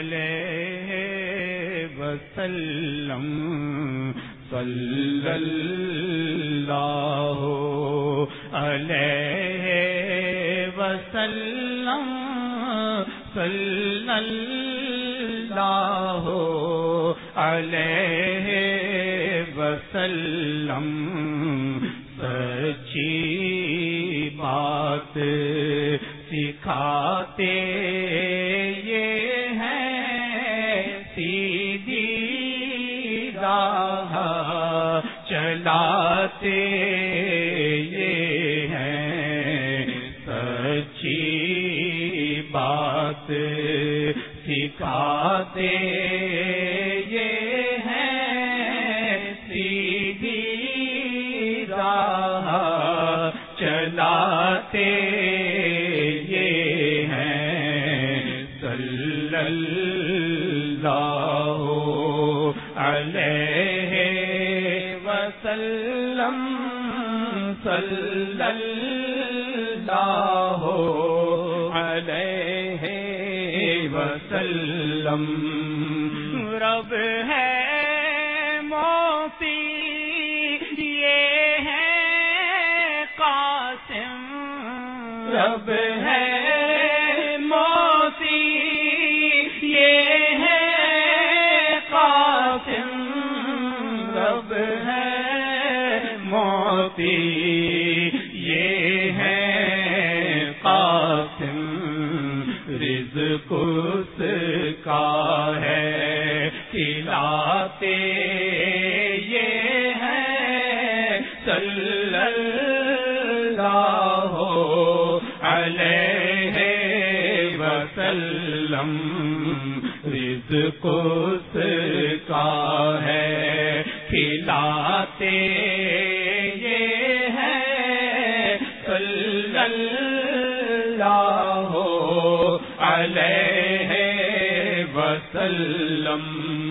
علیہ وسلم صلی اللہ علیہ وسلم صلی اللہ علیہ وسلم۔ سچی بات سکھاتے سے کرم لم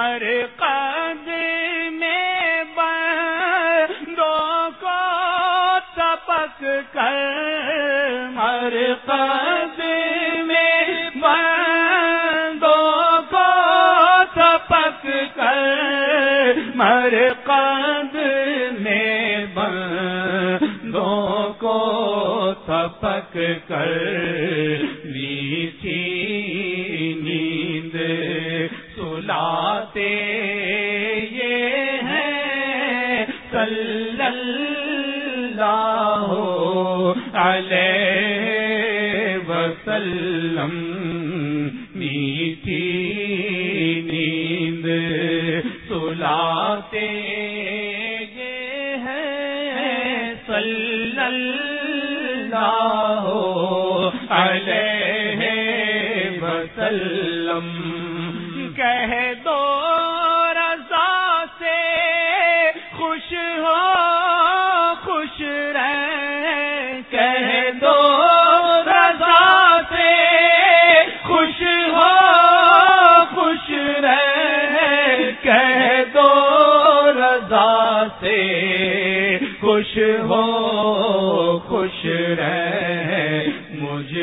مرقد میں بندوں کو تپک کر مرقد مر قد میں بندوں کو تپک کر یہ ہیں صلی اللہ علیہ وسلم۔ ہو خوش رہ مجھ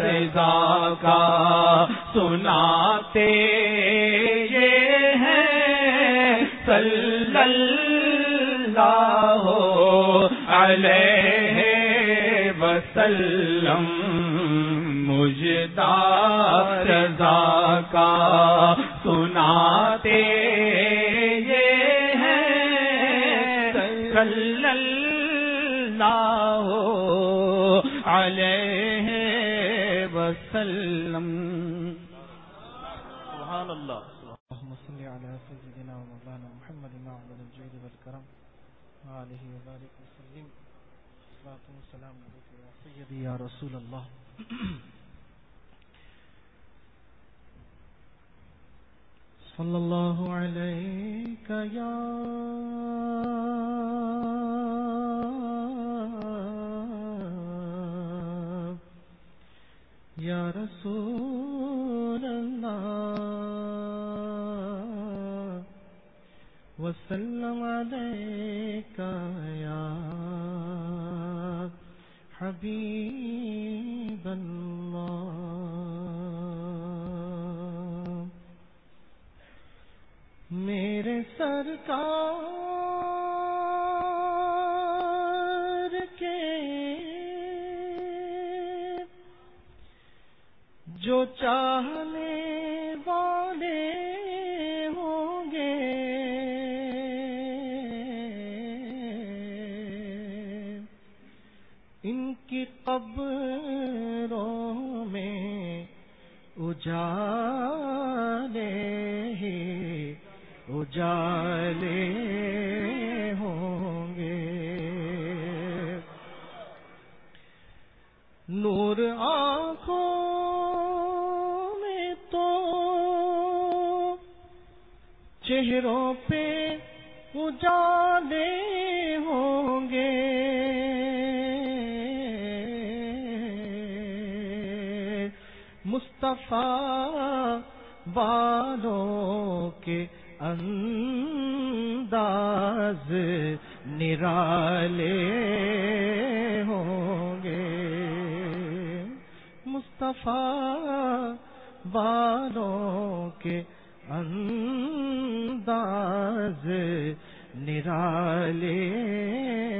رضا کا سناتے یہ ہیں صلی اللہ علیہ وسلم وآله وبارك وسلم. صلاة والسلام عليك يا سيدي يا رسول الله صلى الله عليك يا يا رسول الله وسلم عليك يا حبيب الله میرے سرکار کے جو چاہنے والے کی قبروں میں اجالے ہی اجالے ہوں گے۔ نور آنکھوں میں تو چہروں پہ اجالے ہوں گے۔ مصطفیٰ والوں کے انداز نرالے ہوں گے۔ مصطفیٰ والوں کے انداز نرالے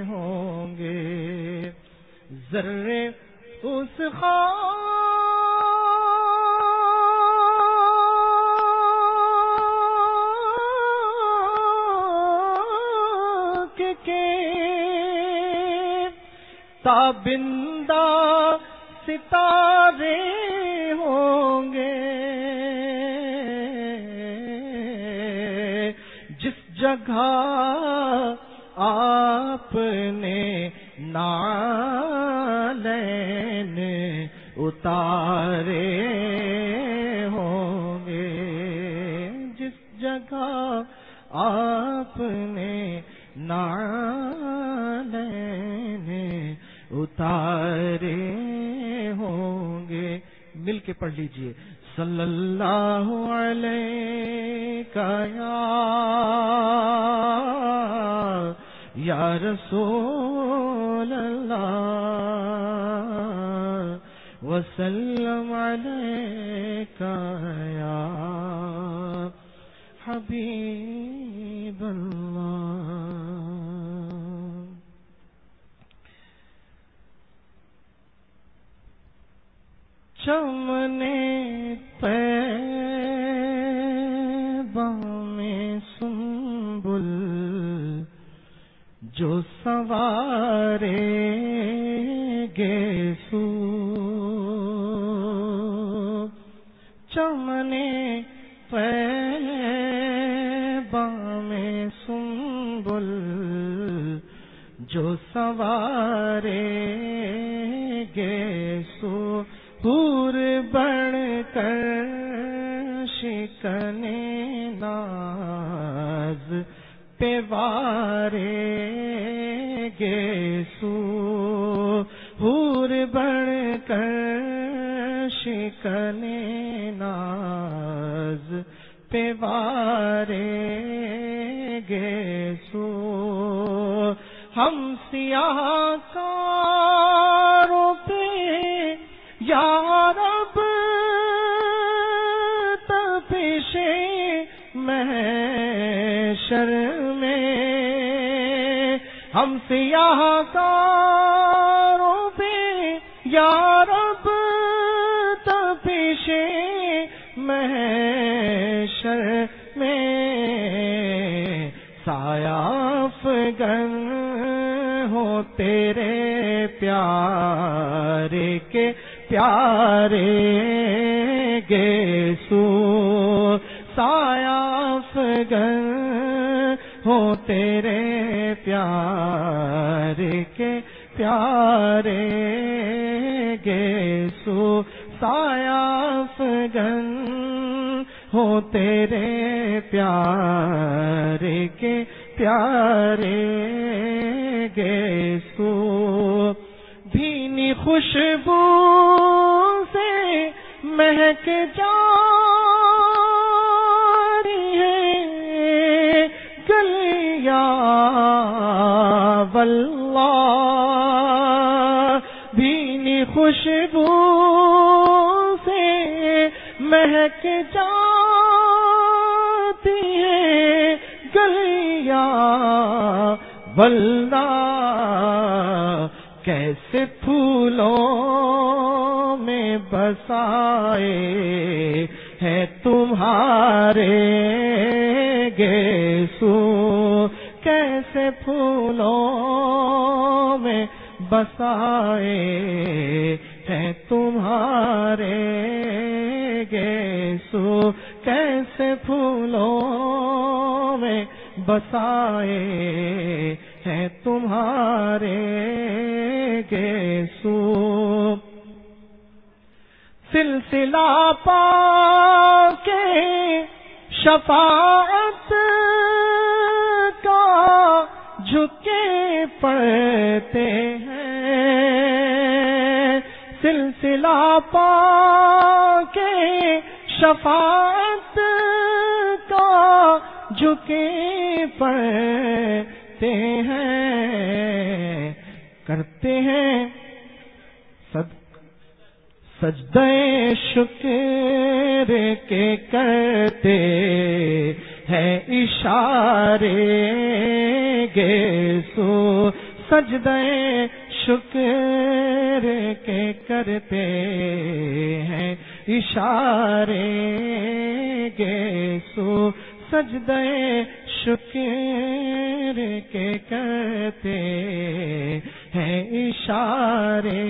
ہوں گے۔ ذرے اس خاک تابندہ ستارے ہوں گے۔ جس جگہ آپ نے نالین اتارے ہوں گے۔ جس جگہ آپ نے نالین اتارے ہوں گے۔ مل کے پڑھ لیجیے۔ صلی اللہ علیہ یا رسول اللہ، وسلم علیکہ، یا حبیب اللہ چمنے پہ میں سنبل جو سوارے گے سو۔ چمنے پہ میں سنبل جو سوارے گے سو۔ پور بڑھ کر شکنے ناز پیوارے گے سو۔ پور بڑھ کر شکنے ناز پیوارے گے سو۔ ہم سیاہ کاروں محشر میں ہم سیاہ کاروں پہ یا رب تپشے محشر میں سایاف گن ہو تیرے پیارے کے پیارے گے سو سایاف گن تیرے پیارے کے پیارے گے سو سایاف گن ہو تیرے پیارے کے پیارے گے سو بھینی خوشبو سے مہک جا واللہ بھینی خوشبو سے مہک جاتی ہے گلیا واللہ کیسے پھولوں میں بسائے ہے تمہارے گیسو پھولوں میں بسائے ہے تمہارے گیسو کیسے پھولوں میں بسائے ہے تمہارے گیسو سلسلہ پا کے شفاعت جھکے پڑتے ہیں۔ سلسلہ پا کے شفاعت کا جھکے پڑتے ہیں۔ کرتے ہیں سجدے شکر کے کرتے ہیں اشارے گے سو سجدے شکر کے کرتے ہیں اشارے گے سو سجدے شکر کے کرتے ہیں اشارے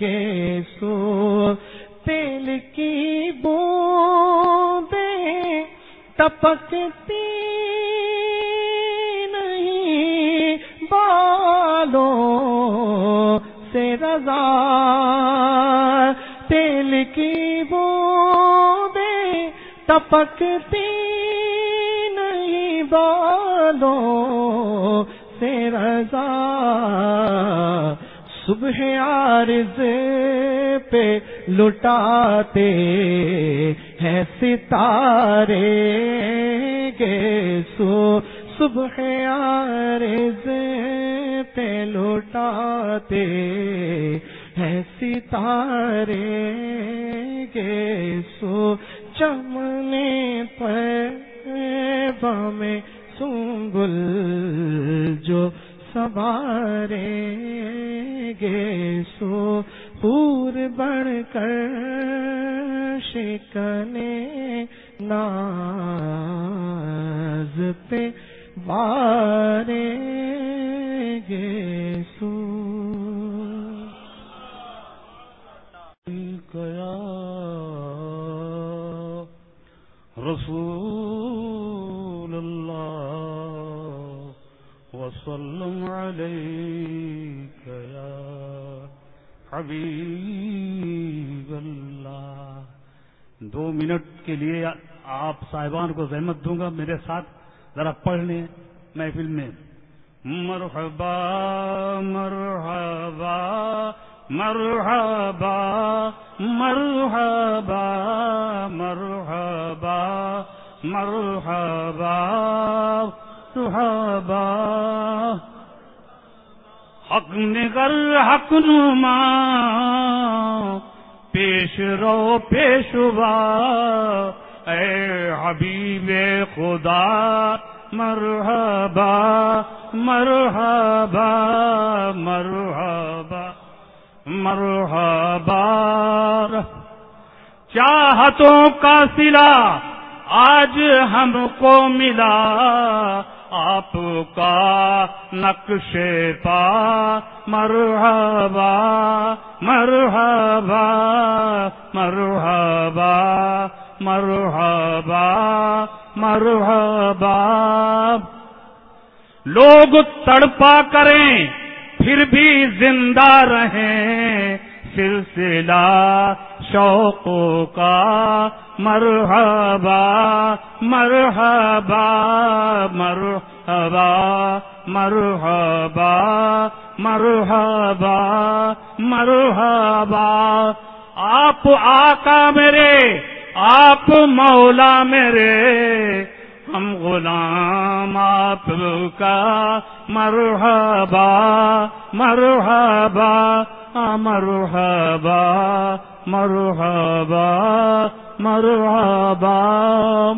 گے سو تیل کی بوندیں ٹپکتی نہیں بالوں سے رضا۔ تیل کی بوندیں ٹپکتی نہیں بالوں سے رضا۔ صبح عارض پہ لٹاتے ہیں ستارے گے سو صبح عارض پہ لٹاتے ہیں ستارے گے سو چمنے پر میں سنگل جو سوارے گے سو پور بڑھ کر شکنے ناز پہ بارے گے سو۔ گیا رسول عليك يا حبيب اللہ دو منٹ کے لیے آپ صاحبان کو زحمت دوں گا میرے ساتھ۔ ذرا پڑھ لیں محفل میں۔ مرحبا مرحبا مرحبا مرحبا مرحبا مرحبا مرحبا۔ حق نگر، حق نما، پیش رو پیشوا اے حبیب خدا، مرحبا مرحبا مرحبا مرحبا، چاہتوں کا سلا آج ہم کو ملا آپ کا نقش پا، مرحبا مرحبا مرحبا مرحبا مرحبا۔ لوگ تڑپا کریں، پھر بھی زندہ رہیں، سلسلہ شوقوں کا مرحبا مرحبا مرحبا مرحبا مرحبا مرحبا۔ آپ آقا میرے، آپ مولا میرے، ہم غلام آپ کا مرحبا مرحبا مرحبا۔ مرحبا مرحبا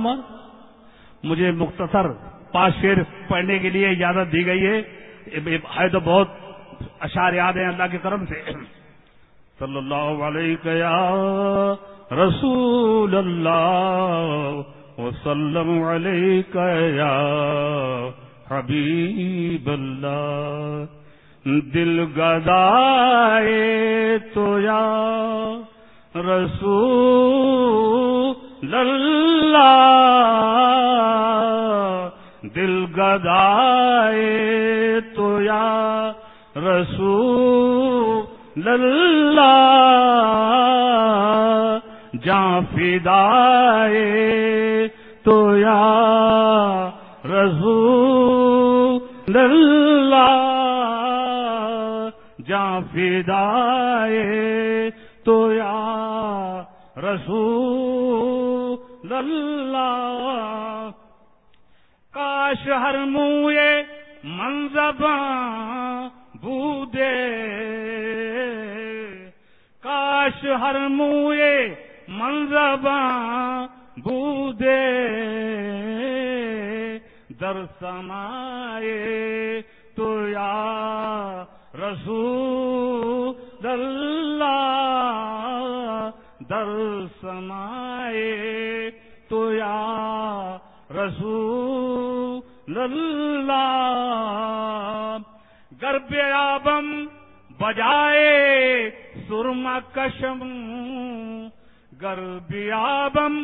مجھے مختصر پانچ شیر پڑھنے کے لیے اجازت دی گئی ہے۔ ہے تو بہت اشار یاد ہیں اللہ کے کرم سے۔ صلی اللہ علیہ یا رسول اللہ، وسلم علیک یا حبیب اللہ۔ دل گدائے تو یا رسول اللہ، دل گدائے تو یا رسول اللہ، جاں فدائے تو یا رسول اللہ، جاں فدائے تو یا رسول اللہ۔ کاش ہر منہ منزباں بودے۔ کاش ہر منہ منزباں بودے۔ در سمائے تو یا رسول اللہ۔ در سمائے تو یا رسول اللہ گرب آبم بجائے سرما کشم، گر بیابم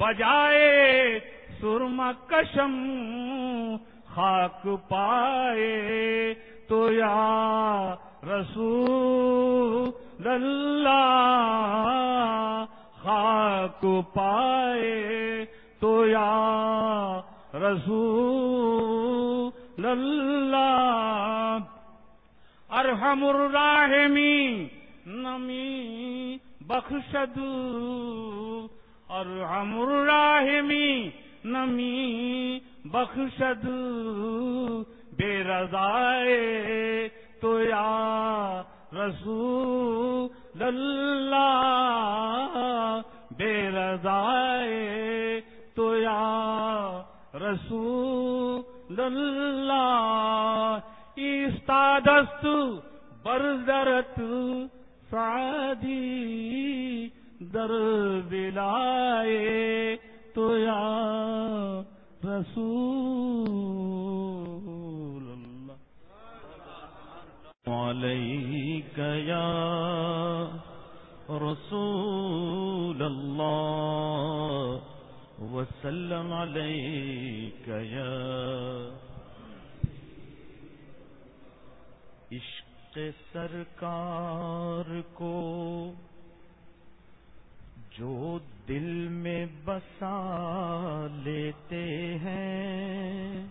بجائے سرما کشم، خاک پائے تو یا رسول اللہ خاک پائے تو یا رسول اللہ ارحم الراحمی نمی بخشد، ارحم الراحمی نمی بخشد، بے رضائے تو یا رسول اللہ بے رضائے تو یا رسول اللہ استادست برزرت سعدی در بلائے تو یا رسول اللہ عليك يا رسول الله، وسلم عليك يا عشق سرکار کو، جو دل میں بسا لیتے ہیں۔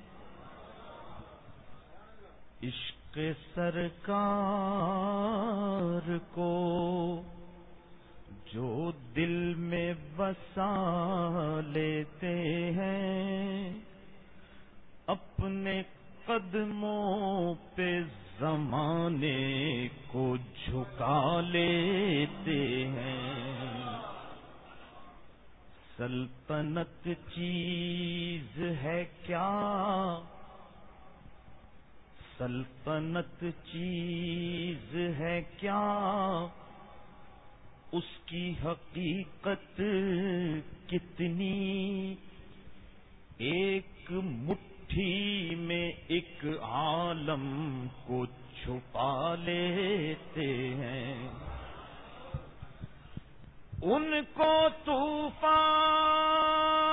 عشق سرکار کو، جو دل میں بسا لیتے ہیں، اپنے قدموں پہ زمانے کو جھکا لیتے ہیں۔ سلطنت چیز ہے کیا؟ سلطنت چیز ہے کیا؟ اس کی حقیقت کتنی؟ ایک مٹھی میں ایک عالم کو چھپا لیتے ہیں۔ ان کو طوفان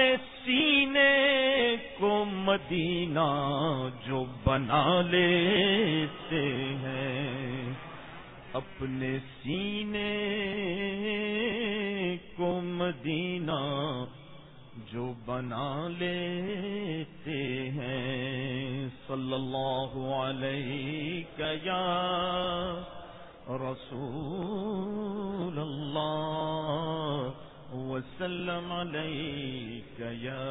اپنے سینے کو مدینہ جو بنا لیتے ہیں، اپنے سینے کو مدینہ جو بنا لیتے ہیں۔ صلی اللہ علیہ یا رسول اللہ وسلم علیک یا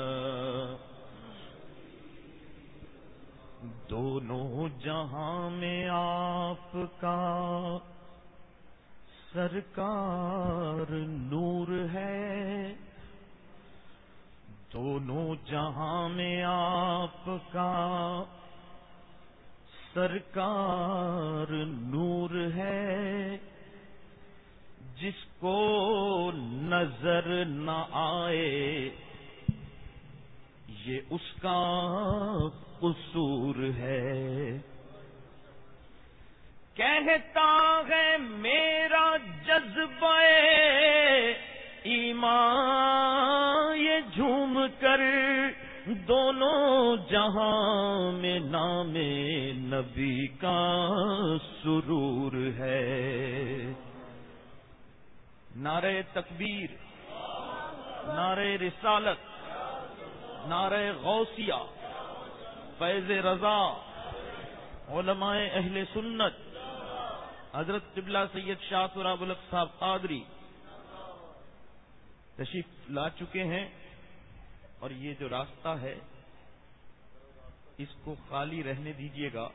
دونوں جہاں میں آپ کا سرکار نور ہے دونوں جہاں میں آپ کا سرکار نور ہے جس کو نظر نہ آئے۔ یہ اس کا قصور ہے۔ کہتا ہے میرا جذبہ ایمان، یہ جھوم کر دونوں جہاں میں نام نبی کا سرور ہے۔ نعرہ تکبیر، نعرہ رسالت، نعرہ غوثیہ، فیض رضا، علماء اہل سنت، حضرت قبلہ سید شاہ سراب الق صاحب قادری تشریف لا چکے ہیں اور یہ جو راستہ ہے، اس کو خالی رہنے دیجیے گا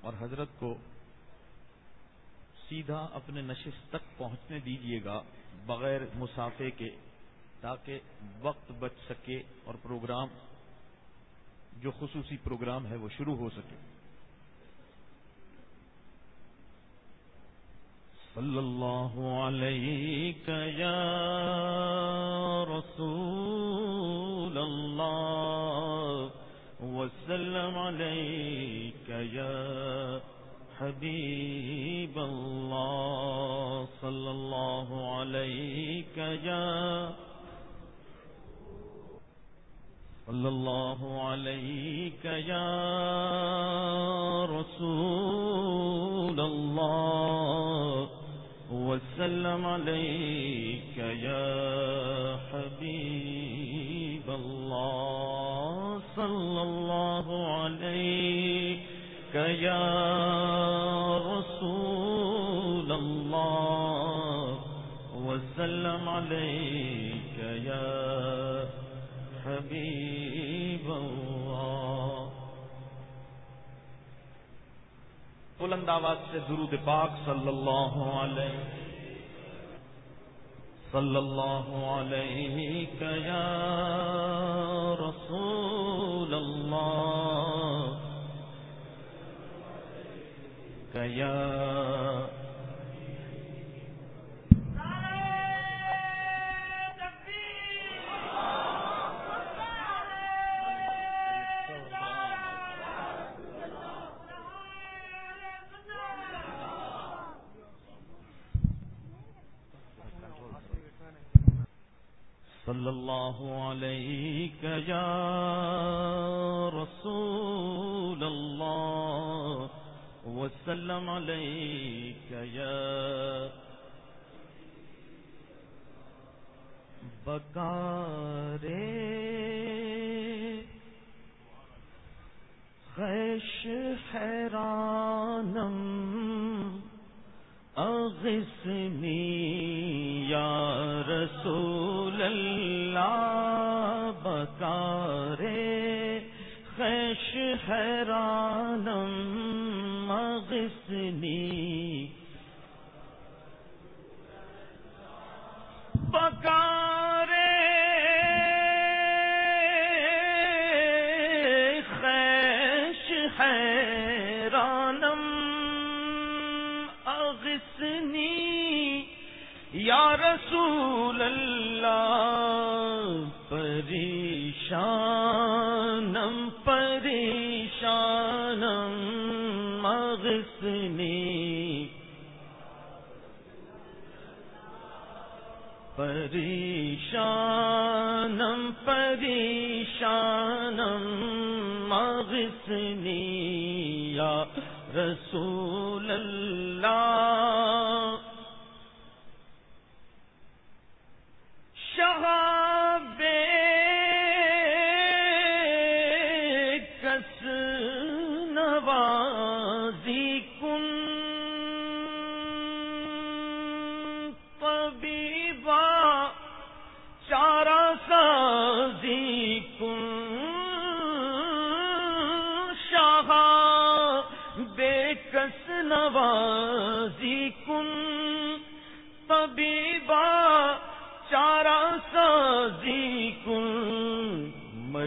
اور حضرت کو سیدھا اپنے نشست تک پہنچنے دیجیے گا بغیر مسافے کے، تاکہ وقت بچ سکے اور پروگرام، جو خصوصی پروگرام ہے وہ شروع ہو سکے۔ صلی اللہ علیہ یا رسول اللہ، وسلم علیہ یا حبیب اللہ صلی اللہ علیہ صلی اللہ علیہ یا رسول اللہ وسلم عليك يا حبيب الله صلى الله عليك يا رسول الله وسلم عليك يا حبيب الله بلند آواز سے درود پاک صلی اللہ علیہ صلی اللہ علیہ یا رسول اللہ یا صلی اللہ علیہ یا رسول اللہ۔ وسلم علیہ یا بکارے خیش حیرانم اغسنی یا رسول اللہ بکارے خیش حیرانم اغسنی بکارے خیش حیرانم اغسنی یا رسول اللہ پریشانم پریشانم پریشانم مغسنی یا رسول اللہ۔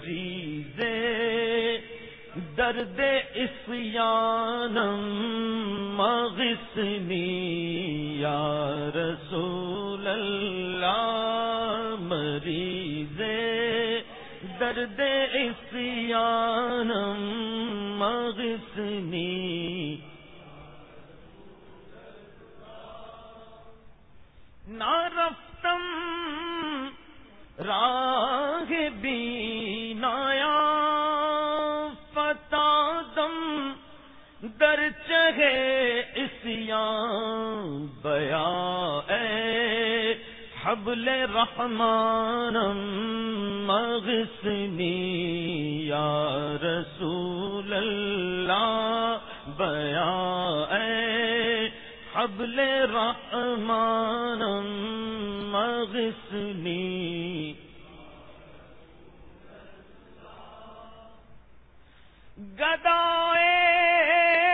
مریض درد اسیانم مغسنی یا رسول اللہ مریض درد اسیانم مغسنی۔ نہ رفتم راہ چہے اسیاں بیا اے حبل رحمانم، مغسنی یا رسول اللہ، بیا اے حبل رحمانم، مغسنی۔ گدائے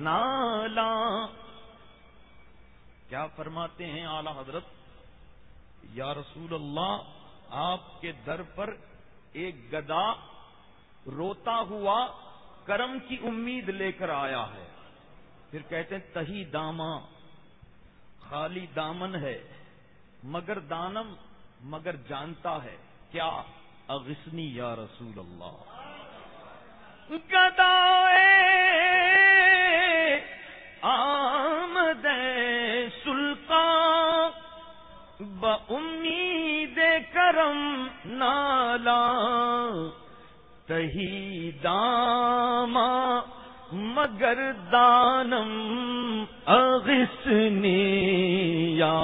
نالا۔ کیا فرماتے ہیں اعلی حضرت؟ یا رسول اللہ، آپ کے در پر ایک گدا روتا ہوا کرم کی امید لے کر آیا ہے۔ پھر کہتے ہیں، تہی داما خالی دامن ہے، مگر دانم مگر جانتا ہے۔ کیا اغسنی یا رسول اللہ؟ گدائے آمد سلطان امید کرم نالا، تہی داما مگر دانم اغسنی یا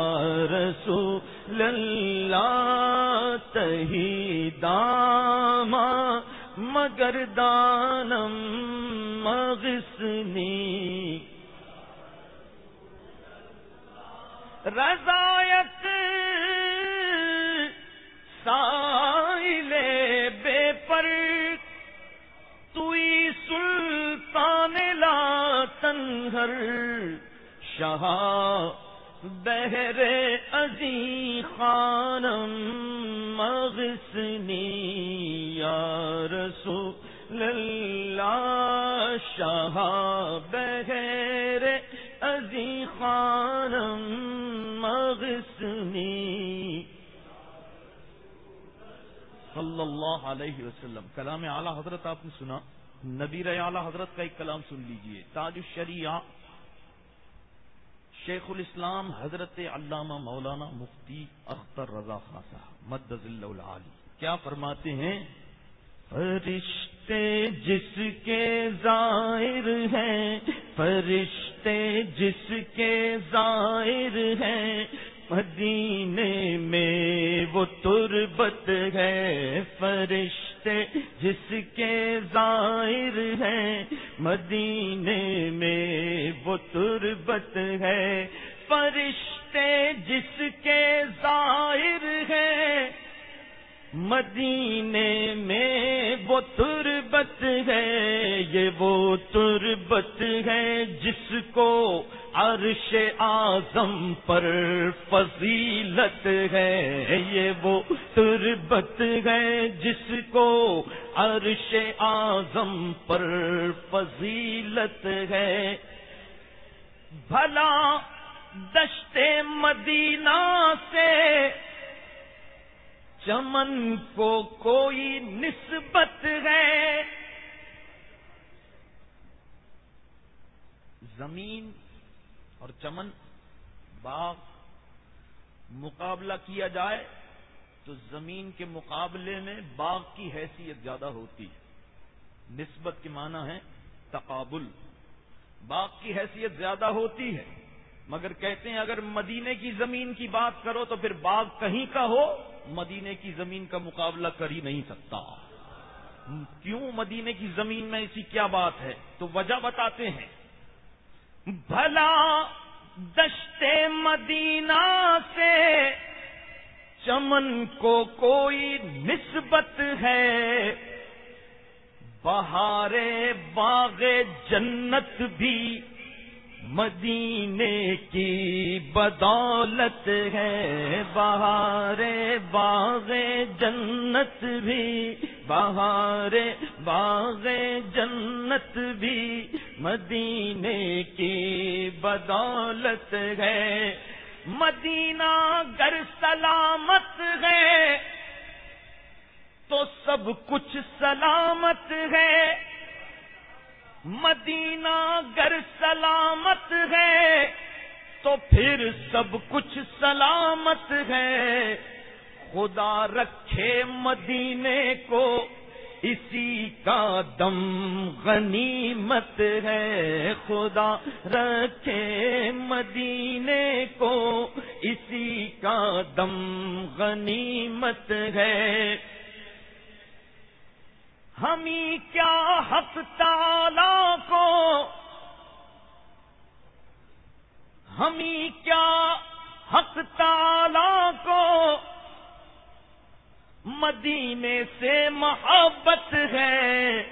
رسول اللہ تہی داما مگر دانم مغسنی رضایت سائل بے پر، توئی سلطان لا تنہر، شاہ بہر ازی خانم مغسنی، یا رسول اللہ، شاہ بہر ازی خانم مغسنی۔ صلی اللہ علیہ وسلم۔ کلام اعلی حضرت آپ نے سنا۔ نبیر اعلی حضرت کا ایک کلام سن لیجیے۔ تاج الشریعہ۔ شیخ الاسلام حضرت علامہ مولانا مفتی اختر رضا خان صاحب مدز اللہ کیا فرماتے ہیں؟ فرشتے جس کے ظاہر ہیں، فرشتے جس کے ظاہر ہیں۔ مدینے میں وہ تربت ہے، فرشتے جس کے ظاہر ہیں۔ مدینے میں وہ تربت ہے، فرشتے جس کے ظاہر ہیں۔ مدینے میں وہ تربت ہے، یہ وہ تربت ہے جس کو عرش اعظم پر فضیلت ہے۔ یہ وہ تربت ہے جس کو عرش اعظم پر فضیلت ہے۔ بھلا دشت مدینہ سے چمن کو کوئی نسبت ہے۔ زمین اور چمن باغ مقابلہ کیا جائے تو زمین کے مقابلے میں باغ کی حیثیت زیادہ ہوتی ہے۔ نسبت کے معنی ہے تقابل۔ باغ کی حیثیت زیادہ ہوتی ہے۔ مگر کہتے ہیں اگر مدینے کی زمین کی بات کرو تو پھر باغ کہیں کا ہو، مدینے کی زمین کا مقابلہ کر ہی نہیں سکتا۔ کیوں مدینے کی زمین میں ایسی کیا بات ہے؟ تو وجہ بتاتے ہیں۔ بھلا دشت مدینہ سے چمن کو کوئی نسبت ہے۔ بہارے باغ جنت بھی مدینے کی بدولت ہے، بہار باغ جنت بھی، بہار باغ جنت بھی مدینے کی بدولت ہے۔ مدینہ گر سلامت ہے، تو سب کچھ سلامت ہے۔ مدینہ گر سلامت ہے، تو پھر سب کچھ سلامت ہے۔ خدا رکھے مدینے کو، اسی کا دم غنیمت ہے۔ خدا رکھے مدینے کو، اسی کا دم غنیمت ہے۔ ہمیں کیا حق تالا کو؟ ہمیں کیا حق تالا کو؟ مدینے سے محبت ہے،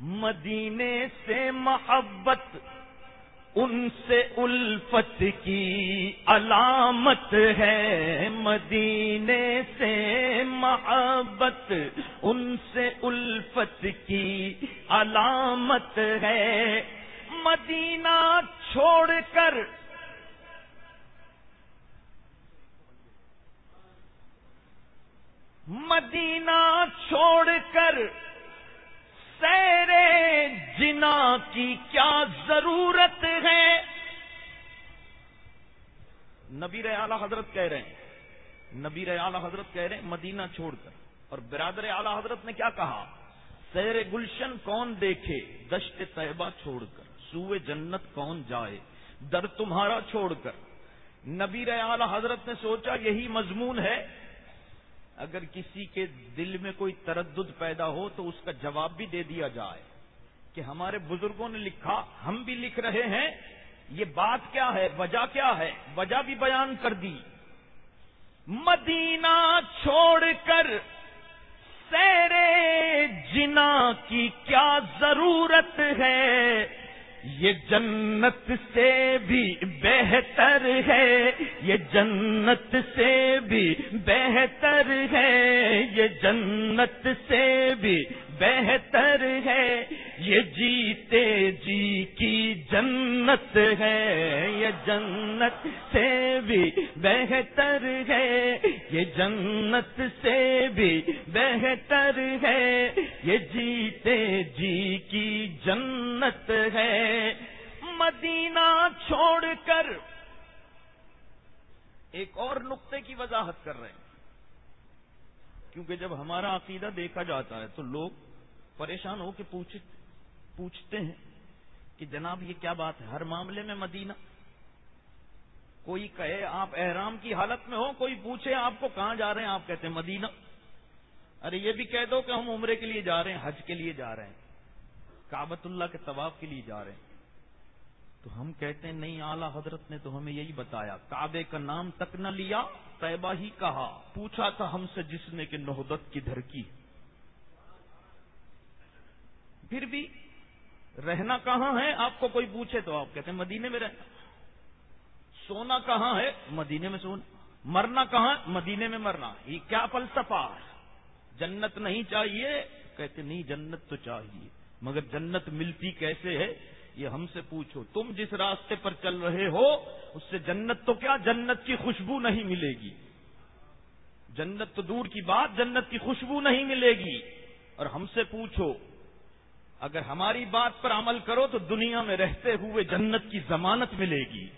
مدینے سے محبت ان سے الفت کی علامت ہے مدینے سے محبت، ان سے الفت کی علامت ہے۔ مدینہ چھوڑ کر مدینہ چھوڑ کر سیر جنا کی کیا ضرورت ہے؟ نبی اعلی حضرت کہہ رہے ہیں۔ نبی اعلی حضرت کہہ رہے ہیں، مدینہ چھوڑ کر۔ اور برادر اعلی حضرت نے کیا کہا؟ سیر گلشن کون دیکھے؟ دشت طیبہ چھوڑ کر۔ سوئے جنت کون جائے؟ در تمہارا چھوڑ کر۔ نبی اعلی حضرت نے سوچا یہی مضمون ہے۔ اگر کسی کے دل میں کوئی تردد پیدا ہو تو اس کا جواب بھی دے دیا جائے کہ ہمارے بزرگوں نے لکھا، ہم بھی لکھ رہے ہیں، یہ بات کیا ہے؟ وجہ کیا ہے؟ وجہ بھی بیان کر دی۔ مدینہ چھوڑ کر سیرے جنا کی کیا ضرورت ہے؟ یہ جنت سے بھی بہتر ہے، یہ جنت سے بھی بہتر ہے، یہ جنت سے بھی بہتر ہے یہ جیتے جی کی جنت ہے یہ جنت سے بھی بہتر ہے یہ جنت سے بھی بہتر ہے یہ جیتے جی کی جنت ہے مدینہ چھوڑ کر ایک اور نقطے کی وضاحت کر رہے ہیں۔ کیونکہ جب ہمارا عقیدہ دیکھا جاتا ہے تو لوگ پریشان ہو کے پوچھتے ہیں کہ جناب یہ کیا بات ہے؟ ہر معاملے میں مدینہ۔ کوئی کہے آپ احرام کی حالت میں ہو، کوئی پوچھے آپ کو کہاں جا رہے ہیں؟ آپ کہتے ہیں مدینہ۔ ارے یہ بھی کہہ دو کہ ہم عمرے کے لیے جا رہے ہیں، حج کے لیے جا رہے ہیں کابت اللہ کے طواف کے لیے جا رہے ہیں۔ تو ہم کہتے ہیں نہیں، اعلی حضرت نے تو ہمیں یہی بتایا، کعبے کا نام تک نہ لیا، طیبہ ہی کہا، پوچھا تھا ہم سے جس نے کہ نہدت کی۔ دھرکی پھر بھی رہنا کہاں ہے؟ آپ کو کوئی پوچھے تو آپ کہتے ہیں، مدینے میں رہنا۔ سونا کہاں ہے؟ مدینے میں سونا۔ مرنا کہاں مدینے میں مرنا۔ یہ کیا فلسفہ جنت نہیں چاہیے۔ کہتے نہیں، جنت تو چاہیے۔ مگر جنت ملتی کیسے ہے؟ یہ ہم سے پوچھو۔ تم جس راستے پر چل رہے ہو، اس سے جنت تو کیا جنت کی خوشبو نہیں ملے گی؟ جنت تو دور کی بات، جنت کی خوشبو نہیں ملے گی۔ اور ہم سے پوچھو اگر ہماری بات پر عمل کرو تو دنیا میں رہتے ہوئے جنت کی ضمانت ملے گی۔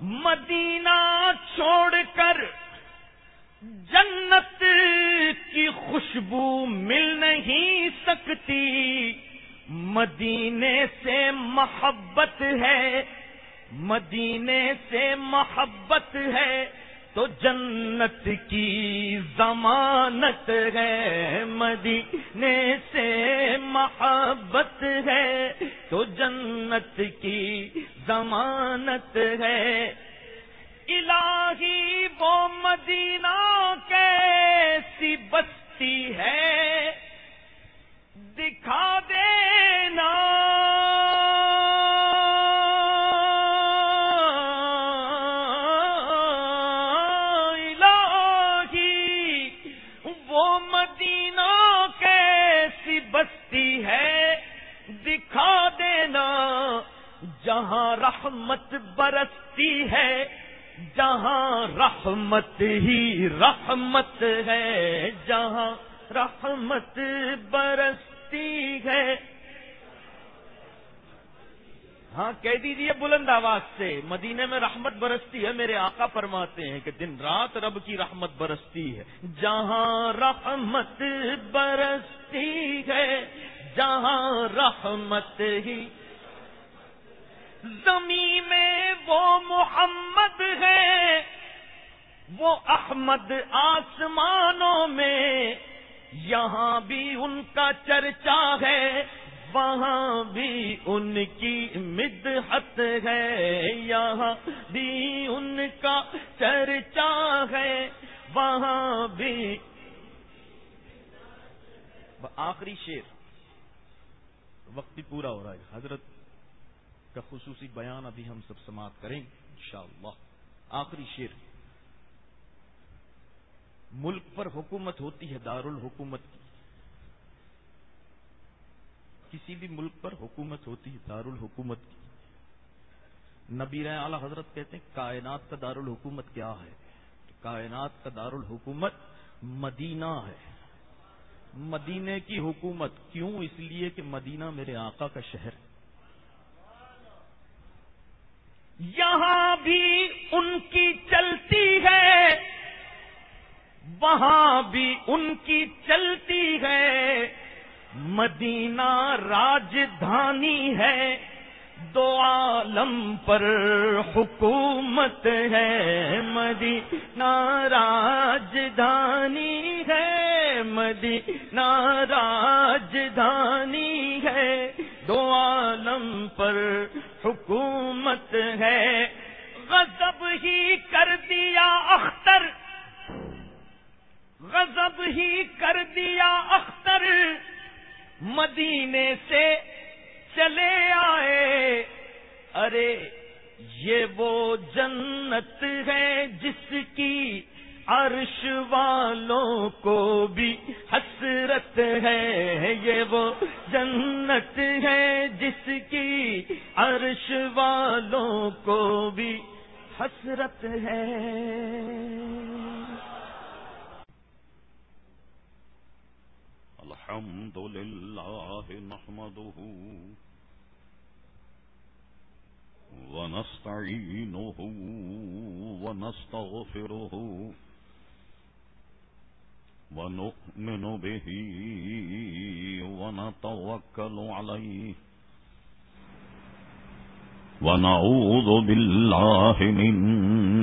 مدینہ چھوڑ کر جنت کی خوشبو مل نہیں سکتی۔ مدینے سے محبت ہے۔ مدینے سے محبت ہے تو جنت کی ضمانت ہے۔ مدینے سے محبت ہے تو جنت کی ضمانت ہے۔ الہی وہ مدینہ کیسی بستی ہے۔ دکھا دینا رحمت برستی ہے، جہاں رحمت ہی رحمت ہے، جہاں رحمت برستی ہے۔ ہاں کہہ دیجیے بلند آواز سے مدینے میں رحمت برستی ہے، میرے آقا فرماتے ہیں کہ دن رات رب کی رحمت برستی ہے۔ جہاں رحمت برستی ہے، جہاں رحمت ہی زمین میں وہ محمد ہے، وہ احمد آسمانوں میں، یہاں بھی ان کا چرچا ہے، وہاں بھی ان کی مدحت ہے، یہاں بھی ان کا چرچا ہے، وہاں بھی۔ آخری شیر وقت پورا ہو رہا ہے، حضرت کا خصوصی بیان ابھی ہم سب سماعت کریں انشاءاللہ۔ آخری شیر ملک پر حکومت ہوتی ہے، دارالحکومت کی۔ کسی بھی ملک پر حکومت ہوتی ہے، دارالحکومت کی۔ نبی اعلی حضرت کہتے ہیں، کائنات کا دارالحکومت کیا ہے؟ کائنات کا دارالحکومت مدینہ ہے۔ مدینے کی حکومت کیوں؟ اس لیے کہ مدینہ میرے آقا کا شہر ہے۔ یہاں بھی ان کی چلتی ہے، وہاں بھی ان کی چلتی ہے۔ مدینہ راجدھانی ہے، دو عالم پر حکومت ہے۔ مدینہ راجدھانی ہے، مدینہ راجدھانی ہے۔ دو عالم پر حکومت ہے۔ غضب ہی کر دیا اختر۔ غضب ہی کر دیا اختر۔ مدینے سے چلے آئے۔ ارے، یہ وہ جنت ہے جس کی عرش والوں کو بھی حسرت ہے یہ وہ جنت ہے جس کی عرش والوں کو بھی حسرت ہے۔ الحمد لله نحمده ونستعينه ونستغفره ونؤمن به ونتوكل عليه ونعوذ بالله من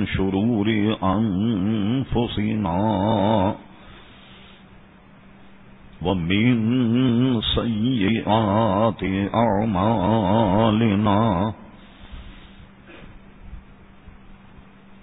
شرور أنفسنا ومن سيئات أعمالنا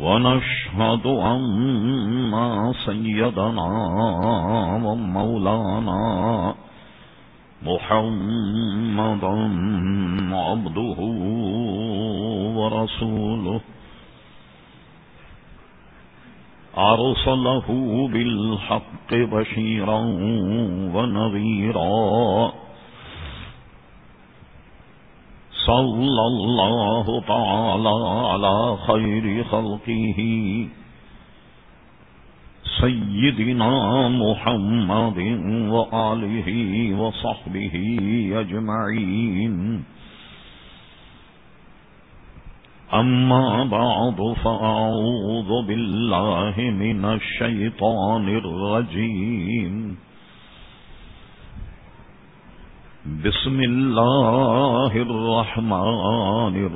ونشهد أن سيدنا ومولانا محمدا عبده ورسوله. أرسله بالحق بشيرا ونذيرا. صلى الله تعالى على خير خلقه. سيدنا محمد وآله وصحبه أجمعين. أما بعد، فأعوذ بالله من الشيطان الرجيم. بسم الله الرحمن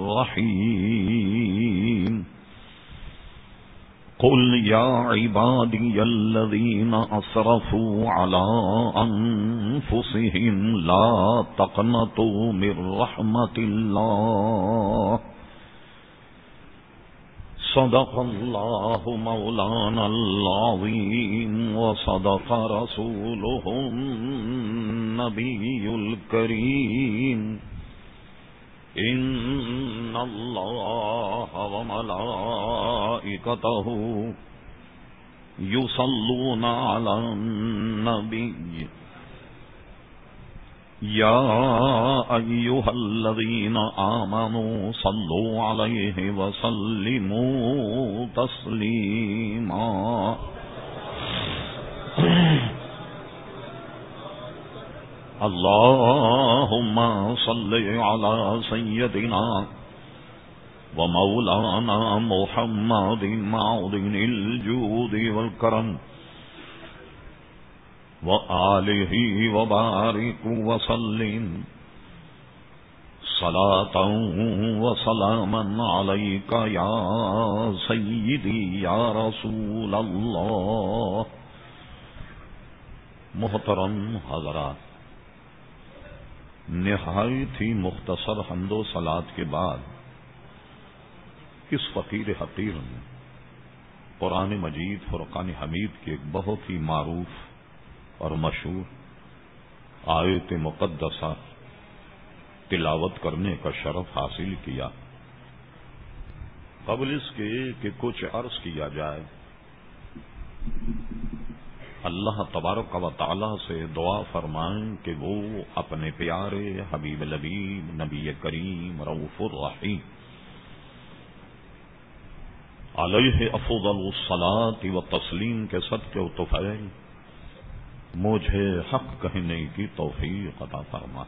الرحيم قل يا عبادي الذين أصرفوا على أنفسهم لا تقنطوا من رحمة الله صدق الله مولانا العظيم وصدق رسوله النبي الكريم. إن الله وملائكته يصلون على النبي. يا أيها الذين آمنوا صلوا عليه وسلموا تسليما. اللهم صل على سيدنا ومولانا محمد معدن الجود والكرم وآله وبارك وسلم صلاة وسلاما عليك يا سيدي يا رسول الله. محترم حضرات نہایت ہی مختصر حمد و سلاد کے بعد اس فقیر حقیر نے قرآن مجید، فرقان حمید کی ایک بہت ہی معروف اور مشہور آیت مقدسہ تلاوت کرنے کا شرف حاصل کیا۔ قبل اس کے کہ کچھ عرض کیا جائے۔ اللہ تبارک و تعالی سے دعا فرمائیں کہ وہ اپنے پیارے حبیب لبیب نبی کریم روف الرحیم۔ علیہ افضل الصلاط و تسلیم کے سب کے اتفیل مجھے حق کہنے کی توفیق عطا فرما۔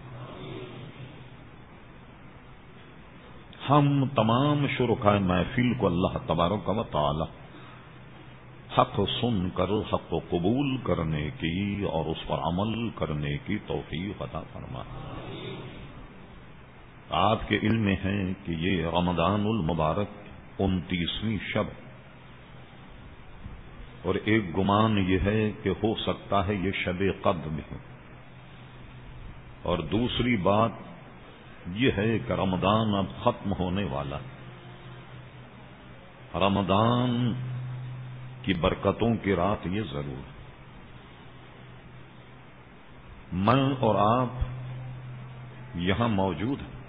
ہم تمام شرکائے محفل کو اللہ تبارک و تعالی حق سن کر، حق و قبول کرنے کی اور اس پر عمل کرنے کی توفیق عطا فرما۔ آپ کے علم میں ہے کہ یہ رمضان المبارک انتیسویں شب۔ اور ایک گمان یہ ہے کہ ہو سکتا ہے یہ شب قدم ہے اور دوسری بات یہ ہے کہ رمضان اب ختم ہونے والا۔ رمضان کی برکتوں کی رات یہ ضرور ہے۔ میں اور آپ یہاں موجود ہیں۔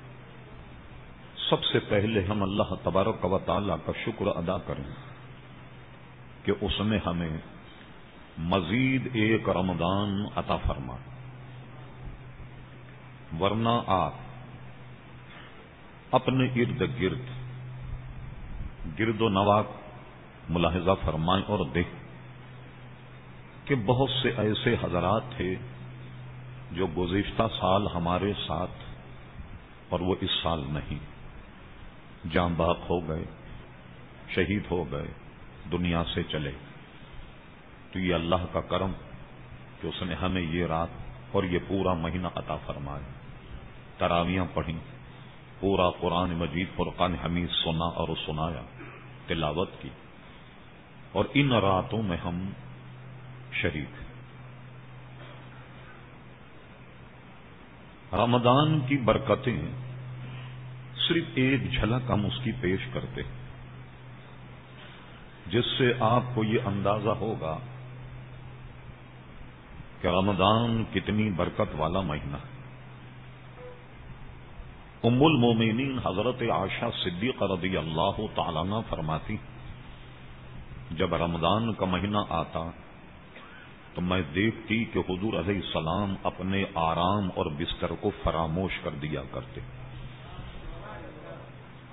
سب سے پہلے ہم اللہ تبارک و تعالیٰ کا شکر ادا کریں کہ اس نے ہمیں مزید ایک رمضان عطا فرما۔ ورنہ آپ اپنے ارد گرد گرد و نواق ملاحظہ فرمائیں اور دیکھ کہ بہت سے ایسے حضرات تھے جو گزشتہ سال ہمارے ساتھ اور وہ اس سال نہیں جام باغ ہو گئے، شہید ہو گئے، دنیا سے چلے۔ تو یہ اللہ کا کرم کہ اس نے ہمیں یہ رات اور یہ پورا مہینہ عطا فرمایا تراویاں پڑھی پورا قرآن مجید فرقان حمید سنا اور سنایا، تلاوت کی۔ اور ان راتوں میں ہم شریک ہیں۔ رمضان کی برکتیں صرف ایک جھلک ہم اس کی پیش کرتے جس سے آپ کو یہ اندازہ ہوگا کہ رمضان کتنی برکت والا مہینہ ہے۔ ام المومنین حضرت عاشا صدیق رضی اللہ تعالیٰ فرماتی جب رمضان کا مہینہ آتا تو میں دیکھتی کہ حضور علیہ السلام اپنے آرام اور بستر کو فراموش کر دیا کرتے۔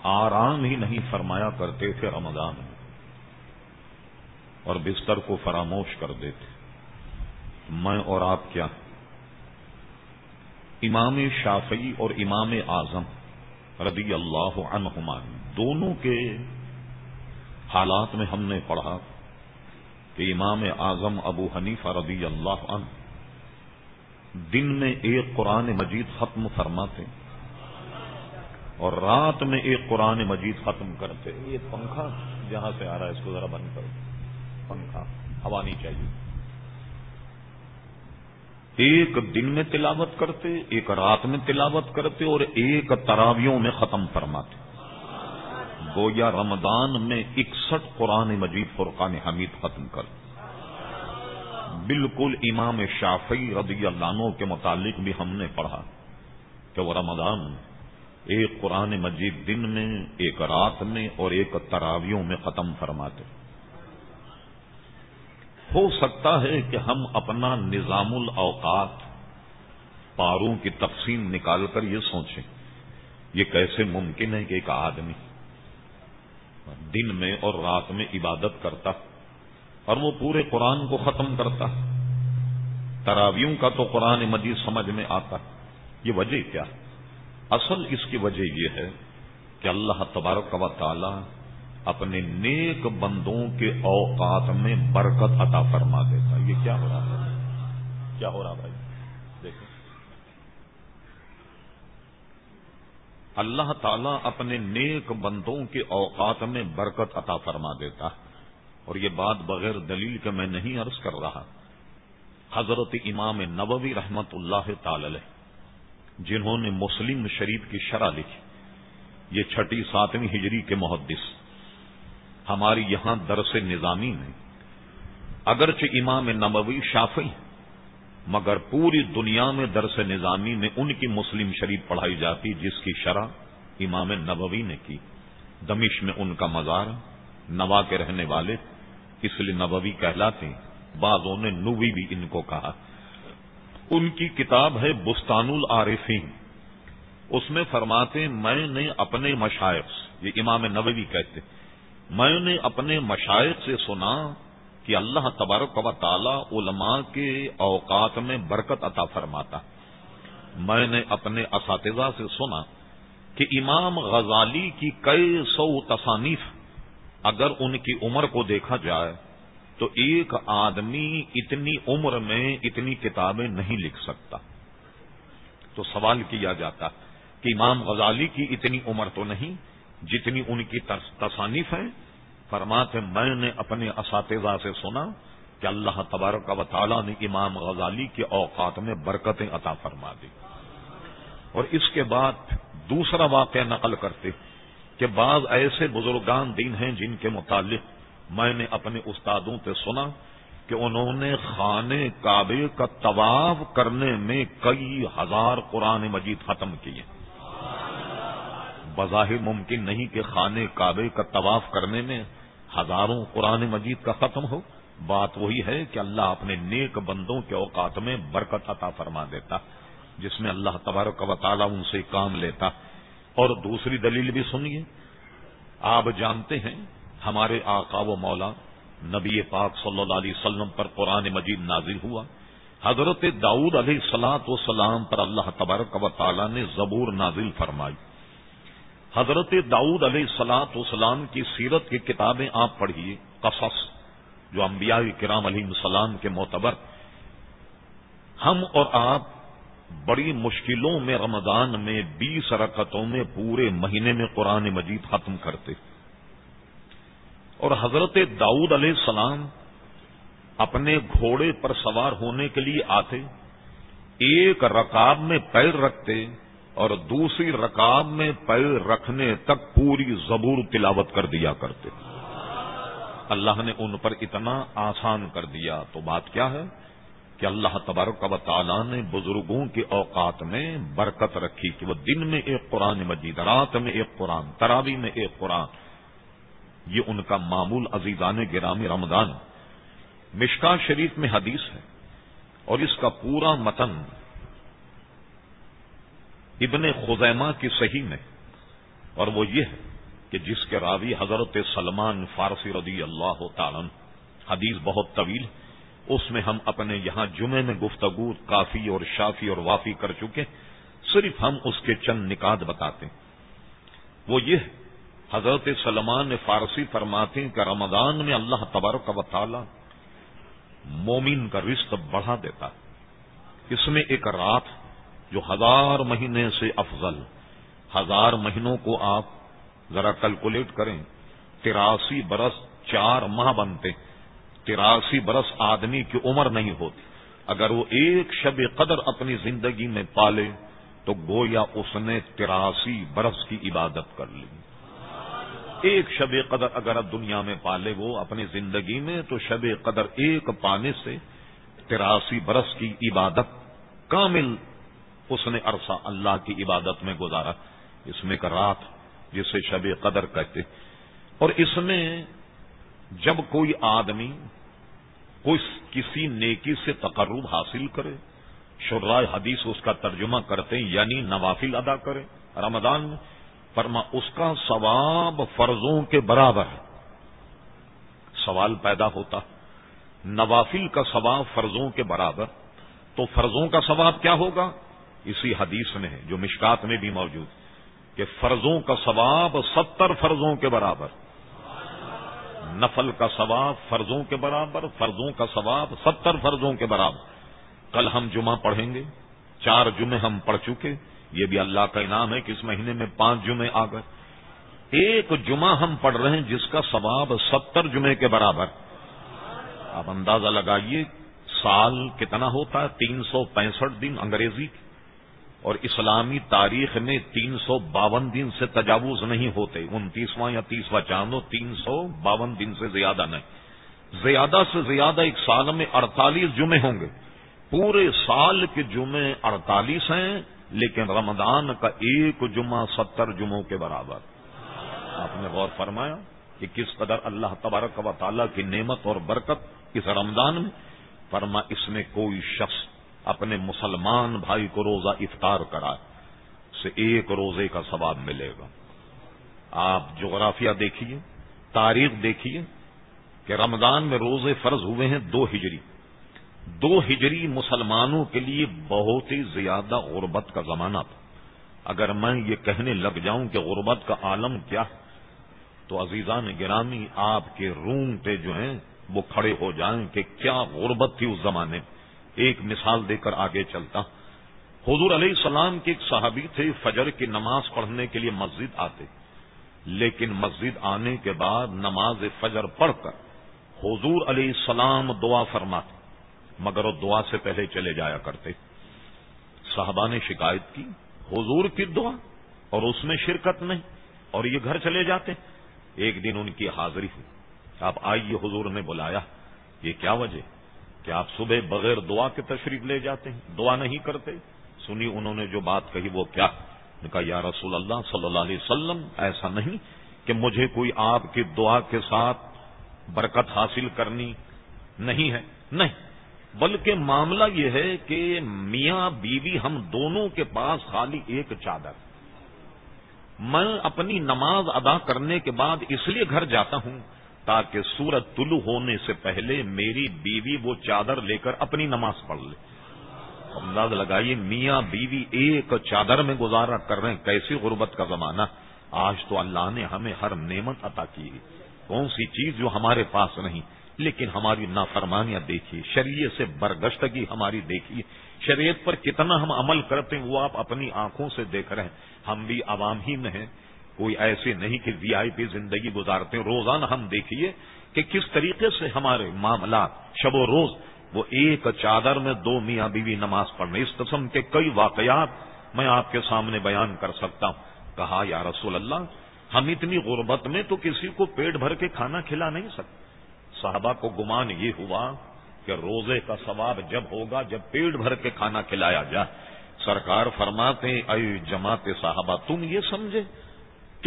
آرام ہی نہیں فرمایا کرتے تھے رمضان میں اور بستر کو فراموش کر دیتے۔ میں اور آپ کیا؟ امام شافعی اور امام اعظم رضی اللہ عنہما، دونوں کے حالات میں ہم نے پڑھا کہ امام اعظم ابو حنیفہ رضی اللہ عنہ دن میں ایک قرآن مجید ختم فرماتے اور رات میں ایک قرآن مجید ختم کرتے یہ پنکھا جہاں سے آ رہا ہے، اس کو ذرا بند کرو۔ پنکھا، ہوا نہیں چاہیے۔ ایک دن میں تلاوت کرتے، ایک رات میں تلاوت کرتے اور ایک تراویوں میں ختم فرماتے۔ گویا رمضان میں اکسٹھ قرآن مجید فرقان حمید ختم کر۔ بالکل امام شافی رضی اللہ عنہ کے متعلق بھی ہم نے پڑھا کہ وہ رمضان ایک قرآن مجید دن میں، ایک رات میں اور ایک تراویوں میں ختم فرماتے۔ ہو سکتا ہے کہ ہم اپنا نظام الاوقات پاروں کی تقسیم نکال کر یہ سوچیں۔ یہ کیسے ممکن ہے کہ ایک آدمی دن میں اور رات میں عبادت کرتا اور وہ پورے قرآن کو ختم کرتا تراویوں کا تو قرآن مجید سمجھ میں آتا یہ وجہ کیا اصل اس کی وجہ یہ ہے کہ اللہ تبارک و تعالی اپنے نیک بندوں کے اوقات میں برکت عطا فرما دیتا یہ کیا ہو رہا ہے؟ کیا ہو رہا بھائی دیکھیں اللہ تعالیٰ اپنے نیک بندوں کے اوقات میں برکت عطا فرما دیتا ہے۔ اور یہ بات بغیر دلیل کے میں نہیں عرض کر رہا۔ حضرت امام نبوی رحمت اللہ تعالی جنہوں نے مسلم شریف کی شرح لکھی، یہ چھٹی ساتویں ہجری کے محدث۔ ہماری یہاں درس نظامی میں اگرچہ امام نبوی شافی مگر پوری دنیا میں درس نظامی میں ان کی مسلم شریف پڑھائی جاتی جس کی شرح امام نبوی نے کی۔ دمش میں ان کا مزار، نوا کے رہنے والے اس لیے نبوی کہلاتے بعضوں نے نوی بھی ان کو کہا۔ ان کی کتاب ہے بستان العارفین۔ اس میں فرماتے میں نے اپنے مشائق یہ امام نبوی کہتے میں نے اپنے مشائق سے سنا کہ اللہ تبارک و تعالی علماء کے اوقات میں برکت عطا فرماتا۔ میں نے اپنے اساتذہ سے سنا کہ امام غزالی کی کئی سو تصانیف اگر ان کی عمر کو دیکھا جائے تو ایک آدمی اتنی عمر میں اتنی کتابیں نہیں لکھ سکتا۔ تو سوال کیا جاتا کہ امام غزالی کی اتنی عمر تو نہیں، جتنی ان کی تصانیف ہیں فرماتے میں نے اپنے اساتذہ سے سنا کہ اللہ تبارک و تعالیٰ نے امام غزالی کے اوقات میں برکتیں عطا فرما دی۔ اور اس کے بعد دوسرا واقعہ نقل کرتے کہ بعض ایسے بزرگان دین ہیں جن کے متعلق میں نے اپنے استادوں سے سنا کہ انہوں نے خانے کعبے کا طواف کرنے میں کئی ہزار قرآن مجید ختم کیے۔ بظاہر ممکن نہیں کہ خانے کعبے کا طواف کرنے میں ہزاروں قرآن مجید کا ختم ہو، بات وہی ہے کہ اللہ اپنے نیک بندوں کے اوقات میں برکت عطا فرما دیتا، جس میں اللہ تبارک و تعالیٰ ان سے کام لیتا۔ اور دوسری دلیل بھی سنیے، آپ جانتے ہیں ہمارے آقا و مولا نبی پاک صلی اللہ علیہ وسلم پر قرآن مجید نازل ہوا۔ حضرت داؤد علیہ سلاط و سلام پر اللہ تبارک و تعالی نے زبور نازل فرمائی۔ حضرت داؤد علیہ سلاط و کی سیرت کی کتابیں آپ پڑھیے، قصص جو انبیاء کرام علیہ السلام کے معتبر۔ ہم اور آپ بڑی مشکلوں میں رمضان میں بیس رکتوں میں پورے مہینے میں قرآن مجید ختم کرتے۔ اور حضرت داؤد علیہ السلام اپنے گھوڑے پر سوار ہونے کے لیے آتے، ایک رکاب میں پیر رکھتے اور دوسری رکاب میں پیر رکھنے تک پوری زبور تلاوت کر دیا کرتے۔ اللہ نے ان پر اتنا آسان کر دیا۔ تو بات کیا ہے؟ کہ اللہ تبارک و تعالیٰ نے بزرگوں کے اوقات میں برکت رکھی کہ وہ دن میں ایک قرآن مجید، رات میں ایک قرآن، تراوی میں ایک قرآن۔ یہ ان کا معمول عزیزان گرامی رمضان۔ مشکا شریف میں حدیث ہے اور اس کا پورا متن ابن خزیمہ کی صحیح میں۔ اور وہ یہ ہے کہ جس کے راوی حضرت سلمان فارسی رضی اللہ تعالی حدیث بہت طویل اس میں ہم اپنے یہاں جمعے میں گفتگو، کافی اور شافی اور وافی کر چکے صرف ہم اس کے چند نکات بتاتے وہ یہ حضرت سلمان نے فارسی فرماتے ہیں کہ رمضان میں اللہ تبارک و تعالی مومن کا رشت بڑھا دیتا اس میں ایک رات جو ہزار مہینے سے افضل ہزار مہینوں کو آپ ذرا کیلکولیٹ کریں، تراسی برس چار ماہ بنتے تراسی برس آدمی کی عمر نہیں ہوتی۔ اگر وہ ایک شب قدر اپنی زندگی میں پالے، تو گویا اس نے تراسی برس کی عبادت کر لی۔ ایک شب قدر اگر دنیا میں پالے وہ اپنی زندگی میں، تو شب قدر ایک پانے سے تراسی برس کی عبادت کامل اس نے عرصہ اللہ کی عبادت میں گزارا۔ اس میں کا رات جسے شب قدر کہتے۔ اور اس میں جب کوئی آدمی کوئی کسی نیکی سے تقرب حاصل کرے شرائے حدیث اس کا ترجمہ کرتے یعنی نوافل ادا کرے رمضان میں، فرما اس کا ثواب فرضوں کے برابر ہے۔ سوال پیدا ہوتا، نوافل کا ثواب فرضوں کے برابر، تو فرضوں کا ثواب کیا ہوگا؟ اسی حدیث میں ہے، جو مشکات میں بھی موجود، کہ فرضوں کا ثواب ستر فرضوں کے برابر، نفل کا ثواب فرضوں کے برابر، فرضوں کا ثواب ستر فرضوں کے برابر۔ کل ہم جمعہ پڑھیں گے، چار جمعے ہم پڑھ چکے، یہ بھی اللہ کا انعام ہے کہ اس مہینے میں پانچ جمعے آ گئے۔ ایک جمعہ ہم پڑھ رہے ہیں جس کا ثواب ستر جمعے کے برابر۔ آپ اندازہ لگائیے، سال کتنا ہوتا ہے؟ تین سو پینسٹھ دن انگریزی۔ اور اسلامی تاریخ میں تین سو باون دن سے تجاوز نہیں ہوتے، انتیسواں یا تیسواں چاندو، تین سو باون دن سے زیادہ نہیں۔ زیادہ سے زیادہ ایک سال میں اڑتالیس جمعے ہوں گے۔ پورے سال کے جمعے اڑتالیس ہیں، لیکن رمضان کا ایک جمعہ ستر جمعوں کے برابر۔ آپ نے غور فرمایا کہ کس قدر اللہ تبارک و تعالیٰ کی نعمت اور برکت اس رمضان میں؟ فرما، اس میں کوئی شخص اپنے مسلمان بھائی کو روزہ افطار کرائے سے ایک روزے کا ثواب ملے گا۔ آپ جغرافیہ دیکھیے، تاریخ دیکھیے کہ رمضان میں روزے فرض ہوئے ہیں دو ہجری۔ دو ہجری مسلمانوں کے لیے بہت ہی زیادہ غربت کا زمانہ تھا۔ اگر میں یہ کہنے لگ جاؤں کہ غربت کا عالم کیا ہے، تو عزیزان گرامی، آپ کے رونگٹے جو ہیں، وہ کھڑے ہو جائیں کہ کیا غربت تھی اس زمانے میں۔ ایک مثال دے کر آگے چلتا حضور علیہ السلام کے ایک صحابی تھے، فجر کی نماز پڑھنے کے لیے مسجد آتے۔ لیکن مسجد آنے کے بعد نماز فجر پڑھ کر حضور علیہ السلام دعا فرماتے، مگر وہ دعا سے پہلے چلے جایا کرتے۔ صحابہ نے شکایت کی، حضور کی دعا اور اس میں شرکت نہیں اور یہ گھر چلے جاتے۔ ایک دن ان کی حاضری ہوئی۔ آپ آئیے حضور نے بلایا، یہ کیا وجہ؟ کہ آپ صبح بغیر دعا کے تشریف لے جاتے ہیں، دعا نہیں کرتے۔ سنی، انہوں نے جو بات کہی وہ کیا؟ کہا، یا رسول اللہ صلی اللہ علیہ وسلم، ایسا نہیں کہ مجھے کوئی آپ کی دعا کے ساتھ برکت حاصل کرنی نہیں ہے۔ نہیں، بلکہ معاملہ یہ ہے کہ میاں، بیوی ہم دونوں کے پاس خالی ایک چادر۔ میں اپنی نماز ادا کرنے کے بعد اس لیے گھر جاتا ہوں تاکہ سورج طلوع ہونے سے پہلے میری بیوی وہ چادر لے کر اپنی نماز پڑھ لے۔ انداز لگائیے، میاں بیوی ایک چادر میں گزارا کر رہے ہیں، کیسی غربت کا زمانہ۔ آج تو اللہ نے ہمیں ہر نعمت عطا کی کون سی چیز جو ہمارے پاس نہیں، لیکن ہماری نافرمانیاں دیکھیے، شریعت سے برگشتگی ہماری دیکھیے۔ شریعت پر کتنا ہم عمل کرتے ہیں، وہ آپ اپنی آنکھوں سے دیکھ رہے ہیں۔ ہم بھی عوام ہی میں ہیں۔ کوئی ایسے نہیں کہ وی آئی پی زندگی گزارتے ہیں۔ روزانہ ہم دیکھیے کہ کس طریقے سے ہمارے معاملات، شب و روز، وہ ایک چادر میں دو میاں بیوی نماز پڑھنے اس قسم کے کئی واقعات میں آپ کے سامنے بیان کر سکتا ہوں۔ کہا، یا رسول اللہ، ہم اتنی غربت میں تو کسی کو پیٹ بھر کے کھانا کھلا نہیں سکتے۔ صحابہ کو گمان یہ ہوا کہ روزے کا ثواب جب ہوگا جب پیٹ بھر کے کھانا کھلایا جائے۔ سرکار فرماتے اے جماعت صاحبہ تم یہ سمجھے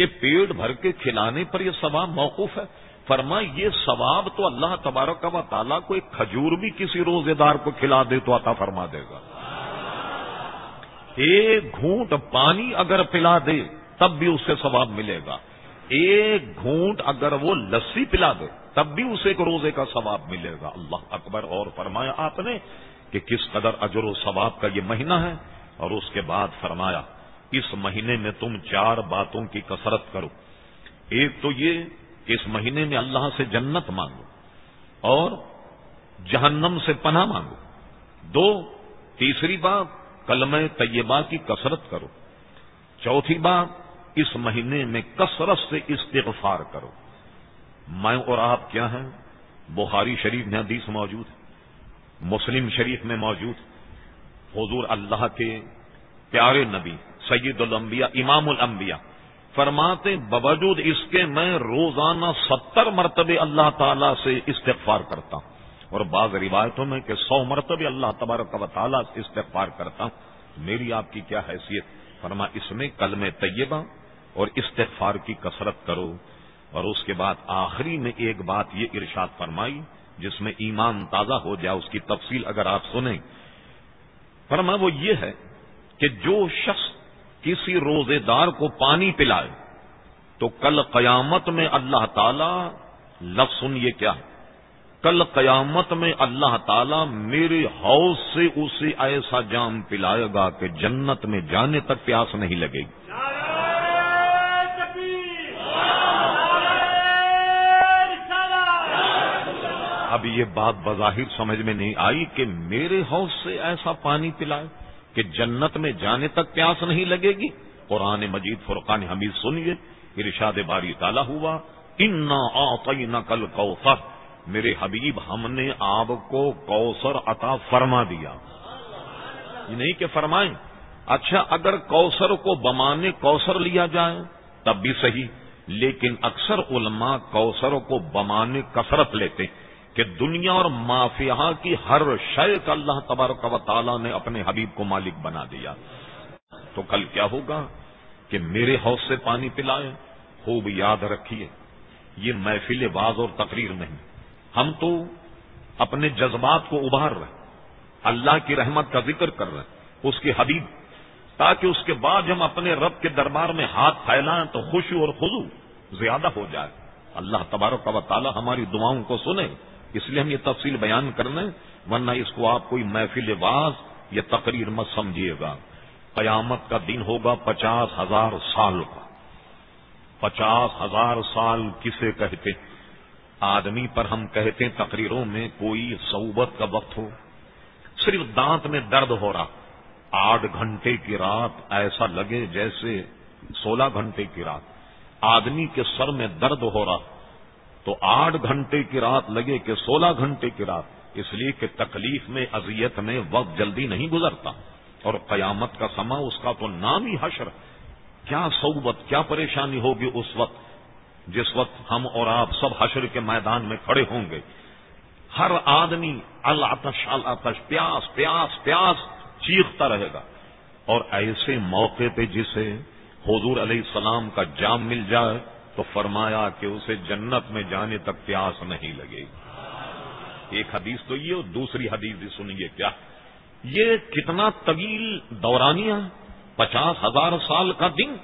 کہ پیٹ بھر کے کھلانے پر یہ ثواب موقف ہے۔ فرما یہ ثواب تو اللہ تبارک و تعالیٰ کو ایک کھجور بھی کسی روزے دار کو کھلا دے تو عطا فرما دے گا۔ ایک گھونٹ پانی اگر پلا دے، تب بھی اسے ثواب ملے گا۔ ایک گھونٹ اگر وہ لسی پلا دے، تب بھی اسے ایک روزے کا ثواب ملے گا۔ اللہ اکبر۔ اور فرمایا آپ نے کہ کس قدر اجر و ثواب کا یہ مہینہ ہے۔ اور اس کے بعد فرمایا اس مہینے میں تم چار باتوں کی کثرت کرو۔ ایک تو یہ کہ اس مہینے میں اللہ سے جنت مانگو اور جہنم سے پناہ مانگو۔ دو، تیسری بات، کلمہ طیبہ کی کثرت کرو۔ چوتھی بات، اس مہینے میں کثرت سے استغفار کرو۔ میں اور آپ کیا ہیں؟ بخاری شریف میں حدیث موجود ہے، مسلم شریف میں موجود حضور اللہ کے پیارے نبی سید الانبیاء، امام الانبیاء۔ فرماتے باوجود اس کے میں روزانہ ستر مرتبے اللہ تعالی سے استغفار کرتا ہوں۔ اور بعض روایتوں میں کہ سو مرتبے اللہ تبارک و تعالیٰ سے استغفار کرتا ہوں۔ میری آپ کی کیا حیثیت؟ فرما، اس میں کلم طیبہ اور استغفار کی کثرت کرو۔ اور اس کے بعد آخری میں ایک بات یہ ارشاد فرمائی، جس میں ایمان تازہ ہو جائے، اس کی تفصیل اگر آپ سنیں۔ فرما، وہ یہ ہے کہ جو شخص کسی روزے دار کو پانی پلائے تو کل قیامت میں اللہ تعالی، لفظ سن یہ کیا ہے؟ کل قیامت میں اللہ تعالی میرے حوض سے اسے ایسا جام پلائے گا کہ جنت میں جانے تک پیاس نہیں لگے گی۔ اب یہ بات بظاہر سمجھ میں نہیں آئی کہ میرے حوض سے ایسا پانی پلائے۔ کہ جنت میں جانے تک پیاس نہیں لگے گی۔ قرآن مجید فرقان حمید سنیے، ارشاد باری تالا ہوا، انا آئی کل کوثر میرے حبیب، ہم نے آپ کو کوثر عطا فرما دیا۔ یہ نہیں کہ فرمائیں اچھا اگر کوثر کو بمانے کوثر لیا جائے تب بھی صحیح، لیکن اکثر علماء کوثر کو بمانے کثرت لیتے ہیں۔ کہ دنیا اور مافیا کی ہر شے کا اللہ تبارک و تعالیٰ نے اپنے حبیب کو مالک بنا دیا۔ تو کل کیا ہوگا کہ میرے حوص سے پانی پلائے خوب یاد رکھیے، یہ محفل باز اور تقریر نہیں۔ ہم تو اپنے جذبات کو ابھار رہے اللہ کی رحمت کا ذکر کر رہے اس کے حبیب۔ تاکہ اس کے بعد ہم اپنے رب کے دربار میں ہاتھ پھیلائیں تو خوشی اور خزو زیادہ ہو جائے۔ اللہ تبارک و تعالیٰ ہماری دعاؤں کو سنے اس لیے ہم یہ تفصیل بیان کرنے ورنہ اس کو آپ کوئی محفل باز یا تقریر مت سمجھیے گا۔ قیامت کا دن ہوگا پچاس ہزار سال کا۔ پچاس ہزار سال کسے کہتے؟ آدمی پر ہم کہتے تقریروں میں کوئی صوبت کا وقت ہو۔ صرف دانت میں درد ہو رہا۔ آٹھ گھنٹے کی رات ایسا لگے جیسے سولہ گھنٹے کی رات۔ آدمی کے سر میں درد ہو رہا۔ تو آٹھ گھنٹے کی رات لگے کہ سولہ گھنٹے کی رات، اس لیے کہ تکلیف میں، اذیت میں وقت جلدی نہیں گزرتا۔ اور قیامت کا سما اس کا تو نام ہی حشر۔ کیا صوبت کیا پریشانی ہوگی اس وقت؟ جس وقت ہم اور آپ سب حشر کے میدان میں کھڑے ہوں گے۔ ہر آدمی التش التش پیاس پیاس پیاس چیختا رہے گا۔ اور ایسے موقع پہ جسے حضور علیہ السلام کا جام مل جائے تو فرمایا کہ اسے جنت میں جانے تک پیاس نہیں لگے۔ گی ایک حدیث تو یہ اور دوسری حدیث بھی سنیے کیا۔ یہ کتنا طویل دورانیہ، پچاس ہزار سال کا دن۔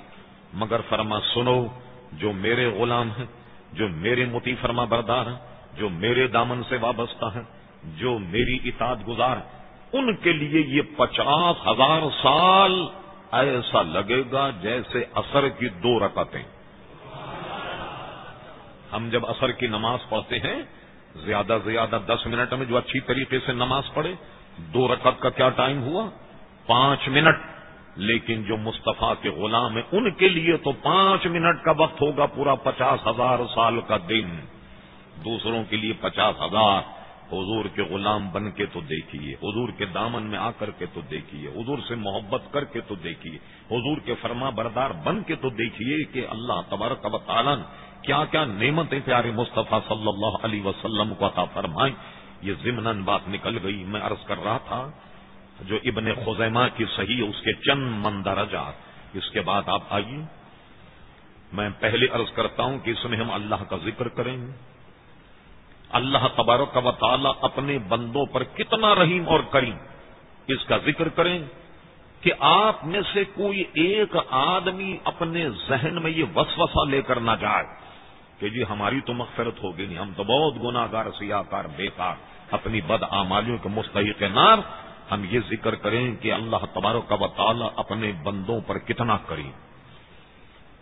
مگر فرما، سنو، جو میرے غلام ہیں، جو میرے متی فرما بردار ہیں، جو میرے دامن سے وابستہ ہیں، جو میری اطاعت گزار ان کے لیے یہ پچاس ہزار سال ایسا لگے گا جیسے اثر کی دو رکعتیں ہم جب اثر کی نماز پڑھتے ہیں، زیادہ سے زیادہ دس منٹ میں جو اچھی طریقے سے نماز پڑھے، دو رکعت کا کیا ٹائم ہوا؟ پانچ منٹ۔ لیکن جو مصطفیٰ کے غلام ہیں، ان کے لیے تو پانچ منٹ کا وقت ہوگا پورا پچاس ہزار سال کا دن۔ دوسروں کے لیے پچاس ہزار۔ حضور کے غلام بن کے تو دیکھیے، حضور کے دامن میں آ کر کے تو دیکھیے، حضور سے محبت کر کے تو دیکھیے، حضور کے فرما بردار بن کے تو دیکھیے کہ اللہ تبارک و تعالیٰ کیا کیا نعمتیں پیارے مصطفیٰ صلی اللہ علیہ وسلم کو عطا فرمائیں۔ یہ ضمن بات نکل گئی۔ میں عرض کر رہا تھا جو ابن خزیمہ کی صحیح اس کے چند مندرجات اس کے بعد آپ آئیے۔ میں پہلے عرض کرتا ہوں کہ اس میں ہم اللہ کا ذکر کریں۔ اللہ تبارک و تعالی اپنے بندوں پر کتنا رحیم اور کریم۔ اس کا ذکر کریں کہ آپ میں سے کوئی ایک آدمی اپنے ذہن میں یہ وسوسہ لے کر نہ جائے۔ کہ جی ہماری تو مغفرت ہوگی نہیں، ہم تو بہت گناگار سیاکار بےکار اپنی بد آمالیوں کے مستحق نار۔ ہم یہ ذکر کریں کہ اللہ تبارک و تعالی اپنے بندوں پر کتنا کریں۔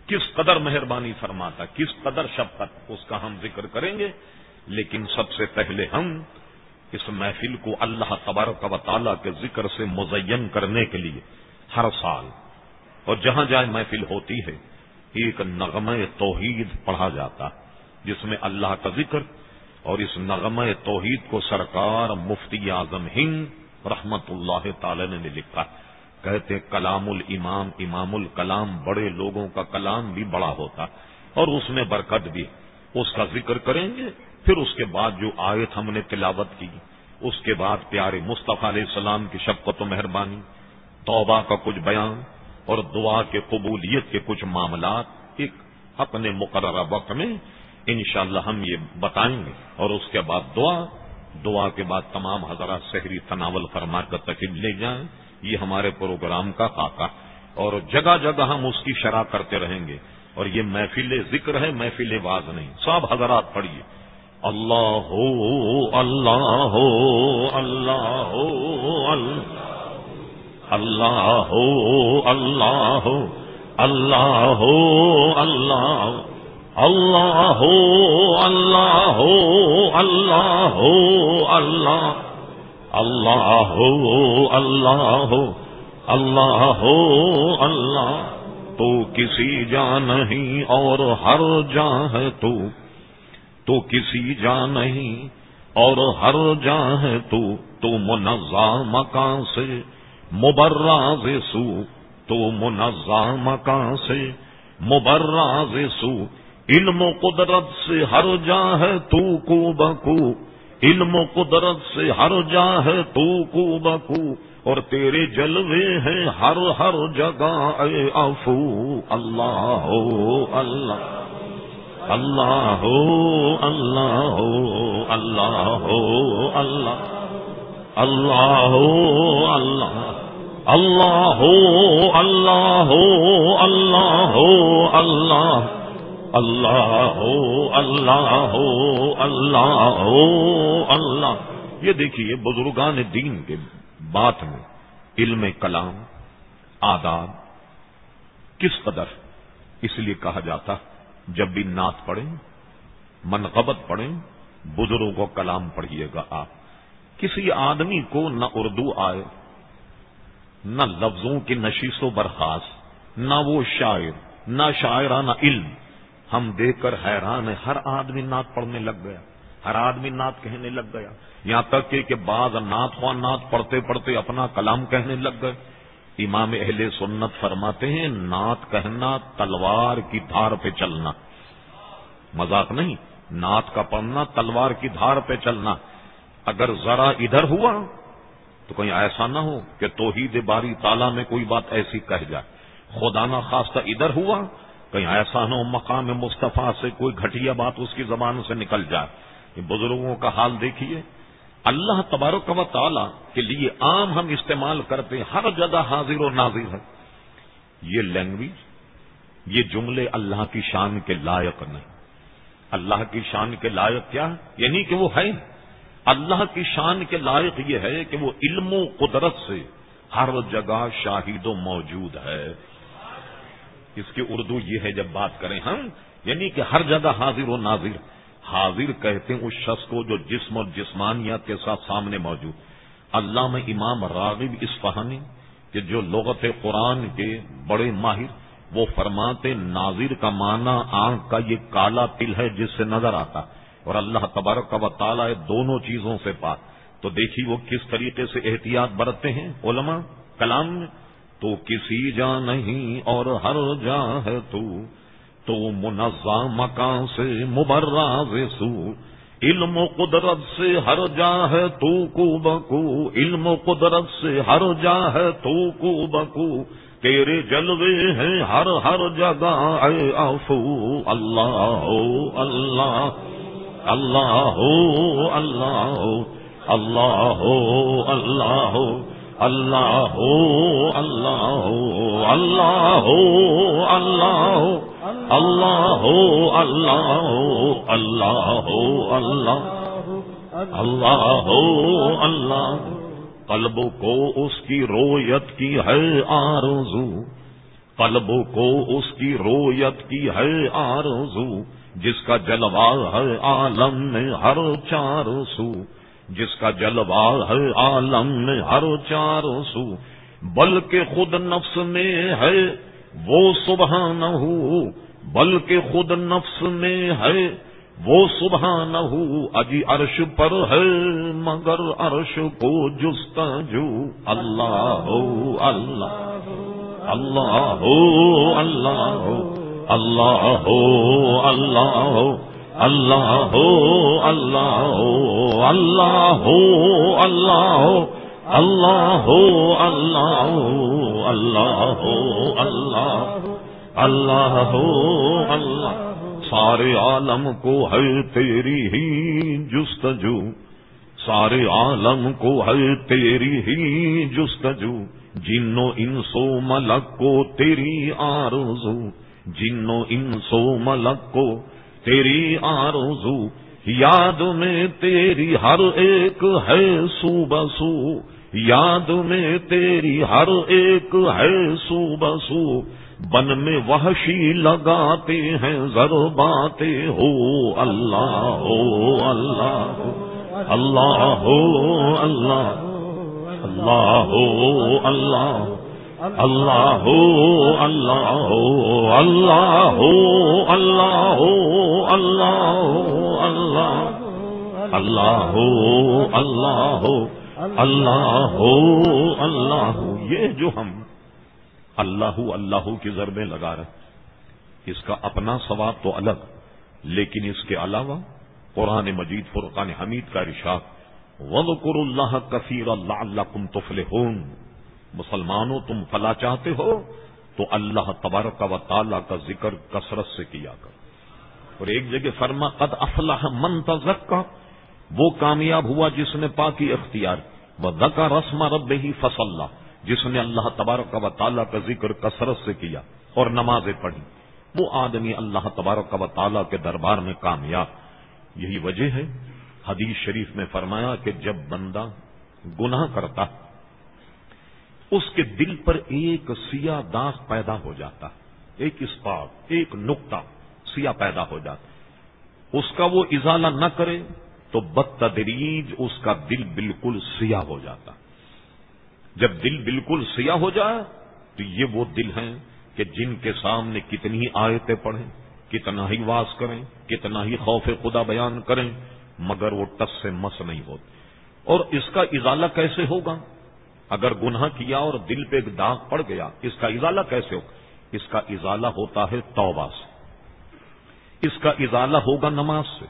کس قدر مہربانی فرماتا، کس قدر شفقت، اس کا ہم ذکر کریں گے۔ لیکن سب سے پہلے ہم اس محفل کو اللہ تبارک و تعالی کے ذکر سے مزین کرنے کے لیے ہر سال، اور جہاں جہاں محفل ہوتی ہے ایک نغمہ توحید پڑھا جاتا جس میں اللہ کا ذکر اور اس نغمہ توحید کو سرکار مفتی اعظم ہند رحمت اللہ تعالی نے لکھا۔ کہتے کلام الامام، امام الکلام، بڑے لوگوں کا کلام بھی بڑا ہوتا اور اس میں برکت بھی۔ اس کا ذکر کریں گے، پھر اس کے بعد جو آیت ہم نے تلاوت کی، اس کے بعد پیارے مصطفیٰ علیہ السلام کی شفقت و مہربانی، توبہ کا کچھ بیان اور دعا کے قبولیت کے کچھ معاملات ایک اپنے مقررہ وقت میں انشاءاللہ ہم یہ بتائیں گے اور اس کے بعد دعا دعا کے بعد تمام حضرات شہری تناول فرما کر تقریب لے جائیں، یہ ہمارے پروگرام کا خاکہ اور جگہ جگہ ہم اس کی شرح کرتے رہیں گے اور یہ محفل ذکر ہے، محفل باز نہیں، سب حضرات پڑھیے۔ اللہ ہو اللہ ہو اللہ ہو، اللہ اللہ ہو اللہ ہو اللہ ہو اللہ اللہ ہو اللہ ہو اللہ ہو اللہ اللہ ہو اللہ ہو اللہ ہو اللہ تو کسی جا نہیں اور ہر جا ہے تو تو کسی جا نہیں اور ہر جا ہے تو تو منزا مکان سے مبراز سو تو منزا مکان سے مبراز سو علم و قدرت سے ہر جا ہے تو کو بکو علم و قدرت سے ہر جا ہے تو کو بکو اور تیرے جلوے ہیں ہر ہر جگہ اے افو اللہ ہو اللہ اللہ ہو اللہ ہو اللہ ہو اللہ اللہ ہو اللہ اللہ ہو اللہ ہو اللہ ہو اللہ اللہ ہو اللہ ہو اللہ ہو اللہ یہ دیکھیے بزرگان دین کے بات میں علم کلام، آداب کس قدر اس لیے کہا جاتا جب بھی نعت پڑھیں، منقبت پڑھیں، بزرگوں کو کلام پڑھیے گا آپ۔ کسی آدمی کو نہ اردو آئے، نہ لفظوں کی نشیس و برخاست، نہ وہ شاعر، نہ شاعرانہ علم۔ ہم دیکھ کر حیران ہے ہر آدمی نعت پڑھنے لگ گیا، ہر آدمی نعت کہنے لگ گیا۔ یہاں تک کہ بعض نعت خواہ نعت پڑھتے پڑھتے اپنا کلام کہنے لگ گئے۔ امام اہل سنت فرماتے ہیں، نعت کہنا، تلوار کی دھار پہ چلنا۔ مذاق نہیں، نعت کا پڑھنا، تلوار کی دھار پہ چلنا۔ اگر ذرا ادھر ہوا تو کہیں ایسا نہ ہو کہ توحید باری تالا میں کوئی بات ایسی کہہ جائے۔ خدا نہ خاصہ ادھر ہوا، کہیں ایسا نہ ہو مقام مصطفیٰ سے کوئی گھٹیا بات اس کی زبان سے نکل جائے۔ بزرگوں کا حال دیکھیے۔ اللہ تبارک و تعالی کے لیے عام ہم استعمال کرتے ہر جگہ حاضر و ناظر ہے یہ لینگویج، یہ جملے اللہ کی شان کے لائق نہیں۔ اللہ کی شان کے لائق کیا؟ ہے یعنی کہ وہ ہے اللہ کی شان کے لائق یہ ہے کہ وہ علم و قدرت سے ہر جگہ شاہد و موجود ہے۔ اس کی اردو یہ ہے جب بات کریں ہم یعنی کہ ہر جگہ حاضر و ناظر۔ حاضر کہتے ہیں اس شخص کو جو جسم اور جسمانیت کے ساتھ سامنے موجود۔ اللہ میں امام راغب اسفہانی کہ جو لغت قرآن کے بڑے ماہر، وہ فرماتے ناظر کا معنی آنکھ کا یہ کالا تل ہے جس سے نظر آتا۔ اور اللہ تبارک کا و تعالیٰ دونوں چیزوں سے پاک۔ تو دیکھیے وہ کس طریقے سے احتیاط برتتے ہیں علماء کلام میں۔ تو کسی جا نہیں اور ہر جا ہے تو تو منزہ مکان سے مبراز سو۔ علم و قدرت سے ہر جا ہے تو کو بکو۔ علم و قدرت سے ہر جا ہے تو کو بکو۔ تیرے جلوے ہیں ہر ہر جگہ اے افو اللہ اللہ۔ اللہ ہو اللہ ہو اللہ ہو اللہ ہو اللہ ہو اللہ ہو اللہ ہو اللہ ہو اللہ ہو اللہ ہو اللہ ہو اللہ اللہ ہو اللہ قلب کو اس کی رویت کی ہے آرزو قلب کو اس کی رویت کی ہے آرزو جس کا جلوہ ہے عالم میں ہر چار سو جس کا جلوہ ہے عالم میں ہر چار سو بلکہ خود نفس میں ہے وہ سبحان ہو بلکہ خود نفس میں ہے وہ سبحان ہو اجی عرش پر ہے مگر عرش کو جستا جو اللہ ہو اللہ اللہ ہو اللہ ہو اللہ ہو اللہ ہو اللہ ہو اللہ ہو اللہ ہو اللہ ہو اللہ ہو اللہ ہو اللہ ہو اللہ اللہ ہو اللہ سارے عالم کو ہے تیری ہی جستجو سارے عالم کو ہے تیری ہی جستجو جنو انسو ملک کو تیری آرزو جنو انسو ملک کو تیری آرزو، یاد میں تیری ہر ایک ہے سو بسو۔ یاد میں تیری ہر ایک ہے سو بسو۔ بن میں وحشی لگاتے ہیں، ضرباتے ہو۔ اللہ ہو اللہ ہو اللہ ہو، اللہ اللہ ہو، اللہ اللہ ہو اللہ ہو اللہ ہو اللہ ہو اللہ ہو اللہ اللہ ہو اللہ ہو اللہ ہو اللہ ہو یہ جو ہم اللہ اللہ کی ضربیں لگا رہے اس کا اپنا ثواب تو الگ لیکن اس کے علاوہ قرآن مجید فرقان حمید کا رشاق وَذْكُرُ اللَّهَ كَثِيرًا لَعَلَّكُمْ تُفْلِحُونَ مسلمانوں تم فلا چاہتے ہو، تو اللہ تبارک و تعالی کا ذکر کثرت سے کیا کر اور ایک جگہ فرما، قد افلح من تزکا، وہ کامیاب ہوا جس نے پاکی اختیار وہ دکا رسم رب ہی فصل جس نے اللہ تبارک و تعالی کا ذکر کثرت سے کیا اور نمازیں پڑھی۔ وہ آدمی اللہ تبارک و تعالی کے دربار میں کامیاب۔ یہی وجہ ہے، حدیث شریف میں فرمایا کہ جب بندہ گناہ کرتا اس کے دل پر ایک سیاہ داغ پیدا ہو جاتا، ایک اسپاٹ ایک نقطہ سیاہ پیدا ہو جاتا۔ اس کا وہ ازالہ نہ کرے تو بدتدریج اس کا دل بالکل سیاہ ہو جاتا۔ جب دل بالکل سیاہ ہو جائے تو یہ وہ دل ہیں کہ جن کے سامنے کتنی آیتیں پڑھیں، کتنا ہی واس کریں، کتنا ہی خوف خدا بیان کریں، مگر وہ ٹس سے مس نہیں ہوتے۔ اور اس کا ازالہ کیسے ہوگا؟ اگر گناہ کیا اور دل پہ ایک داغ پڑ گیا، اس کا ازالہ کیسے ہوگا اس کا ازالہ ہوتا ہے توبہ سے۔ اس کا ازالہ ہوگا نماز سے۔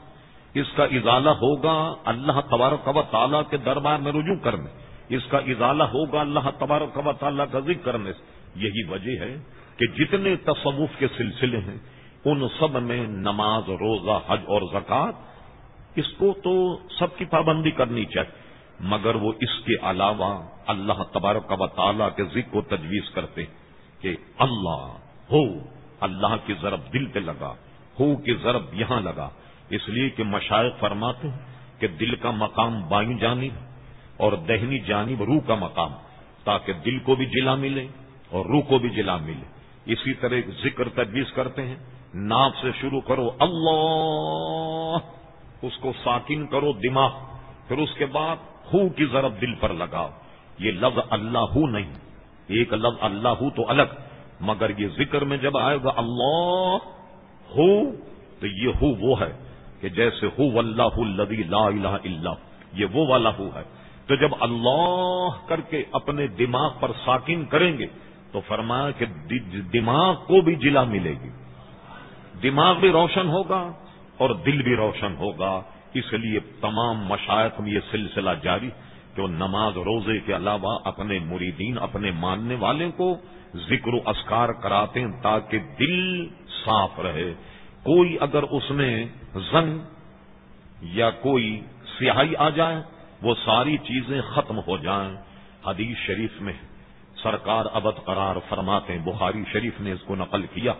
اس کا ازالہ ہوگا اللہ تبارک و تعالیٰ کے دربار میں رجوع کرنے۔ اس کا ازالہ ہوگا اللہ تبارک و تعالیٰ کا ذکر کرنے۔ سے یہی وجہ ہے کہ جتنے تصوف کے سلسلے ہیں، ان سب میں نماز، روزہ، حج اور زکوٰۃ، اس کو تو سب کی پابندی کرنی چاہیے۔ مگر وہ اس کے علاوہ اللہ تبارک و تعالیٰ کے ذکر کو تجویز کرتے کہ اللہ ہو، اللہ کی ضرب دل پہ لگا، ہو کی ضرب یہاں لگا۔ اس لیے کہ مشائق فرماتے ہیں کہ دل کا مقام بائیں جانب اور دہنی جانب روح کا مقام، تاکہ دل کو بھی جلا ملے اور روح کو بھی جلا ملے۔ اسی طرح ذکر تجویز کرتے ہیں ناپ سے شروع کرو اللہ، اس کو ساکن کرو دماغ، پھر اس کے بعد ہو کی ضرب دل پر لگاؤ۔ یہ لفظ اللہ ہو نہیں۔ ایک لفظ اللہ ہو تو الگ۔ مگر یہ ذکر میں جب آئے گا اللہ ہو، تو یہ ہو وہ ہے کہ جیسے ہو اللہ الدی لا الہ الا یہ وہ والا ہو ہے۔ تو جب اللہ کر کے اپنے دماغ پر ساکن کریں گے، تو فرمایا کہ دماغ کو بھی جلا ملے گی۔ دماغ بھی روشن ہوگا اور دل بھی روشن ہوگا۔ اس لیے تمام مشاعت میں یہ سلسلہ جاری کہ وہ نماز روزے کے علاوہ اپنے مریدین، اپنے ماننے والے کو ذکر و اسکار کراتے ہیں تاکہ دل صاف رہے۔ کوئی اگر اس میں زنگ یا کوئی سیاہی آ جائے، وہ ساری چیزیں ختم ہو جائیں۔ حدیث شریف میں سرکار ابد قرار فرماتے ہیں، بخاری شریف نے اس کو نقل کیا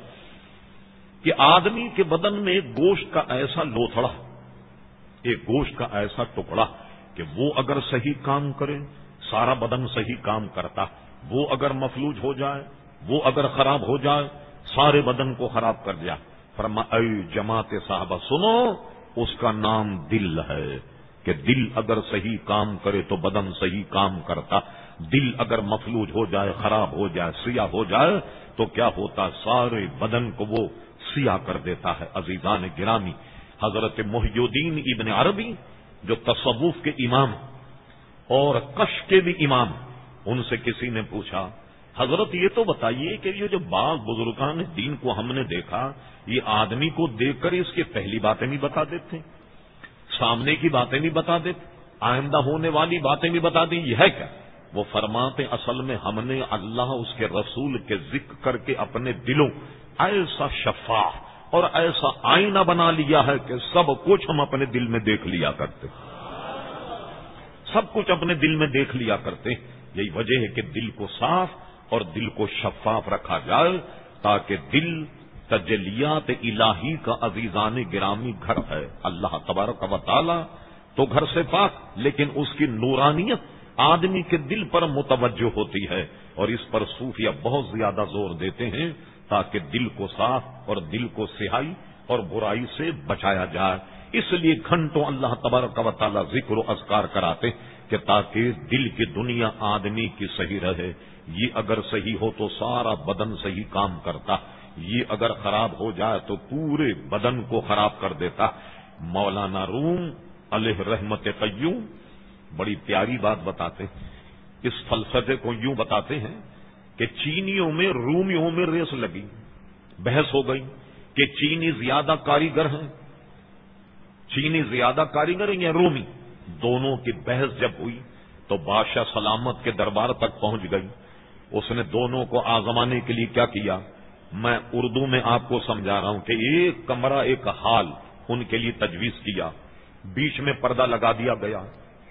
کہ آدمی کے بدن میں ایک گوشت کا ایسا لوتھڑا ایک گوشت کا ایسا ٹکڑا کہ وہ اگر صحیح کام کرے، سارا بدن صحیح کام کرتا، وہ اگر مفلوج ہو جائے، وہ اگر خراب ہو جائے، سارے بدن کو خراب کر دیا۔ فرما، اے جماعت صاحبہ سنو، اس کا نام دل ہے کہ دل اگر صحیح کام کرے تو بدن صحیح کام کرتا۔ دل اگر مفلوج ہو جائے، خراب ہو جائے، سیاہ ہو جائے، تو کیا ہوتا؟ سارے بدن کو وہ سیاہ کر دیتا ہے، عزیزان گرامی۔ حضرت محی الدین ابن عربی، جو تصوف کے امام اور کش کے بھی امام، ان سے کسی نے پوچھا، حضرت یہ تو بتائیے کہ یہ جو باغ بزرگان دین کو ہم نے دیکھا، یہ آدمی کو دیکھ کر اس کی پہلی باتیں بھی بتا دیتے سامنے کی باتیں بھی بتا دیتے آئندہ ہونے والی باتیں بھی بتا دیں، یہ ہے کیا؟ وہ فرماتے اصل میں ہم نے اللہ، اس کے رسول کے ذکر کر کے اپنے دلوں، ایسا شفا اور ایسا آئینہ بنا لیا ہے کہ سب کچھ ہم اپنے دل میں دیکھ لیا کرتے سب کچھ اپنے دل میں دیکھ لیا کرتے یہی وجہ ہے کہ دل کو صاف اور دل کو شفاف رکھا جائے تاکہ دل تجلیات الہی کا عزیزان گرامی گھر ہے۔ اللہ تبارک و تعالی تو گھر سے پاک، لیکن اس کی نورانیت آدمی کے دل پر متوجہ ہوتی ہے اور اس پر صوفیہ بہت زیادہ زور دیتے ہیں۔ تاکہ دل کو صاف اور دل کو سہائی اور برائی سے بچایا جائے۔ اس لیے گھنٹوں اللہ تبارک و تعالی ذکر و اذکار کراتے کہ تاکہ دل کی دنیا آدمی کی صحیح رہے۔ یہ اگر صحیح ہو تو سارا بدن صحیح کام کرتا۔ یہ اگر خراب ہو جائے تو پورے بدن کو خراب کر دیتا۔ مولانا روم علیہ رحمت قیوم بڑی پیاری بات بتاتے اس فلسفے کو یوں بتاتے ہیں کہ چینیوں میں رومیوں میں ریس لگی، بحث ہو گئی کہ چینی زیادہ کاریگر ہیں۔ چینی زیادہ کاریگر ہیں یا رومی؟ دونوں کی بحث جب ہوئی تو بادشاہ سلامت کے دربار تک پہنچ گئی۔ اس نے دونوں کو آزمانے کے لیے کیا کیا؟ میں اردو میں آپ کو سمجھا رہا ہوں کہ ایک کمرہ، ایک حال ان کے لیے تجویز کیا۔ بیچ میں پردہ لگا دیا گیا۔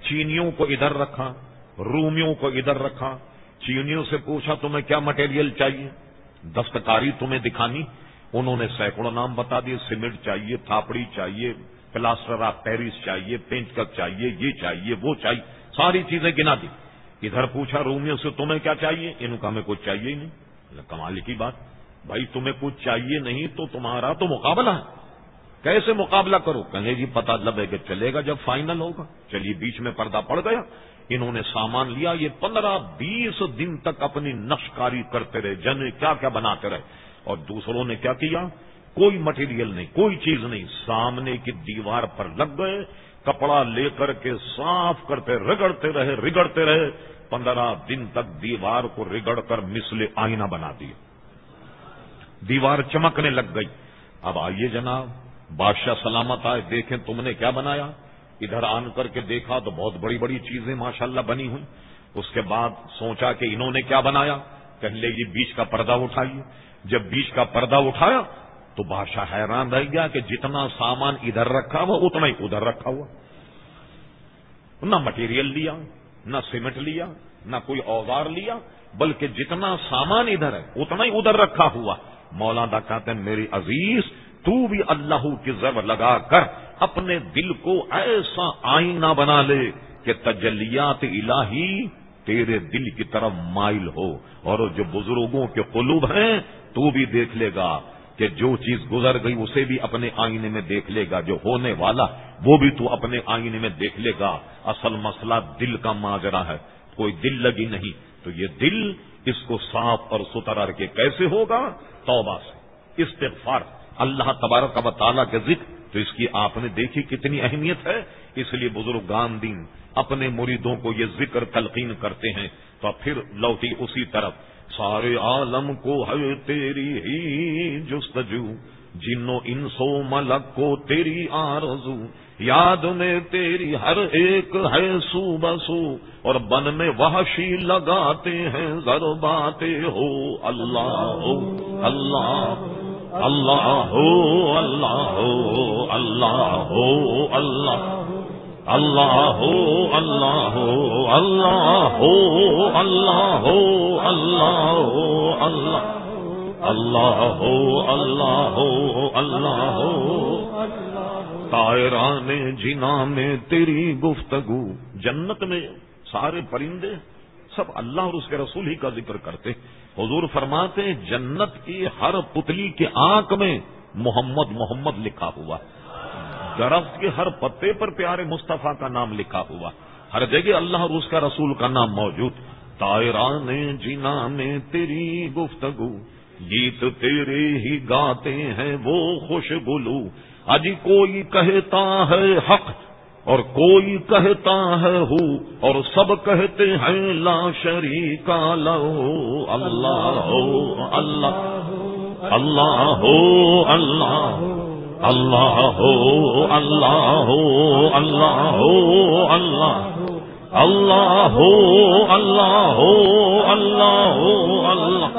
چینیوں کو ادھر رکھا، رومیوں کو ادھر رکھا۔ چینیوں سے پوچھا، تمہیں کیا مٹیریل چاہیے? دستکاری تمہیں دکھانی۔ انہوں نے سینکڑوں نام بتا دیے، سیمنٹ چاہیے، تھاپڑی چاہیے، پلاسٹر آف پیرس چاہیے، پینٹ کپ چاہیے، یہ چاہیے، وہ چاہیے، ساری چیزیں گنا دی۔ ادھر پوچھا، رومیوں سے تمہیں کیا چاہیے؟ ان کو ہمیں کچھ چاہیے ہی نہیں۔ کمال کی بات۔ بھائی تمہیں کچھ چاہیے نہیں تو تمہارا تو مقابلہ ہے۔ کیسے مقابلہ کرو؟ کہیں جی پتا لگے کہ چلے گا جب فائنل ہوگا۔ چلیے بیچ میں پردہ پڑ گیا۔ انہوں نے سامان لیا، یہ پندرہ بیس دن تک اپنی نقشکاری کرتے رہے جن کیا کیا بناتے رہے۔ اور دوسروں نے کیا کیا؟ کوئی مٹیریل نہیں، کوئی چیز نہیں۔ سامنے کی دیوار پر لگ گئے، کپڑا لے کر کے صاف کرتے رگڑتے رہے رگڑتے رہے۔ پندرہ دن تک دیوار کو رگڑ کر مسلے آئینہ بنا دیا دیوار چمکنے لگ گئی۔ اب آئیے جناب، بادشاہ سلامت آئے، دیکھیں تم نے کیا بنایا۔ ادھر آن کر کے دیکھا تو بہت بڑی بڑی چیزیں ماشاءاللہ بنی ہوئی۔ اس کے بعد سوچا کہ انہوں نے کیا بنایا؟ پہلے یہ بیچ کا پردہ اٹھائیے۔ جب بیچ کا پردہ اٹھایا تو بادشاہ حیران رہ گیا کہ جتنا سامان ادھر رکھا ہوا، اتنا ہی ادھر رکھا ہوا۔ نہ مٹیریل لیا، نہ سیمنٹ لیا، نہ کوئی اوزار لیا، بلکہ جتنا سامان ادھر ہے، اتنا ہی ادھر رکھا ہوا۔ مولانا کہتے ہیں، میری عزیز تو بھی اللہ کی ضرب لگا کر اپنے دل کو ایسا آئینہ بنا لے کہ تجلیات الہی تیرے دل کی طرف مائل ہو اور جو بزرگوں کے قلوب ہیں تو بھی دیکھ لے گا کہ جو چیز گزر گئی اسے بھی اپنے آئینے میں دیکھ لے گا، جو ہونے والا وہ بھی تو اپنے آئینے میں دیکھ لے گا۔ اصل مسئلہ دل کا ماجرا ہے، کوئی دل لگی نہیں۔ تو یہ دل اس کو صاف اور ستھرا کے کیسے ہوگا؟ توبہ سے، استغفار اللہ تبارک و تعالیٰ کے ذکر، تو اس کی آپ نے دیکھی کتنی اہمیت ہے؟ اس لیے بزرگ دین اپنے مریدوں کو یہ ذکر تلقین کرتے ہیں۔ تو پھر لوٹی اسی طرف، سارے عالم کو ہے تیری ہی جستجو جنو انسو ملک کو تیری آرزو، یاد میں تیری ہر ایک ہے سو بسو، اور بن میں وحشی لگاتے ہیں ضرباتے ہو، اللہ ہو اللہ اللہ ہو اللہ ہو اللہ ہو اللہ اللہ ہو اللہ ہو اللہ ہو اللہ ہو اللہ ہو اللہ اللہ ہو اللہ ہو اللہ ہو تائران جنا میں تیری گفتگو جنت میں سارے پرندے سب اللہ اور اس کے رسول ہی کا ذکر کرتے حضور فرماتے جنت کی ہر پتلی کے آنکھ میں محمد محمد لکھا ہوا درخت کے ہر پتے پر پیارے مصطفیٰ کا نام لکھا ہوا ہر جگہ اللہ اور اس کا رسول کا نام موجود تائران جینا میں تیری گفتگو، گیت تیرے ہی گاتے ہیں وہ خوش گلو اج کوئی کہتا ہے حق اور کوئی کہتا ہے ہو اور سب کہتے ہیں لا شریکا لو اللہ ہو اللہ اللہ ہو اللہ اللہ ہو اللہ ہو اللہ ہو اللہ اللہ ہو اللہ ہو اللہ ہو اللہ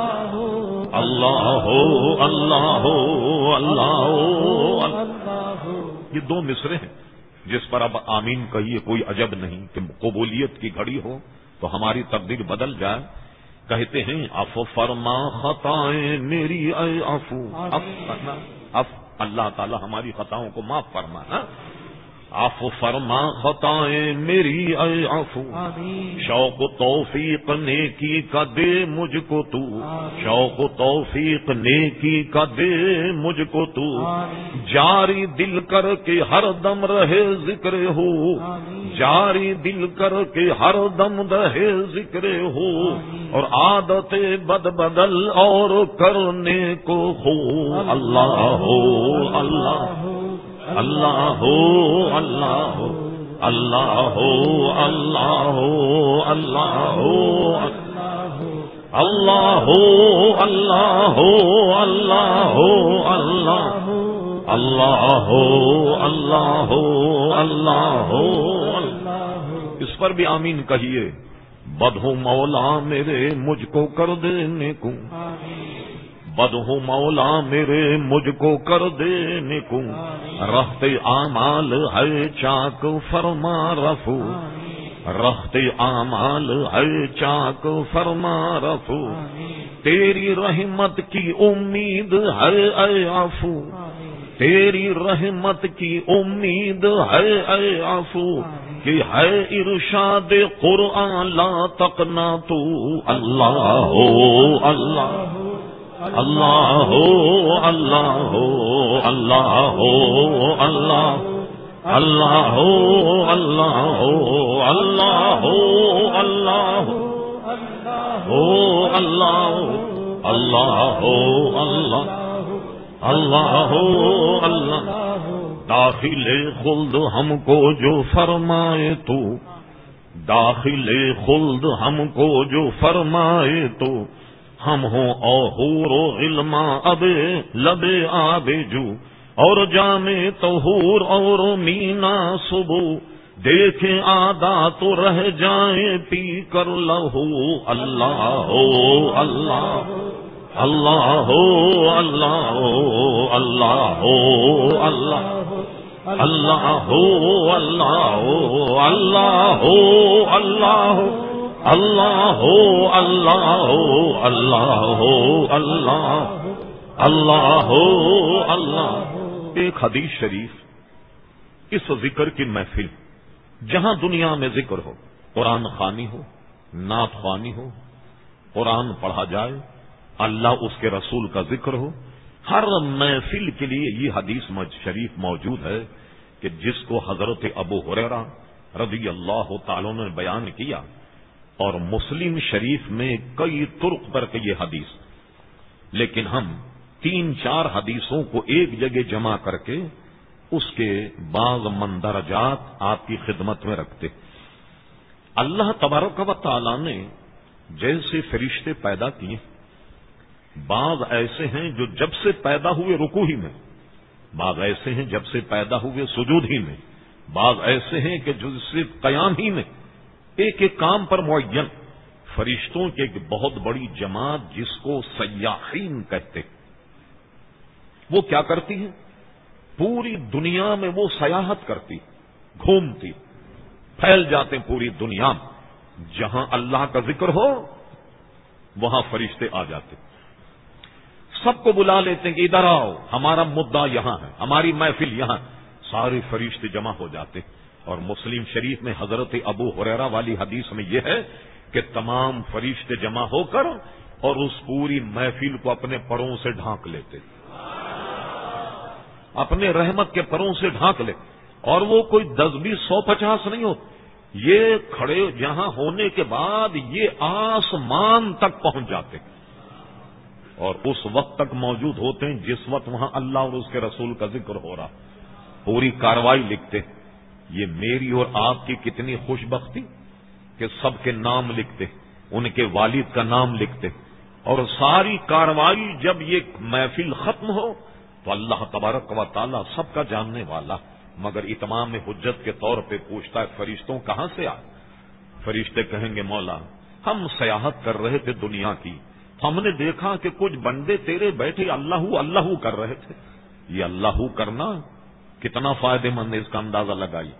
اللہ ہو اللہ ہو اللہ ہو یہ دو مصرے ہیں جس پر اب آمین کہیے کوئی عجب نہیں کہ قبولیت کی گھڑی ہو تو ہماری تقدیر بدل جائے۔ کہتے ہیں اف فرما، خطائیں میری، اے افو اف اف اللہ تعالی ہماری خطاؤں کو معاف فرما ہاں؟ اف فرما خطائیں میری اے افو شوق توفیق نیکی کا دے مجھ کو تو۔ شوق توفیق نیکی کا دے مجھ کو تو۔ جاری دل کر کے ہر دم رہے ذکر ہو۔ جاری دل کر کے ہر دم رہے ذکر ہو۔ اور عادت بد بدل اور کرنے کو ہو۔ اللہ ہو اللہ اللہ ہو اللہ ہو اللہ ہو اللہ ہو اللہ ہو اللہ ہو اللہ ہو اللہ ہو اللہ اللہ ہو اللہ ہو اللہ ہو اس پر بھی آمین کہیے بدہو مولا میرے مجھ کو کر دینے کو بدہو مولا میرے مجھ کو کر دینے کو۔ رہتے آمال ہے چاک فرما رفو رہتے آمال ہے چاک فرما رفو تیری رحمت کی امید ہے اے آفو تیری رحمت کی امید ہے اے آفو کہ ہے ارشاد قرآن لا تقنا تو اللہ ہو اللہ۔ اللہ ہو اللہ ہو اللہ ہو اللہ اللہ ہو اللہ ہو اللہ ہو اللہ ہو اللہ اللہ ہو اللہ اللہ ہو اللہ داخل خلد ہم کو جو فرمائے تو داخل خلد ہم کو جو فرمائے تو ہم ہوں اوہور و علما، اب لبے آبجو اور جامے تہور اور مینا صبح۔ دیکھیں آدھا تو رہ جائیں پی کر لہو۔ اللہ ہو، اللہ اللہ ہو اللہ ہو اللہ ہو، اللہ اللہ ہو اللہ ہو اللہ ہو اللہ ہو۔ اللہ ہو اللہ ہو اللہ ہو اللہ اللہ ہو اللہ ایک حدیث شریف، اس ذکر کی محفل، جہاں دنیا میں ذکر ہو، قرآن خانی ہو، نعت خوانی ہو، قرآن پڑھا جائے، اللہ اس کے رسول کا ذکر ہو، ہر محفل کے لیے یہ حدیث شریف موجود ہے کہ جس کو حضرت ابو حریرا رضی اللہ تعالی نے بیان کیا اور مسلم شریف میں کئی ترک پر یہ حدیث لیکن ہم تین چار حدیثوں کو ایک جگہ جمع کر کے اس کے بعض مندرجات آپ کی خدمت میں رکھتے اللہ تبارک و تعالی نے جیسے فرشتے پیدا کیے، بعض ایسے ہیں جو جب سے پیدا ہوئے رکو ہی میں، بعض ایسے ہیں جب سے پیدا ہوئے سجود ہی میں، بعض ایسے ہیں کہ جو صرف قیام ہی میں۔ ایک ایک کام پر معین۔ فرشتوں کی ایک بہت بڑی جماعت جس کو سیاحین کہتے وہ کیا کرتی ہے پوری دنیا میں وہ سیاحت کرتی گھومتی پھیل جاتے پوری دنیا میں۔ جہاں اللہ کا ذکر ہو، وہاں فرشتے آ جاتے سب کو بلا لیتے ہیں کہ ادھر آؤ، ہمارا مدعا یہاں ہے، ہماری محفل یہاں سارے فرشتے جمع ہو جاتے اور مسلم شریف میں حضرت ابو حریرا والی حدیث میں یہ ہے کہ تمام فرشتے جمع ہو کر اور اس پوری محفل کو اپنے پروں سے ڈھانک لیتے۔ اپنے رحمت کے پروں سے ڈھانک لے۔ اور وہ کوئی دس بیس سو پچاس نہیں ہو۔ یہ کھڑے یہاں ہونے کے بعد یہ آسمان تک پہنچ جاتے۔ اور اس وقت تک موجود ہوتے ہیں جس وقت وہاں اللہ اور اس کے رسول کا ذکر ہو رہا۔ پوری کاروائی لکھتے۔ ہیں یہ میری اور آپ کی کتنی خوش بختی کہ سب کے نام لکھتے ان کے والد کا نام لکھتے اور ساری کاروائی جب یہ محفل ختم ہو تو اللہ تبارک و تعالیٰ سب کا جاننے والا، مگر اتمام حجت کے طور پہ پوچھتا ہے، فرشتوں کہاں سے آئے؟ فرشتے کہیں گے، مولا، ہم سیاحت کر رہے تھے دنیا کی۔ ہم نے دیکھا کہ کچھ بندے تیرے بیٹھے، اللہ اللہ کر رہے تھے۔ یہ اللہ کرنا کتنا فائدے مند ہے اس کا اندازہ لگائی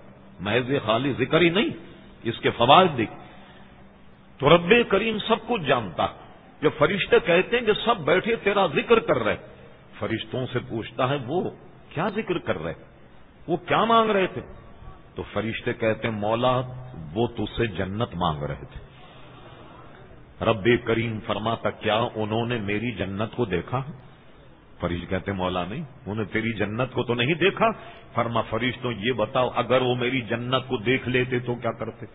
محض خالی ذکر ہی نہیں، اس کے فوائد دیکھ۔ تو رب کریم سب کچھ جانتا۔ جب فرشتے کہتے ہیں کہ سب بیٹھے تیرا ذکر کر رہے۔ فرشتوں سے پوچھتا ہے، وہ کیا ذکر کر رہے؟ وہ کیا مانگ رہے تھے؟ تو فرشتے کہتے ہیں، مولا، وہ تو سے جنت مانگ رہے تھے۔ رب کریم فرماتا، کیا انہوں نے میری جنت کو دیکھا؟ فریش کہتے مولا نہیں، انہوں نے تیری جنت کو تو نہیں دیکھا؟ فرما فریش تو یہ بتاؤ، اگر وہ میری جنت کو دیکھ لیتے تو کیا کرتے؟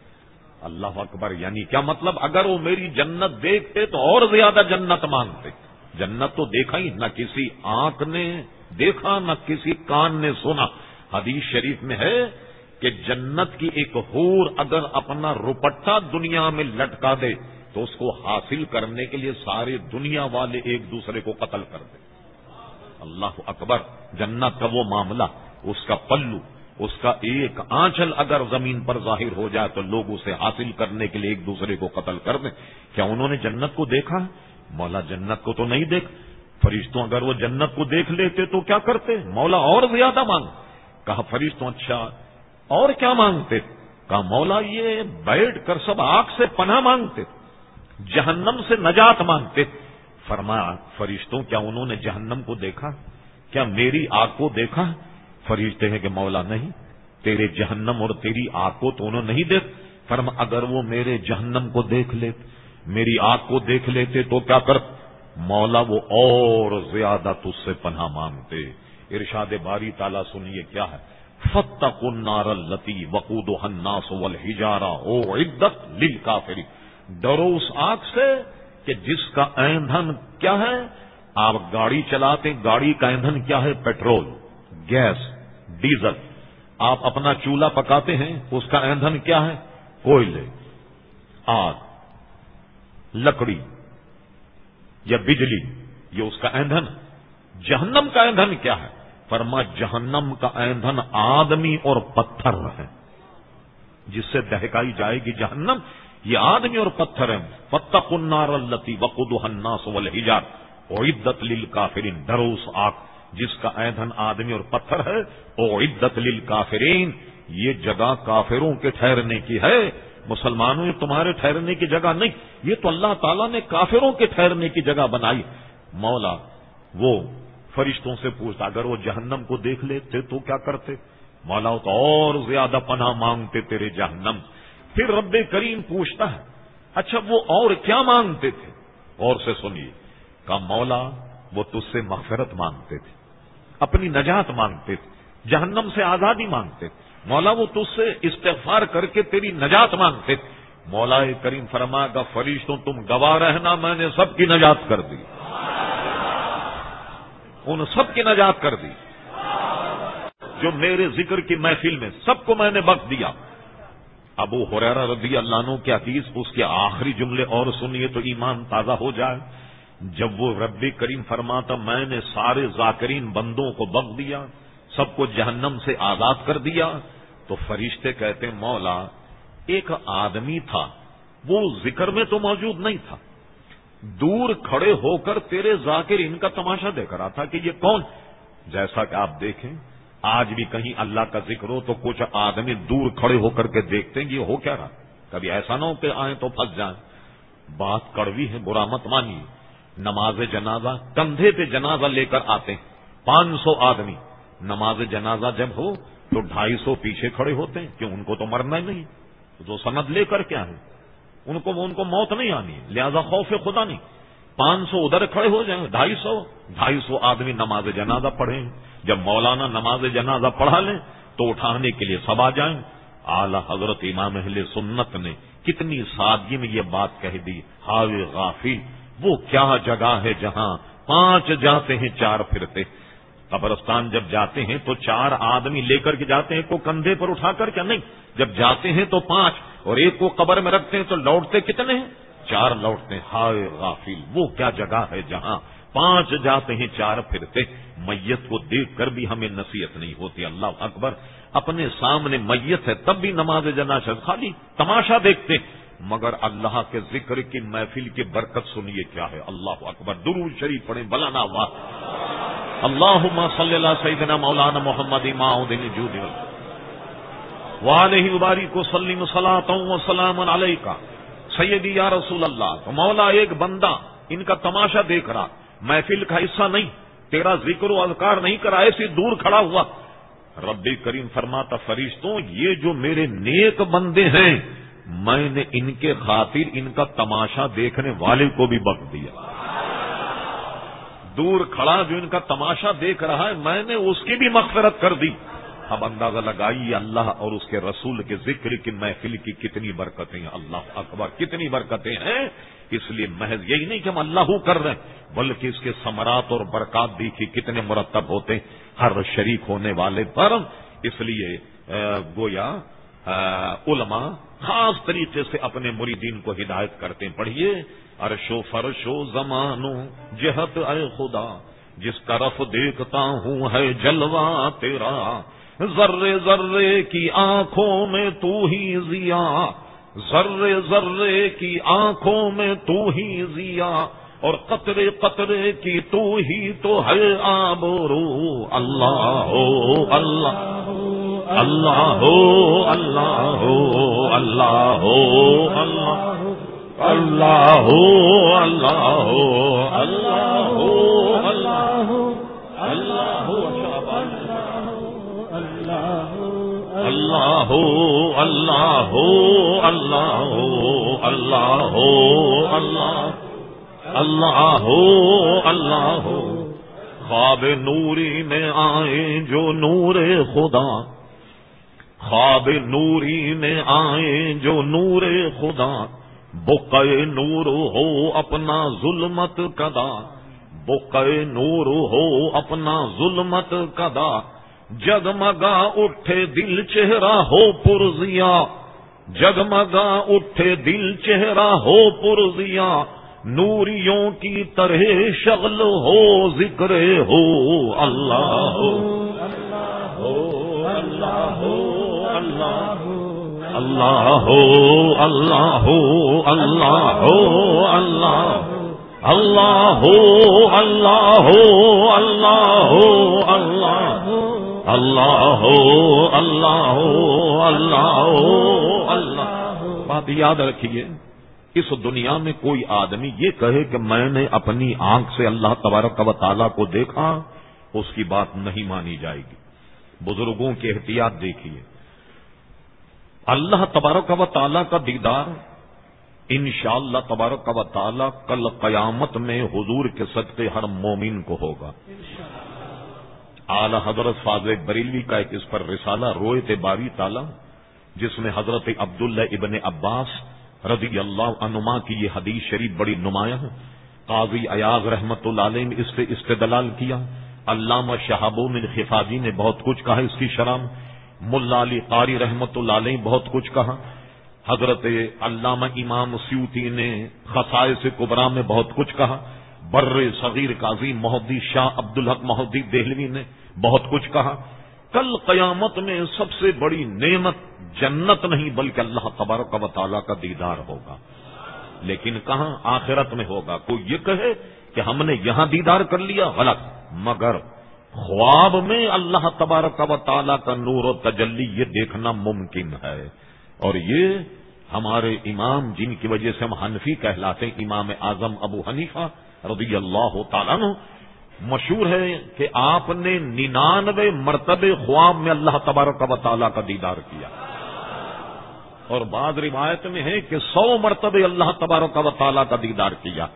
اللہ اکبر یعنی کیا مطلب؟ اگر وہ میری جنت دیکھتے تو اور زیادہ جنت مانگتے۔ جنت تو دیکھا ہی، نہ کسی آنکھ نے دیکھا، نہ کسی کان نے سنا۔ حدیث شریف میں ہے کہ جنت کی ایک حور اگر اپنا روپٹا دنیا میں لٹکا دے تو اس کو حاصل کرنے کے لیے سارے دنیا والے ایک دوسرے کو قتل کر دیں اللہ اکبر، جنت کا وہ معاملہ، اس کا پلو، اس کا ایک آنچل اگر زمین پر ظاہر ہو جائے تو لوگ اسے حاصل کرنے کے لیے ایک دوسرے کو قتل کر دیں۔ کیا انہوں نے جنت کو دیکھا؟ مولا جنت کو تو نہیں دیکھ۔ فرشتوں اگر وہ جنت کو دیکھ لیتے تو کیا کرتے؟ مولا اور زیادہ مانگ۔ کہا فرشتوں اچھا اور کیا مانگتے؟ کہا مولا، یہ بیٹھ کر سب آگ سے پناہ مانگتے، جہنم سے نجات مانگتے۔ فرمایا فرشتوں، کیا انہوں نے جہنم کو دیکھا؟ کیا میری آگ کو دیکھا؟ فرشتے ہیں کہ مولا نہیں، تیرے جہنم اور تیری آگ کو تو انہوں نہیں دیکھ۔ فرم اگر وہ میرے جہنم کو دیکھ لیتے میری آگ کو دیکھ لیتے تو کیا کر؟ مولا وہ اور زیادہ تج سے پناہ مانگتے۔ ارشاد باری تالا سنیے کیا ہے۔ فتح کن نار لتی وقود و ہناس ہجارا او عدت لل ڈرو اس آگ سے کہ جس کا ایندھن کیا ہے؟ آپ گاڑی چلاتے گاڑی کا ایندھن کیا ہے؟ Petrol, gas, diesel. آپ اپنا چولہا پکاتے ہیں، اس کا ایندھن کیا ہے؟ کوئلے، آگ، لکڑی یا بجلی۔ یہ اس کا ایندھن۔ جہنم کا ایندھن کیا ہے؟ فرما، جہنم کا ایندھن آدمی اور پتھر ہے۔ جس سے دہکائی جائے گی جہنم یہ آدمی اور پتھر ہیں۔ فتق النار التی وقود الناس والحجار۔ عدت للکافرین ڈروس آگ۔ جس کا ایندھن آدمی اور پتھر ہے او عدت للکافرین یہ جگہ کافروں کے ٹھہرنے کی ہے۔ مسلمانوں نے تمہارے ٹھہرنے کی جگہ نہیں۔ یہ تو اللہ تعالیٰ نے کافروں کے ٹھہرنے کی جگہ بنائی۔ مولا، وہ فرشتوں سے پوچھتا، اگر وہ جہنم کو دیکھ لیتے تو کیا کرتے؟ مولا تو اور زیادہ پناہ مانگتے تیرے جہنم۔ پھر رب کریم پوچھتا ہے اچھا وہ اور کیا مانگتے تھے؟ اور سے سنیے، کا مولا وہ تج سے مغفرت مانگتے تھے، اپنی نجات مانگتے تھے، جہنم سے آزادی مانگتے تھے۔ مولا وہ تج سے استغفار کر کے تیری نجات مانگتے تھے۔ مولا کریم فرما کا فرشتوں، تم گواہ رہنا، میں نے سب کی نجات کر دی۔ ان سب کی نجات کر دی۔ جو میرے ذکر کی محفل میں سب کو میں نے بخت دیا۔ ابو حریرا رضی اللہ عنہ کے حدیث، اس کے آخری جملے اور سنیے تو ایمان تازہ ہو جائے۔ جب وہ رب کریم فرماتا، میں نے سارے ذاکرین بندوں کو بغ دیا، سب کو جہنم سے آزاد کر دیا، تو فرشتے کہتے، مولا، ایک آدمی تھا، وہ ذکر میں تو موجود نہیں تھا۔ دور کھڑے ہو کر تیرے ذاکر ان کا تماشا دیکھ رہا تھا کہ یہ کون؟ جیسا کہ آپ دیکھیں آج بھی کہیں اللہ کا ذکر ہو تو کچھ آدمی دور کھڑے ہو کر کے دیکھتے ہیں یہ ہو کیا رہا؟ کبھی ایسا نہ ہو کہ آئیں تو پھنس جائیں۔ بات کڑوی ہے، برا مت مانیے۔ نماز جنازہ، کندھے پہ جنازہ لے کر آتے ہیں۔ پانچ سو آدمی۔ نماز جنازہ جب ہو تو ڈھائی سو پیچھے کھڑے ہوتے ہیں۔ کہ ان کو تو مرنا ہی نہیں۔ تو سند لے کر کیا ہے ان کو ان کو موت نہیں آنی۔ لہذا خوف خدا نہیں۔ پانچ سو ادھر کھڑے ہو جائیں۔ ڈھائی سو۔ ڈھائی سو آدمی نماز جنازہ پڑھیں جب مولانا نماز جنازہ پڑھا لیں تو اٹھانے کے لیے سب آ جائیں۔ اعلی حضرت امام اہل سنت نے کتنی سادگی میں یہ بات کہہ دی ہاوی غافی وہ کیا جگہ ہے جہاں پانچ جاتے ہیں، چار پھرتے۔ قبرستان جب جاتے ہیں تو چار آدمی لے کر کے جاتے ہیں کو کندھے پر اٹھا کر کیا نہیں، جب جاتے ہیں تو پانچ، اور ایک کو قبر میں رکھتے ہیں تو لوٹتے کتنے ہیں؟ چار لوٹتے ہیں۔ ہائے غافل، وہ کیا جگہ ہے جہاں پانچ جاتے ہیں، چار پھرتے میت کو دیکھ کر بھی ہمیں نصیحت نہیں ہوتی۔ اللہ اکبر۔ اپنے سامنے میت ہے، تب بھی نماز جنا خالی تماشا دیکھتے مگر اللہ کے ذکر کی محفل کی برکت سنیے کیا ہے۔ اللہ اکبر۔ درو شریف پڑھیں، بلانا ہوا اللہ صلی اللہ سیدنا مولانا محمد اماؤدین والے کو سلیم سلاۃ وسلام علیہ کا سیدی یا رسول اللہ، تو مولا ایک بندہ، ان کا تماشا دیکھ رہا۔ محفل کا حصہ نہیں، تیرا ذکر و اذکار نہیں کرا سے دور کھڑا ہوا۔ ربی کریم فرماتا، فرشتوں، یہ جو میرے نیک بندے ہیں، میں نے ان کے خاطر ان کا تماشا دیکھنے والے کو بھی بک دیا۔ دور کھڑا جو ان کا تماشا دیکھ رہا ہے، میں نے اس کی بھی مغفرت کر دی۔ اب اندازہ لگائیے اللہ اور اس کے رسول کے ذکر کی محفل کی کتنی برکتیں اللہ اکبر، کتنی برکتیں ہیں۔ اس لیے محض یہی نہیں کہ ہم اللہ کر رہے ہیں، بلکہ اس کے ثمرات اور برکات بھی کی کتنے مرتب ہوتے ہیں۔ ہر شریک ہونے والے پر۔ اس لیے گویا علماء خاص طریقے سے اپنے مریدین کو ہدایت کرتے ہیں۔ پڑھیے عرش و فرش و زمانو جہت اے خدا، جس طرف دیکھتا ہوں ہے جلوہ تیرا۔ ذرے ذرے کی آنکھوں میں تو ہی ضیا ذرے ذرے کی آنکھوں میں تو ہی ضیا اور قطرے قطرے کی تو ہی تو ہے آبرو اللہ ہو، اللہ اللہ ہو اللہ ہو اللہ ہو، اللہ اللہ ہو اللہ ہو اللہ ہو اللہ ہو اللہ ہو اللہ ہو اللہ ہو، اللہ اللہ ہو اللہ ہو۔ خواب نوری میں آئے جو نور خدا۔ خواب نوری میں آئے جو نور خدا۔ بقے نور ہو اپنا ظلمت کدا بقے نور ہو اپنا ظلمت کدا جگمگا اٹھے دل چہرہ ہو پرزیا جگمگا اٹھے دل چہرہ ہو پرزیا نوریوں کی طرح شغل ہو ذکر ہو اللہ ہو اللہ ہو اللہ ہو اللہ اللہ ہو اللہ ہو اللہ ہو اللہ اللہ ہو اللہ ہو اللہ ہو اللہ اللہ ہو اللہ ہو اللہ ہو، اللہ بات یاد رکھیے اس دنیا میں کوئی آدمی یہ کہے کہ میں نے اپنی آنکھ سے اللہ تبارک و تعالیٰ کو دیکھا، اس کی بات نہیں مانی جائے گی۔ بزرگوں کی احتیاط دیکھیے۔ اللہ تبارک و تعالیٰ کا دیدار ان شاء اللہ تبارک و تعالیٰ کل قیامت میں حضور کے صدقے ہر مومن کو ہوگا۔ اعلی حضرت فاضل بریلوی کا ایک اس پر رسالہ، روئے باری تالا، جس میں حضرت عبداللہ ابن عباس رضی اللہ عنما کی یہ حدیث شریف بڑی نمایاں قاضی ایاز رحمت اللہ علیہ نے اس سے استدلال کیا۔ علامہ شہابو من نے بہت کچھ کہا اس کی شرام ملا علی قاری رحمت اللہ علیہ بہت کچھ کہا۔ حضرت علامہ امام سیوتی نے خسائے سے کبرا میں بہت کچھ کہا۔ بر صغیر قاضی محدی شاہ عبد الحق محدی دہلوی نے بہت کچھ کہا۔ کل قیامت میں سب سے بڑی نعمت جنت نہیں، بلکہ اللہ تبارک و تعالیٰ کا دیدار ہوگا۔ لیکن کہاں آخرت میں ہوگا؟ کوئی یہ کہے کہ ہم نے یہاں دیدار کر لیا، غلط۔ مگر خواب میں اللہ تبارک و تعالیٰ کا نور و تجلی یہ دیکھنا ممکن ہے۔ اور یہ ہمارے امام جن کی وجہ سے ہم حنفی کہلاتے امام اعظم ابو حنیفہ رضی اللہ تعالیٰ مشہور ہے کہ آپ نے ننانوے مرتبے خواب میں اللہ تبارک و تعالیٰ کا دیدار کیا۔ اور بعض روایت میں ہے کہ سو مرتبے اللہ تبارک و تعالیٰ کا دیدار کیا۔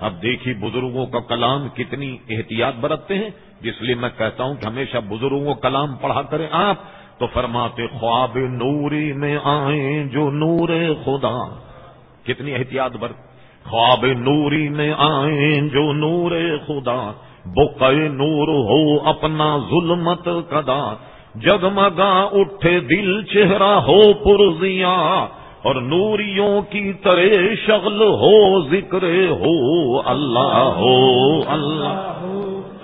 اب دیکھیے بزرگوں کا کلام کتنی احتیاط برتتے ہیں۔ جس لیے میں کہتا ہوں کہ ہمیشہ بزرگوں کلام پڑھا کریں آپ تو فرماتے خواب نوری میں آئیں جو نور خدا۔ کتنی احتیاط برت خواب نوری میں آئیں جو نور خدا۔ بقے نور ہو اپنا ظلمت کدا جگمگا اٹھے دل چہرہ ہو پرزیا اور نوریوں کی طرح شغل ہو ذکر ہو۔ اللہ ہو، اللہ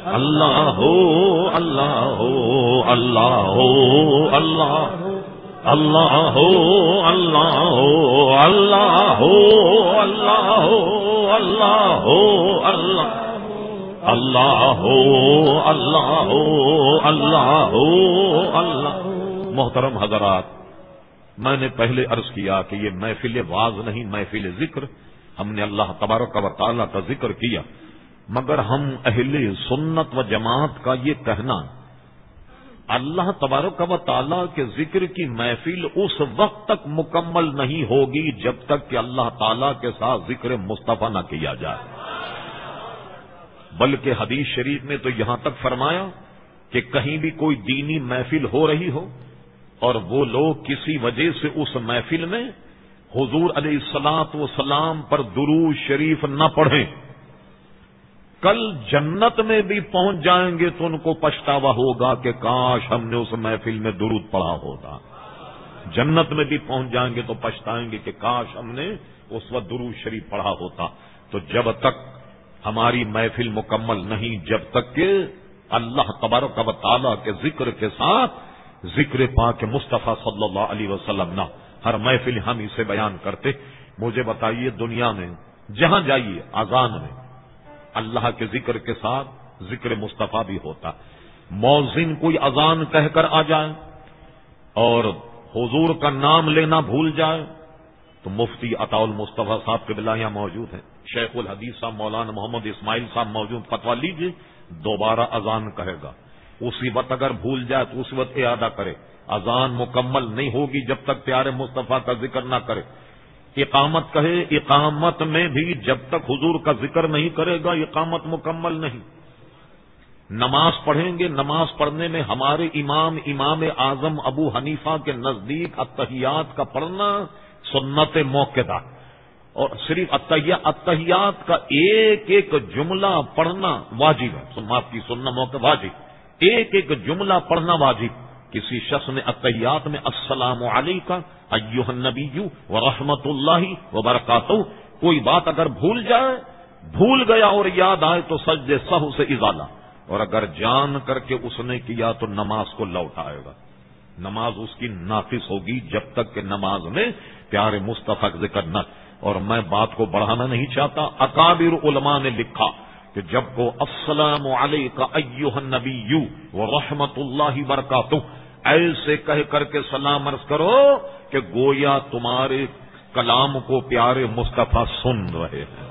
اللہ ہو اللہ ہو اللہ ہو، اللہ اللہ ہو اللہ ہو اللہ ہو اللہ ہو اللہ ہو، اللہ۔ اللہ ہو اللہ ہو اللہ ہو، اللہ محترم حضرات، میں نے پہلے عرض کیا کہ یہ محفل واز نہیں، محفل ذکر. ہم نے اللہ تبارک و تعالیٰ کا ذکر کیا، مگر ہم اہل سنت و جماعت کا یہ کہنا، اللہ تبارک و تعالیٰ کے ذکر کی محفل اس وقت تک مکمل نہیں ہوگی جب تک کہ اللہ تعالیٰ کے ساتھ ذکر مصطفیٰ نہ کیا جائے۔ بلکہ حدیث شریف نے تو یہاں تک فرمایا کہ کہیں بھی کوئی دینی محفل ہو رہی ہو اور وہ لوگ کسی وجہ سے اس محفل میں حضور علیہ السلاط و سلام پر درو شریف نہ پڑھیں۔ کل جنت میں بھی پہنچ جائیں گے تو ان کو پچھتاوا ہوگا کہ کاش ہم نے اس محفل میں درود پڑھا ہوگا جنت میں بھی پہنچ جائیں گے تو پچھتائیں گے کہ کاش ہم نے اس وقت درود شریف پڑھا ہوتا۔ تو جب تک ہماری محفل مکمل نہیں جب تک کہ اللہ تبارک و تعالیٰ کے ذکر کے ساتھ ذکر پا کے مصطفیٰ صلی اللہ علیہ وسلم نہ ہر محفل ہم اسے بیان کرتے۔ مجھے بتائیے دنیا میں، جہاں جائیے آزان میں اللہ کے ذکر کے ساتھ ذکر مصطفیٰ بھی ہوتا۔ موزن کوئی اذان کہہ کر آ جائے اور حضور کا نام لینا بھول جائے تو مفتی عطا المصطفیٰ صاحب کے بلا یہاں موجود ہیں۔ شیخ الحدیث صاحب، مولانا محمد اسماعیل صاحب موجود فتوا لیجیے دوبارہ اذان کہے گا۔ اسی وقت اگر بھول جائے تو اسی وقت ارادہ کرے۔ اذان مکمل نہیں ہوگی جب تک پیارے مصطفیٰ کا ذکر نہ کرے۔ اقامت کہے، اقامت میں بھی جب تک حضور کا ذکر نہیں کرے گا، اقامت مکمل نہیں۔ نماز پڑھیں گے، نماز پڑھنے میں ہمارے امام امام اعظم ابو حنیفہ کے نزدیک اتحیات کا پڑھنا سنت موقع اور صرف اتحیات کا ایک ایک جملہ پڑھنا واجب ہے۔ معاف کی، سننا موقع واجب۔ ایک ایک جملہ پڑھنا واجب۔ کسی شخص نے اتحیات میں السلام علیکم ایوہ النبی و رحمت اللہ وبرکاتہ۔ کوئی بات اگر بھول جائے، بھول گیا اور یاد آئے تو سجدے سہو سے ازالہ اور اگر جان کر کے اس نے کیا تو نماز کو لوٹ آئے گا۔ نماز اس کی ناقص ہوگی جب تک کہ نماز میں پیارے مستفق ذکر نہ اور میں بات کو بڑھانا نہیں چاہتا۔ اکابر علماء نے لکھا کہ جب کو السلام علیہ ایوہ النبی و رحمت اللہ برکاتہ ایسے کہہ کر کے سلام عرض کرو کہ گویا تمہارے کلام کو پیارے مصطفیٰ سن رہے ہیں۔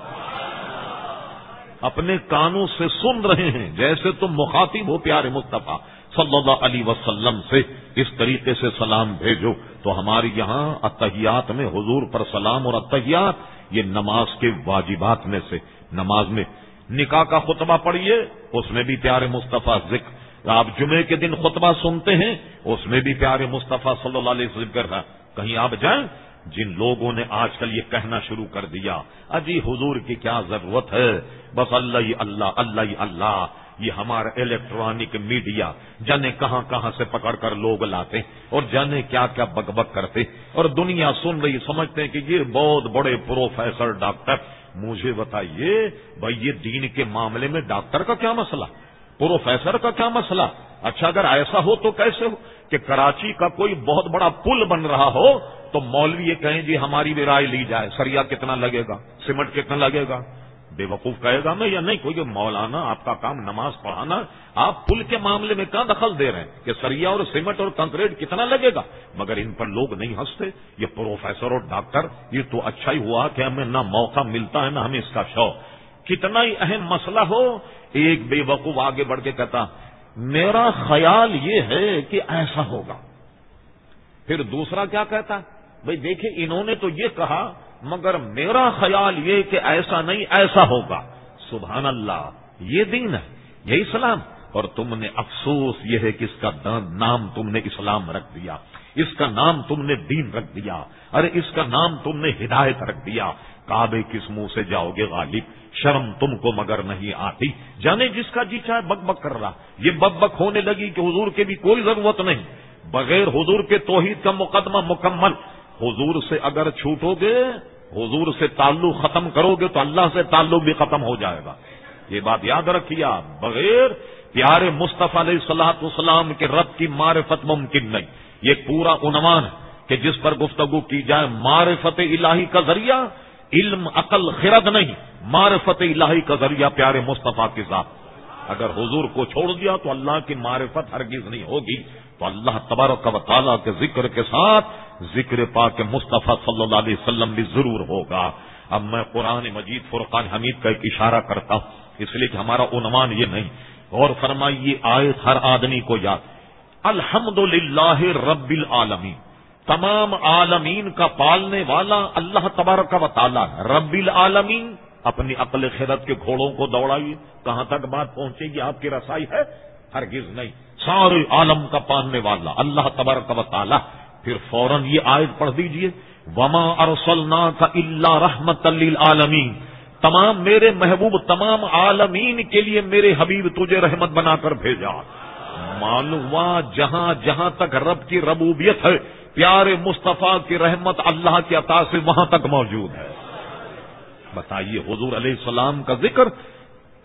اپنے کانوں سے سن رہے ہیں، جیسے تم مخاطب ہو پیارے مصطفیٰ صلی اللہ علیہ وسلم سے۔ اس طریقے سے سلام بھیجو۔ تو ہمارے یہاں اتحیات میں حضور پر سلام اور اتحیات یہ نماز کے واجبات میں سے۔ نماز میں نکاح کا خطبہ پڑھیے، اس میں بھی پیارے مصطفیٰ ذکر۔ آپ جمعے کے دن خطبہ سنتے ہیں، اس میں بھی پیارے مصطفیٰ صلی اللہ علیہ وسلم کر رہا کہیں آپ جائیں، جن لوگوں نے آج کل یہ کہنا شروع کر دیا، اجی حضور کی کیا ضرورت ہے؟ بس اللہ اللہ اللہ اللہ۔ یہ ہمارا الیکٹرانک میڈیا جانے کہاں کہاں سے پکڑ کر لوگ لاتے اور جانے کیا کیا بک بک کرتے اور دنیا سن رہی سمجھتے ہیں کہ یہ بہت بڑے پروفیسر ڈاکٹر مجھے بتائیے بھائی یہ دین کے معاملے میں ڈاکٹر کا کیا مسئلہ پروفیسر کا کیا مسئلہ اچھا اگر ایسا ہو تو کیسے ہو کہ کراچی کا کوئی بہت بڑا پل بن رہا ہو تو مولوی یہ کہیں جی ہماری بھی رائے لی جائے سریا کتنا لگے گا سیمنٹ کتنا لگے گا بے وقوف کہے گا میں یا نہیں؟ کوئی مولانا آپ کا کام نماز پڑھانا آپ پل کے معاملے میں کہاں دخل دے رہے ہیں؟ کہ سریا اور سیمنٹ اور کنکریٹ کتنا لگے گا؟ مگر ان پر لوگ نہیں ہنستے۔ یہ پروفیسر اور ڈاکٹر، یہ تو اچھا ہی ہوا کہ ہمیں نہ موقع ملتا ہے، نہ ہمیں اس کا شوق۔ کتنا ہی اہم مسئلہ ہو، ایک بے وقوف آگے بڑھ کے کہتا، میرا خیال یہ ہے کہ ایسا ہوگا۔ پھر دوسرا کیا کہتا؟ بھائی دیکھیں، انہوں نے تو یہ کہا مگر میرا خیال یہ کہ ایسا نہیں، ایسا ہوگا۔ سبحان اللہ، یہ دین ہے، یہ اسلام۔ اور تم نے افسوس، یہ ہے کہ اس کا نام تم نے اسلام رکھ دیا۔ اس کا نام تم نے دین رکھ دیا۔ ارے، اس کا نام تم نے ہدایت رکھ دیا۔ کعبے کس منہ سے جاؤ گے غالب؟ شرم تم کو مگر نہیں آتی۔ جانے جس کا جی چاہے، بک بک کر رہا۔ یہ بک بک ہونے لگی کہ حضور کے بھی کوئی ضرورت نہیں۔ بغیر حضور کے توحید کا مقدمہ مکمل۔ حضور سے اگر چھوٹو گے، حضور سے تعلق ختم کرو گے تو اللہ سے تعلق بھی ختم ہو جائے گا۔ یہ بات یاد رکھیے آپ۔ بغیر پیارے مصطفیٰ علیہ السلاط اسلام کے رب کی معرفت ممکن نہیں۔ یہ پورا عنوان ہے کہ جس پر گفتگو کی جائے، معرفت الہی کا ذریعہ۔ علم عقل خرد نہیں، معرفت الہی کا ذریعہ پیارے مصطفیٰ کے ذات اگر حضور کو چھوڑ دیا تو اللہ کی معرفت ہرگز نہیں ہوگی۔ تو اللہ تبارک و تعالیٰ کے ذکر کے ساتھ ذکر پاک مصطفیٰ صلی اللہ علیہ وسلم بھی ضرور ہوگا۔ اب میں قرآن مجید فرقان حمید کا ایک اشارہ کرتا ہوں، اس لیے کہ ہمارا عنوان یہ نہیں۔ اور فرمائیے آئے ہر آدمی کو یاد۔ الحمد للہ رب العالمین۔ تمام عالمین کا پالنے والا اللہ تبارک و تعالیٰ رب العالمین، اپنی عقل خیرت کے گھوڑوں کو دوڑائیے۔ کہاں تک بات پہنچے گی؟ آپ کی رسائی ہے؟ ہرگز نہیں۔ سارے عالم کا پالنے والا اللہ تبارک و تعالیٰ۔ پھر فوراً یہ آیت پڑھ دیجیے، وما ارسلنا کا اللہ رحمت عالمین تمام میرے محبوب، تمام عالمین کے لیے میرے حبیب تجھے رحمت بنا کر بھیجا۔ معلوم جہاں جہاں تک رب کی ربوبیت ہے، پیارے مصطفیٰ کی رحمت اللہ کے عطا سے وہاں تک موجود ہے۔ بتائیے، حضور علیہ السلام کا ذکر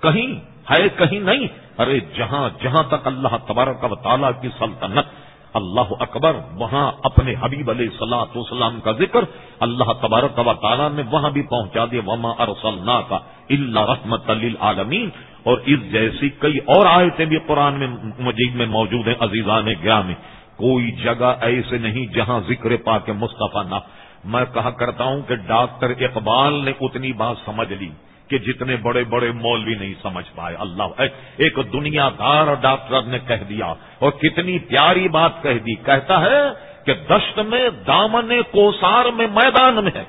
کہیں ہے، کہیں نہیں؟ ارے، جہاں جہاں تک اللہ تبارک و تعالیٰ کی سلطنت اللہ اکبر، وہاں اپنے حبیب علیہ صلاح وسلام کا ذکر اللہ تبارک و تعالیٰ نے وہاں بھی پہنچا دیا، وما ارسلنا کا اللہ رحمت عالمین اور اس جیسی کئی اور آیتیں بھی قرآن میں، مجید میں موجود ہیں، عزیزان گیا میں۔ کوئی جگہ ایسے نہیں جہاں ذکر پا کے مصطفیٰ نہ میں کہا کرتا ہوں کہ ڈاکٹر اقبال نے اتنی بات سمجھ لی۔ کہ جتنے بڑے بڑے مولوی نہیں سمجھ پائے۔ اللہ ایک دنیا دار ڈاکٹر نے کہہ دیا اور کتنی پیاری بات کہہ دی۔ کہتا ہے کہ دشت میں دامن کوسار میں میدان میں ہے۔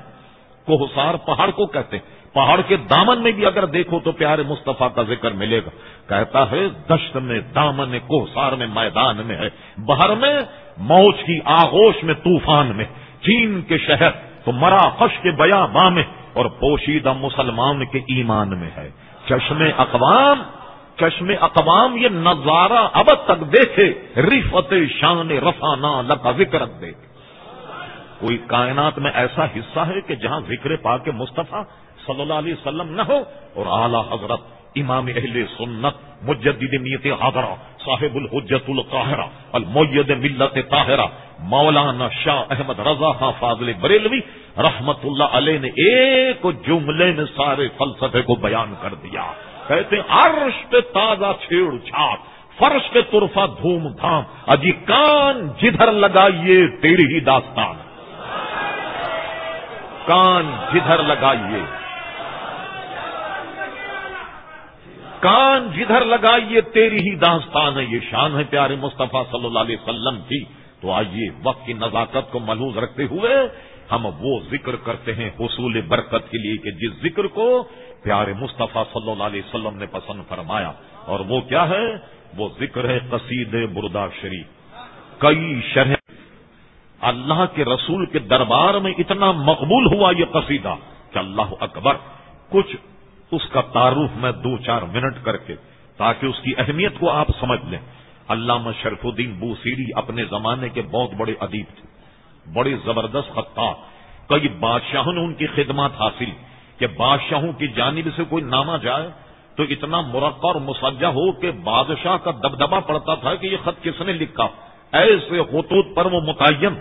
کوسار پہاڑ کو کہتے ہیں۔ پہاڑ کے دامن میں بھی اگر دیکھو تو پیارے مصطفیٰ کا ذکر ملے گا۔ کہتا ہے دشت میں دامن کوسار میں میدان میں ہے۔ بہر میں موج کی آغوش میں طوفان میں چین کے شہر تو مرا خش کے بیا ماں میں اور پوشیدہ مسلمان کے ایمان میں ہے۔ چشم اقوام چشم اقوام یہ نظارہ اب تک دیکھے رفت شان رفانہ لکا ذکر دیکھ کوئی کائنات میں ایسا حصہ ہے کہ جہاں ذکر پا کے مصطفیٰ صلی اللہ علیہ وسلم نہ ہو اور اعلی حضرت امام اہل سنت مجدد نیت حاضرہ صاحب الحجت القاہرہ المید ملت طاہرہ مولانا شاہ احمد رضا خان فاضل بریلوی رحمت اللہ علیہ نے ایک جملے میں سارے فلسفے کو بیان کر دیا۔ کہتے عرش پہ تازہ چھیڑ چھاڑ فرش پہ ترفا دھوم دھام، اجی کان جدھر لگائیے تیری ہی داستان۔ کان جدھر لگائیے۔ کان جدھر لگائیے تیری ہی داستان ہے، یہ شان ہے پیارے مصطفیٰ صلی اللہ علیہ وسلم کی۔ تو آئیے وقت کی نزاکت کو ملوز رکھتے ہوئے ہم وہ ذکر کرتے ہیں حصول برکت کے لیے کہ جس ذکر کو پیارے مصطفیٰ صلی اللہ علیہ وسلم نے پسند فرمایا اور وہ کیا ہے؟ وہ ذکر ہے قصید بردا شریف۔ کئی شرح اللہ کے رسول کے دربار میں اتنا مقبول ہوا یہ قصیدہ کہ اللہ اکبر، کچھ اس کا تعارف میں دو چار منٹ کر کے تاکہ اس کی اہمیت کو آپ سمجھ لیں۔ علامہ شرف الدین بوسیری اپنے زمانے کے بہت بڑے ادیب تھے، بڑے زبردست خطار کئی بادشاہوں نے ان کی خدمات حاصل کہ بادشاہوں کی جانب سے کوئی نامہ جائے تو اتنا مرقع اور مسجہ ہو کہ بادشاہ کا دبدبا پڑتا تھا کہ یہ خط کس نے لکھا۔ ایسے خطوط پر وہ متعین۔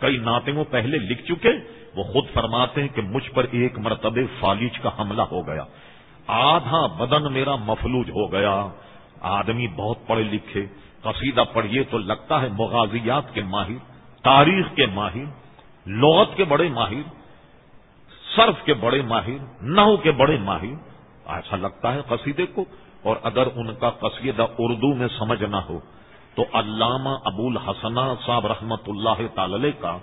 کئی نعتیں وہ پہلے لکھ چکے۔ وہ خود فرماتے ہیں کہ مجھ پر ایک مرتبہ فالج کا حملہ ہو گیا۔ آدھا بدن میرا مفلوج ہو گیا۔ آدمی بہت پڑھے لکھے۔ قصیدہ پڑھیے تو لگتا ہے مغازیات کے ماہر، تاریخ کے ماہر، لغت کے بڑے ماہر، صرف کے بڑے ماہر، نحو کے بڑے ماہر، ایسا لگتا ہے قصیدے کو۔ اور اگر ان کا قصیدہ اردو میں سمجھ نہ ہو، تو علامہ ابو الحسنہ صاحب رحمت اللہ تعالی کا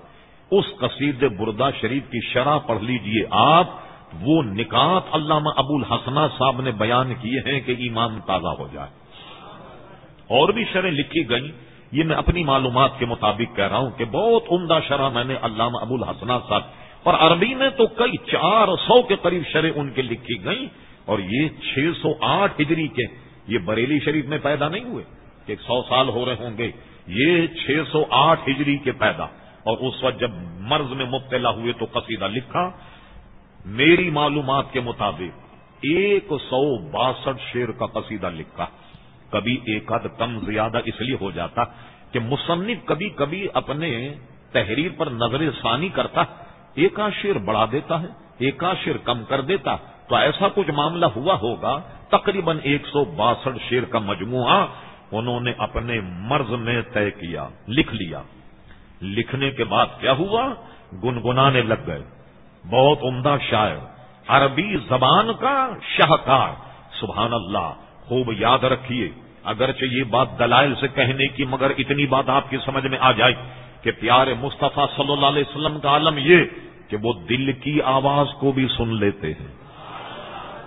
اس قصید بردا شریف کی شرح پڑھ لیجیے آپ۔ وہ نکات علامہ ابو الحسنہ صاحب نے بیان کیے ہیں کہ ایمان تازہ ہو جائے۔ اور بھی شرح لکھی گئیں۔ یہ میں اپنی معلومات کے مطابق کہہ رہا ہوں کہ بہت عمدہ شرح میں نے علامہ ابو الحسنہ صاحب اور عربی میں تو کئی چار سو کے قریب شرح ان کے لکھی گئیں۔ اور یہ چھ سو آٹھ ہجری کے یہ بریلی شریف میں پیدا نہیں ہوئے کہ سو سال ہو رہے ہوں گے۔ یہ چھ سو آٹھ ہجری کے پیدا۔ اور اس وقت جب مرض میں مبتلا ہوئے تو قصیدہ لکھا۔ میری معلومات کے مطابق ایک سو باسٹھ شیر کا قصیدہ لکھا۔ کبھی ایک حد کم زیادہ اس لیے ہو جاتا کہ مصنف کبھی کبھی اپنے تحریر پر نظر ثانی کرتا، ایک شیر بڑھا دیتا ہے، ایک شیر کم کر دیتا، تو ایسا کچھ معاملہ ہوا ہوگا، تقریباً ایک سو باسٹھ شیر کا مجموعہ انہوں نے اپنے مرض میں طے کیا، لکھ لیا۔ لکھنے کے بعد کیا ہوا؟ گنگنانے لگ گئے۔ بہت عمدہ شاعر، عربی زبان کا شاہکار، سبحان اللہ۔ خوب یاد رکھیے، اگرچہ یہ بات دلائل سے کہنے کی مگر اتنی بات آپ کی سمجھ میں آ جائے کہ پیارے مصطفیٰ صلی اللہ علیہ وسلم کا عالم یہ کہ وہ دل کی آواز کو بھی سن لیتے ہیں۔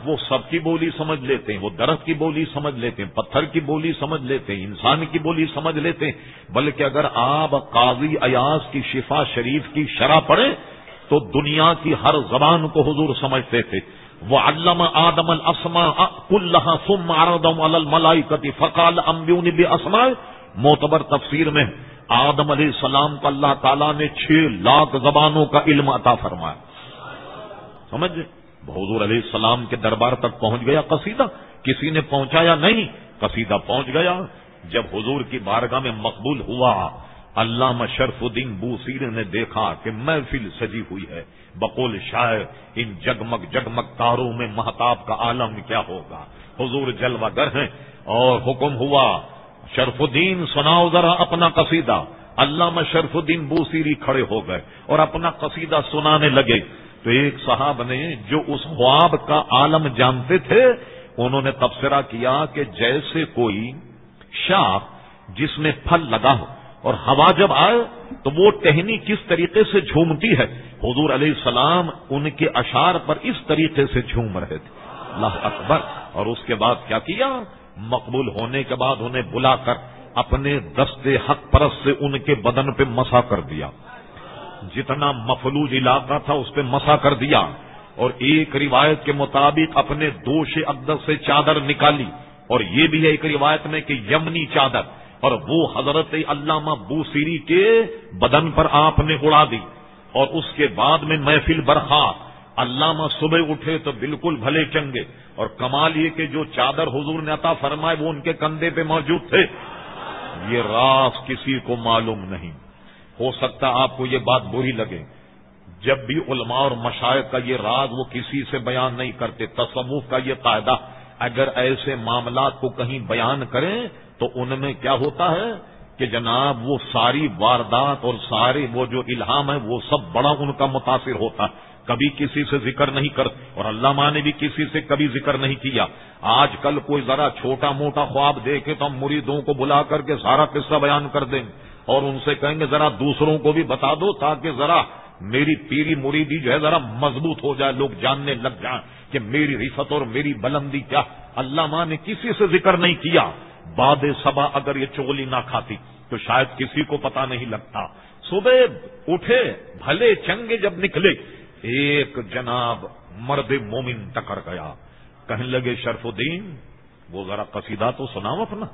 وہ سب کی بولی سمجھ لیتے ہیں، وہ درخت کی بولی سمجھ لیتے ہیں، پتھر کی بولی سمجھ لیتے ہیں، انسان کی بولی سمجھ لیتے ہیں، بلکہ اگر آپ قاضی ایاز کی شفا شریف کی شرح پڑھیں تو دنیا کی ہر زبان کو حضور سمجھتے تھے۔ وہ علامہ آدم السما کلّہ سم آردم الملائی کتی فقال امبیون بھی اسما معتبر تفسیر میں آدم علیہ السلام کو اللہ تعالیٰ نے چھ لاکھ زبانوں کا علم عطا فرمایا. سمجھ حضور علیہ السلام کے دربار تک پہنچ گیا قصیدہ. کسی نے پہنچایا نہیں، قصیدہ پہنچ گیا. جب حضور کی بارگاہ میں مقبول ہوا علامہ شرف الدین بوسیر نے دیکھا کہ محفل سجی ہوئی ہے۔ بقول شاعر، ان جگمگ جگمگ تاروں میں محتاب کا عالم کیا ہوگا؟ حضور جلوہ گر ہیں اور حکم ہوا، شرف الدین سناؤ ذرا اپنا قصیدہ۔ علامہ شرف الدین بوسیری کھڑے ہو گئے اور اپنا قصیدہ سنانے لگے۔ تو ایک صاحب نے جو اس خواب کا عالم جانتے تھے، انہوں نے تبصرہ کیا کہ جیسے کوئی شاخ جس میں پھل لگا ہو اور ہوا جب آئے تو وہ ٹہنی کس طریقے سے جھومتی ہے؟ حضور علیہ السلام ان کے اشار پر اس طریقے سے جھوم رہے تھے۔ اللہ اکبر۔ اور اس کے بعد کیا کیا؟ مقبول ہونے کے بعد انہیں بلا کر اپنے دستے حق پرس سے ان کے بدن پہ مسا کر دیا۔ جتنا مفلوج علاقہ تھا اس پہ مسا کر دیا۔ اور ایک روایت کے مطابق اپنے دوش اقدس سے چادر نکالی۔ اور یہ بھی ہے ایک روایت میں کہ یمنی چادر۔ اور وہ حضرت علامہ بوسیری کے بدن پر آپ نے اڑا دی اور اس کے بعد میں محفل برخا۔ علامہ صبح اٹھے تو بالکل بھلے چنگے اور کمال یہ کہ جو چادر حضور نے عطا فرمائے وہ ان کے کندھے پہ موجود تھے۔ یہ راز کسی کو معلوم نہیں۔ ہو سکتا آپ کو یہ بات بری لگے۔ جب بھی علماء اور مشاعر کا یہ راز وہ کسی سے بیان نہیں کرتے، تصوف کا یہ قاعدہ۔ اگر ایسے معاملات کو کہیں بیان کریں تو ان میں کیا ہوتا ہے کہ جناب وہ ساری واردات اور سارے وہ جو الہام ہے وہ سب بڑا ان کا متاثر ہوتا ہے۔ کبھی کسی سے ذکر نہیں کر، اور اللہ ماں نے بھی کسی سے کبھی ذکر نہیں کیا۔ آج کل کوئی ذرا چھوٹا موٹا خواب دیکھے تو ہم مریدوں کو بلا کر کے سارا قصہ بیان کر دیں۔ اور ان سے کہیں گے ذرا دوسروں کو بھی بتا دو تاکہ ذرا میری پیری مریدی جو ہے ذرا مضبوط ہو جائے، لوگ جاننے لگ جائیں کہ میری رفت اور میری بلندی کیا۔ اللہ ماں نے کسی سے ذکر نہیں کیا۔ باد سبا اگر یہ چولی نہ کھاتی تو شاید کسی کو پتا نہیں لگتا۔ صبح اٹھے، بھلے چنگے جب نکلے، ایک جناب مرد مومن ٹکر گیا۔ کہنے لگے، شرف الدین، وہ ذرا قصیدہ تو سناؤ اپنا۔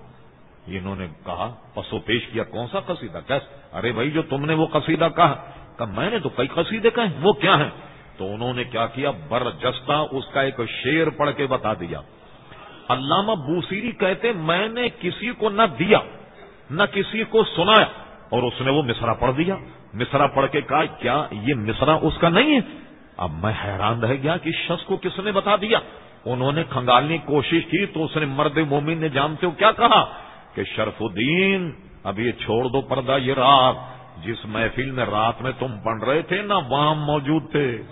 انہوں نے کہا پسو پیش کیا، کون سا قصیدہ؟ کیس ارے بھائی، جو تم نے وہ قصیدہ کہا۔ کہ میں نے تو کئی قصیدے کہے، وہ کیا ہیں؟ تو انہوں نے کیا کیا؟ برجستہ اس کا ایک شیر پڑھ کے بتا دیا۔ علامہ بوسیری کہتے میں نے کسی کو نہ دیا، نہ کسی کو سنایا، اور اس نے وہ مصرا پڑھ دیا۔ مصرا پڑھ کے کہا، کیا یہ مصرا اس کا نہیں ہے؟ اب میں حیران رہ گیا کہ شخص کو کس نے بتا دیا؟ انہوں نے کھنگالنے کی کوشش کی تو اس نے مرد مومن نے جانتے ہو کیا کہا؟ کہ شرف الدین اب یہ چھوڑ دو پردہ یہ رات، جس محفل میں رات میں تم پڑھ رہے تھے نا وہاں موجود تھے۔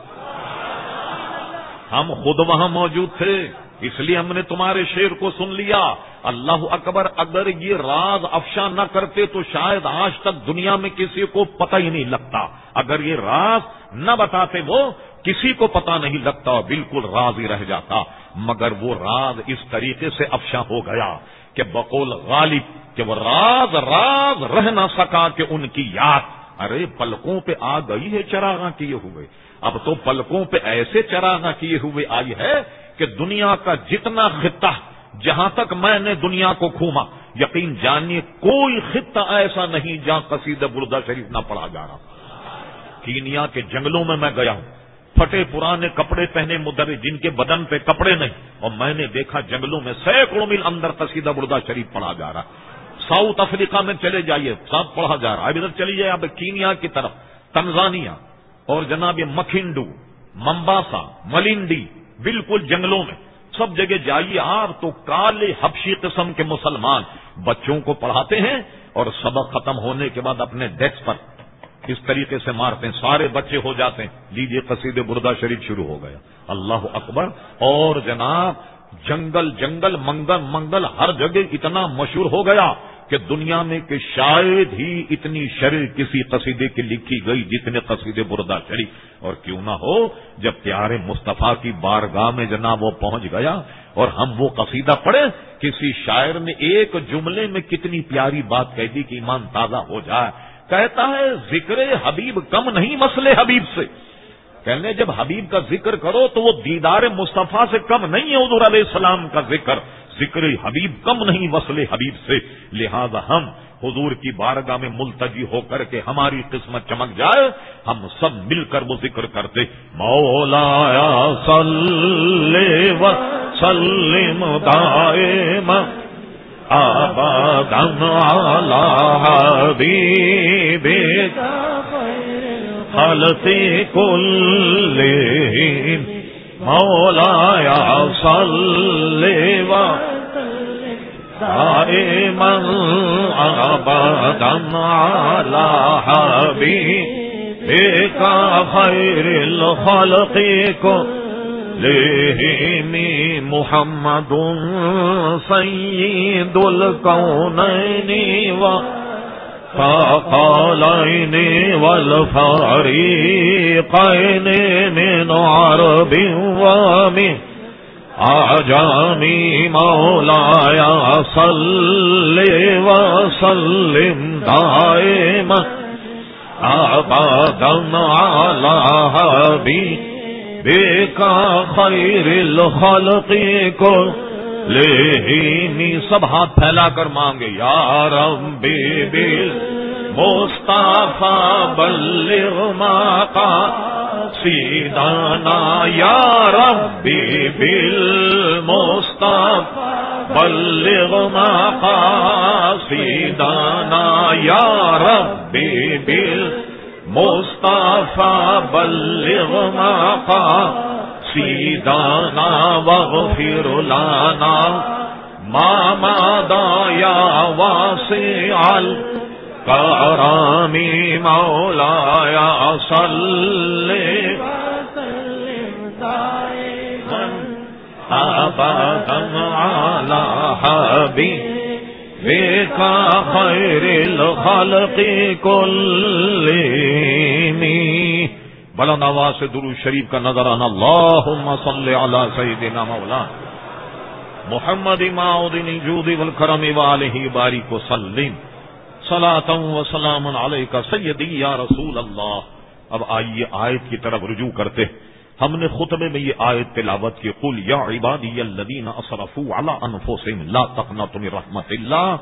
ہم خود وہاں موجود تھے۔ اس لیے ہم نے تمہارے شیر کو سن لیا۔ اللہ اکبر، اگر یہ راز افشا نہ کرتے تو شاید آج تک دنیا میں کسی کو پتہ ہی نہیں لگتا۔ اگر یہ راز نہ بتاتے وہ، کسی کو پتا نہیں لگتا، بالکل راز ہی رہ جاتا۔ مگر وہ راز اس طریقے سے افشا ہو گیا کہ بقول غالب، کہ وہ راز راز رہ نہ سکا کہ ان کی یاد۔ ارے، پلکوں پہ آ گئی ہے چراغاں کیے ہوئے۔ اب تو پلکوں پہ ایسے چراغاں کیے ہوئے آئی ہے کہ دنیا کا جتنا خطہ جہاں تک میں نے دنیا کو کھوما، یقین جانیے کوئی خطہ ایسا نہیں جہاں قصید بردہ شریف نہ پڑھا جا رہا کینیا کے جنگلوں میں میں گیا ہوں۔ پھٹے پرانے کپڑے پہنے مدر جن کے بدن پہ کپڑے نہیں۔ اور میں نے دیکھا جنگلوں میں سینکڑوں میل اندر قصیدہ بردہ شریف پڑھا جا رہا۔ ساؤتھ افریقہ میں چلے جائیے، سب پڑھا جا رہا۔ ہے اب ادھر چلی جائے اب کینیا کی طرف۔ تنزانیہ اور جناب مکھنڈو، ممباسا، ملنڈی بالکل جنگلوں میں۔ سب جگہ جائیے آپ تو کالے حبشی قسم کے مسلمان۔ بچوں کو پڑھاتے ہیں اور سبق ختم ہونے کے بعد اپنے ڈیسک پر اس طریقے سے مارتے ہیں۔ سارے بچے ہو جاتے ہیں۔ لیجیے قصید بردہ شریف شروع ہو گیا۔ اللہ اکبر۔ اور جناب، جنگل جنگل، منگل منگل، ہر جگہ اتنا مشہور ہو گیا۔ کہ دنیا میں کہ شاید ہی اتنی شرح کسی قصیدے کی لکھی گئی جتنے قصیدے بردہ شریف اور کیوں نہ ہو، جب پیارے مصطفیٰ کی بارگاہ میں جناب وہ پہنچ گیا اور ہم وہ قصیدہ پڑھے کسی شاعر نے ایک جملے میں کتنی پیاری بات کہہ دی کہ ایمان تازہ ہو جائے۔ کہتا ہے، ذکر حبیب کم نہیں مسئلے حبیب سے۔ کہنے جب حبیب کا ذکر کرو تو وہ دیدار مصطفیٰ سے کم نہیں ہے، حضور علیہ السلام کا ذکر۔ ذکر حبیب کم نہیں، وصل حبیب سے۔ لہذا ہم حضور کی بارگاہ میں ملتجی ہو کر کے ہماری قسمت چمک جائے، ہم سب مل کر وہ ذکر کرتے۔ مولا سلم دائم آبادن حبیب حلتی کل مولا یا صلی و دائما ابدا على حبيبك خير الخلق كلهم محمد سيد الكونين و فقالين والفريقين من عرب ومن عجامي مولاي صل وسلم دائما. أبدا على حبيبك خير الخلق كل لے سب ہاتھ پھیلا کر مانگے یار بے بل مستعفی بلغ ما کا سیدانا یار بے بل مستعفی بلغ ما کا سیدانا یار بے بل بلغ ما کا سیدانا وغفر لانا ماما دایا واسع الکرامی مولایا صلی. ابدا على حبيبك خير الخلق كلهم بلند آواز سے درو شریف کا نظر آنا۔ اللہ صلی علی سیدنا مولا محمد ماؤدین جود والکرم والہ بارک وسلم۔ صلاة و سلام علیکہ سیدی یا رسول اللہ۔ اب آئیے آیت کی طرف رجوع کرتے ہم نے خطبے میں یہ آیت تلاوت کی۔ قل یا عبادی الذین اسرفوا علی انفسهم لا تقنطوا من رحمت اللہ۔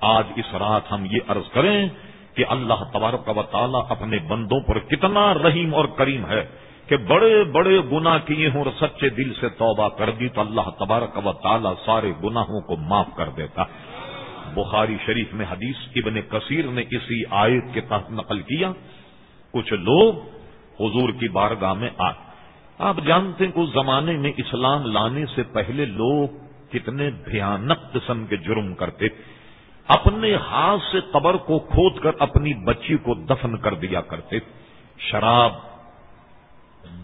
آج اس رات ہم یہ عرض کریں کہ اللہ تبارک و تعالیٰ اپنے بندوں پر کتنا رحیم اور کریم ہے کہ بڑے بڑے گنا کیے ہوں اور سچے دل سے توبہ کر دی تو اللہ تبارک و تعالیٰ سارے گناہوں کو معاف کر دیتا۔ بخاری شریف میں حدیث ابن کثیر نے اسی آیت کے تحت نقل کیا۔ کچھ لوگ حضور کی بارگاہ میں آئے۔ آپ جانتے ہیں کہ اس زمانے میں اسلام لانے سے پہلے لوگ کتنے بھیانک قسم کے جرم کرتے۔ تھے اپنے ہاتھ سے قبر کو کھود کر اپنی بچی کو دفن کر دیا کرتے، شراب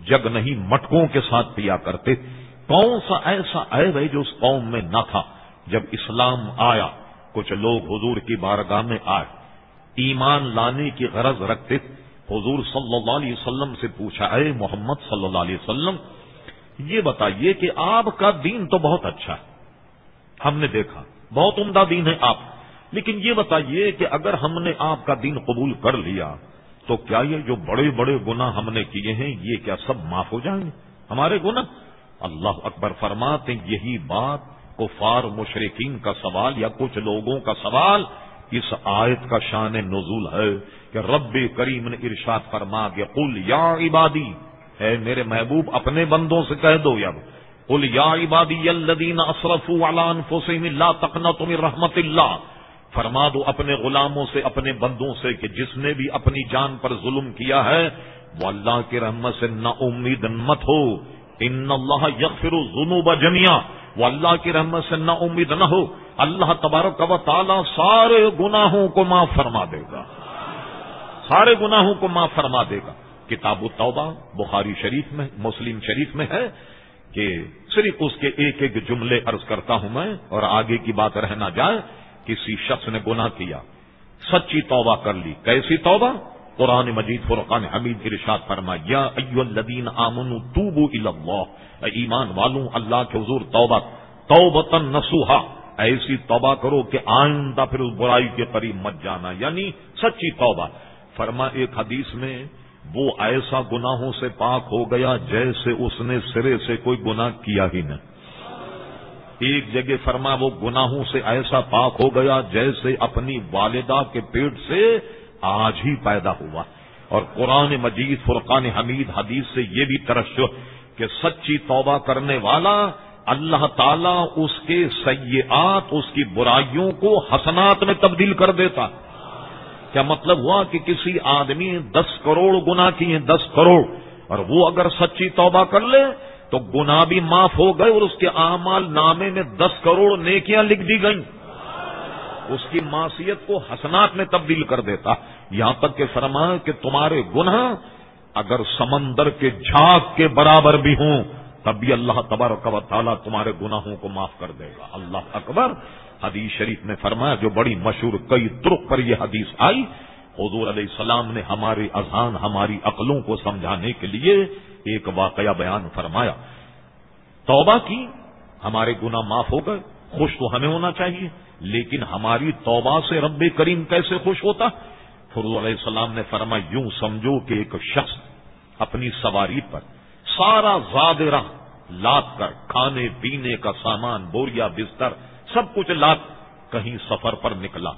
جگ نہیں مٹکوں کے ساتھ پیا کرتے۔ کون سا ایسا عیب ہے جو اس قوم میں نہ تھا؟ جب اسلام آیا، کچھ لوگ حضور کی بارگاہ میں آئے۔ ایمان لانے کی غرض رکھتے، حضور صلی اللہ علیہ وسلم سے پوچھا، اے محمد صلی اللہ علیہ وسلم، یہ بتائیے کہ آپ کا دین تو بہت اچھا ہے۔ ہم نے دیکھا، بہت عمدہ دین ہے آپ۔ لیکن یہ بتائیے کہ اگر ہم نے آپ کا دین قبول کر لیا، تو کیا یہ جو بڑے بڑے گنا ہم نے کیے ہیں، یہ کیا سب معاف ہو جائیں گے؟ ہمارے گنا اللہ اکبر فرماتے یہی بات کفار مشرقین کا سوال یا کچھ لوگوں کا سوال اس آیت کا شان نزول ہے کہ رب کریم نے ارشاد فرما کے قل یا عبادی ہے میرے محبوب، اپنے بندوں سے کہہ دو یا۔ قل یا عبادی الذین اسرفوا علی انفسهم لا تقنطوا من رحمت اللہ فرما دو اپنے غلاموں سے، اپنے بندوں سے کہ جس نے بھی اپنی جان پر ظلم کیا ہے، وہ اللہ کی رحمت سے نہ امید مت ہو۔ ان اللہ یغفر الذنوب جمیا وہ اللہ کی رحمت سے نہ امید نہ ہو۔ اللہ تبارک و تعالی سارے گناہوں کو معاف فرما دے گا۔ سارے گناہوں کو معاف فرما دے گا۔ کتاب التوبہ بخاری شریف میں، مسلم شریف میں ہے کہ صرف اس کے ایک ایک جملے عرض کرتا ہوں میں اور آگے کی بات رہنا جائے۔ کسی شخص نے گناہ کیا، سچی توبہ کر لی۔ کیسی توبہ؟ قرآن مجید فرقان حمید ارشاد فرما یا ایو الذین آمنوا اللہ ایمان والوں، اللہ کے حضور توبہ توبتن نسوہا ایسی توبہ کرو کہ آئندہ پھر اس برائی کے قریب مت جانا یعنی سچی توبہ۔ فرما ایک حدیث میں، وہ ایسا گناہوں سے پاک ہو گیا جیسے اس نے سرے سے کوئی گناہ کیا ہی نہیں ایک جگہ فرما وہ گناہوں سے ایسا پاک ہو گیا جیسے اپنی والدہ کے پیٹ سے آج ہی پیدا ہوا۔ اور قرآن مجید، فرقان حمید حدیث سے یہ بھی ترش کہ سچی توبہ کرنے والا اللہ تعالیٰ اس کے سیاحت اس کی برائیوں کو حسنات میں تبدیل کر دیتا۔ کیا مطلب ہوا کہ کسی آدمی دس کروڑ گنا کیے، دس کروڑ، اور وہ اگر سچی توبہ کر لے تو گنا بھی معاف ہو گئے اور اس کے اعمال نامے میں دس کروڑ نیکیاں لکھ دی گئیں۔ اس کی معصیت کو حسنات میں تبدیل کر دیتا۔ یہاں تک کہ فرما کہ تمہارے گناہ اگر سمندر کے جھاگ کے برابر بھی ہوں، تب بھی اللہ تبارک و تعالیٰ تمہارے گناہوں کو معاف کر دے گا۔ اللہ اکبر۔ حدیث شریف نے فرمایا، جو بڑی مشہور کئی ترک پر یہ حدیث آئی، حضور علیہ السلام نے ہماری اذہان ہماری عقلوں کو سمجھانے کے لیے ایک واقعہ بیان فرمایا۔ توبہ کی، ہمارے گنا معاف ہو گئے، خوش تو ہمیں ہونا چاہیے، لیکن ہماری توبہ سے رب کریم کیسے خوش ہوتا؟ حضور علیہ السلام نے فرمایا، یوں سمجھو کہ ایک شخص اپنی سواری پر سارا زادرہ لاد کر کھانے پینے کا سامان، بوریا، بستر، سب کچھ لاد کہیں سفر پر نکلا۔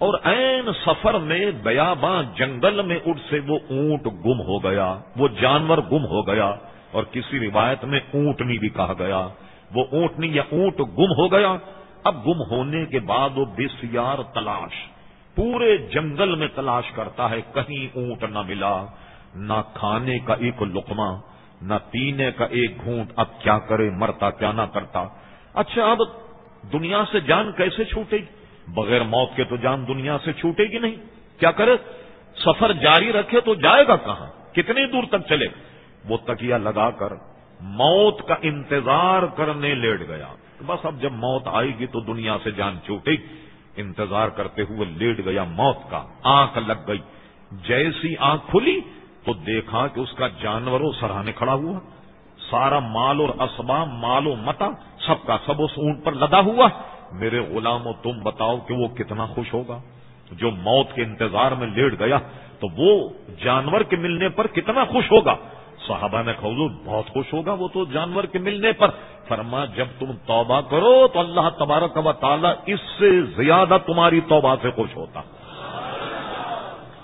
اور این سفر میں بیاباں جنگل میں اٹھ سے وہ اونٹ گم ہو گیا، وہ جانور گم ہو گیا، اور کسی روایت میں اونٹنی بھی کہا گیا۔ وہ اونٹنی یا اونٹ گم ہو گیا، اب گم ہونے کے بعد وہ بسیار تلاش، پورے جنگل میں تلاش کرتا ہے، کہیں اونٹ نہ ملا۔ نہ کھانے کا ایک لقمہ، نہ پینے کا ایک گھونٹ، اب کیا کرے، مرتا کیا نہ کرتا۔ اچھا اب دنیا سے جان کیسے چھوٹے گی بغیر موت کے تو جان دنیا سے چھوٹے گی نہیں۔ کیا کرے؟ سفر جاری رکھے تو جائے گا کہاں؟ کتنی دور تک چلے؟ وہ تکیا لگا کر موت کا انتظار کرنے لیٹ گیا۔ بس اب جب موت آئے گی تو دنیا سے جان چھوٹے۔ گی انتظار کرتے ہوئے لیٹ گیا موت کا۔ آنکھ لگ گئی۔ جیسی آنکھ کھلی تو دیکھا کہ اس کا جانوروں سراہنے کھڑا ہوا۔ سارا مال اور اسبا مال و متا، سب کا سب اس اونٹ پر لدا ہوا۔ میرے غلاموں تم بتاؤ کہ وہ کتنا خوش ہوگا؟ جو موت کے انتظار میں لیٹ گیا، تو وہ جانور کے ملنے پر کتنا خوش ہوگا؟ صحابہ نے حضور، بہت خوش ہوگا وہ تو جانور کے ملنے پر. فرما جب تم توبہ کرو تو اللہ تبارک و تعالیٰ اس سے زیادہ تمہاری توبہ سے خوش ہوتا۔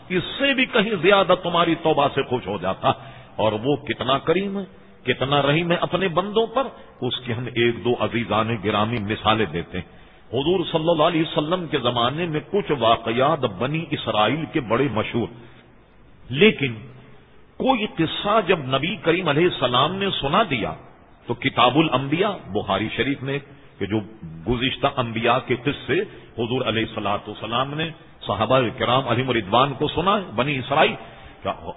اس سے بھی کہیں زیادہ تمہاری توبہ سے خوش ہو جاتا۔ اور وہ کتنا کریم ہے۔ کتنا رحیم ہے اپنے بندوں پر، اس کی ہم ایک دو عزیزان گرامی مثالیں دیتے ہیں۔ حضور صلی اللہ علیہ وسلم کے زمانے میں کچھ واقعات بنی اسرائیل کے بڑے مشہور۔ لیکن کوئی قصہ جب نبی کریم علیہ السلام نے سنا دیا، تو کتاب الانبیاء، بخاری شریف میں، کہ جو گزشتہ انبیاء کے قصے حضور علیہ السلاۃ والسلام نے صحابہ کرام علی مردوان کو سنا، بنی اسرائیل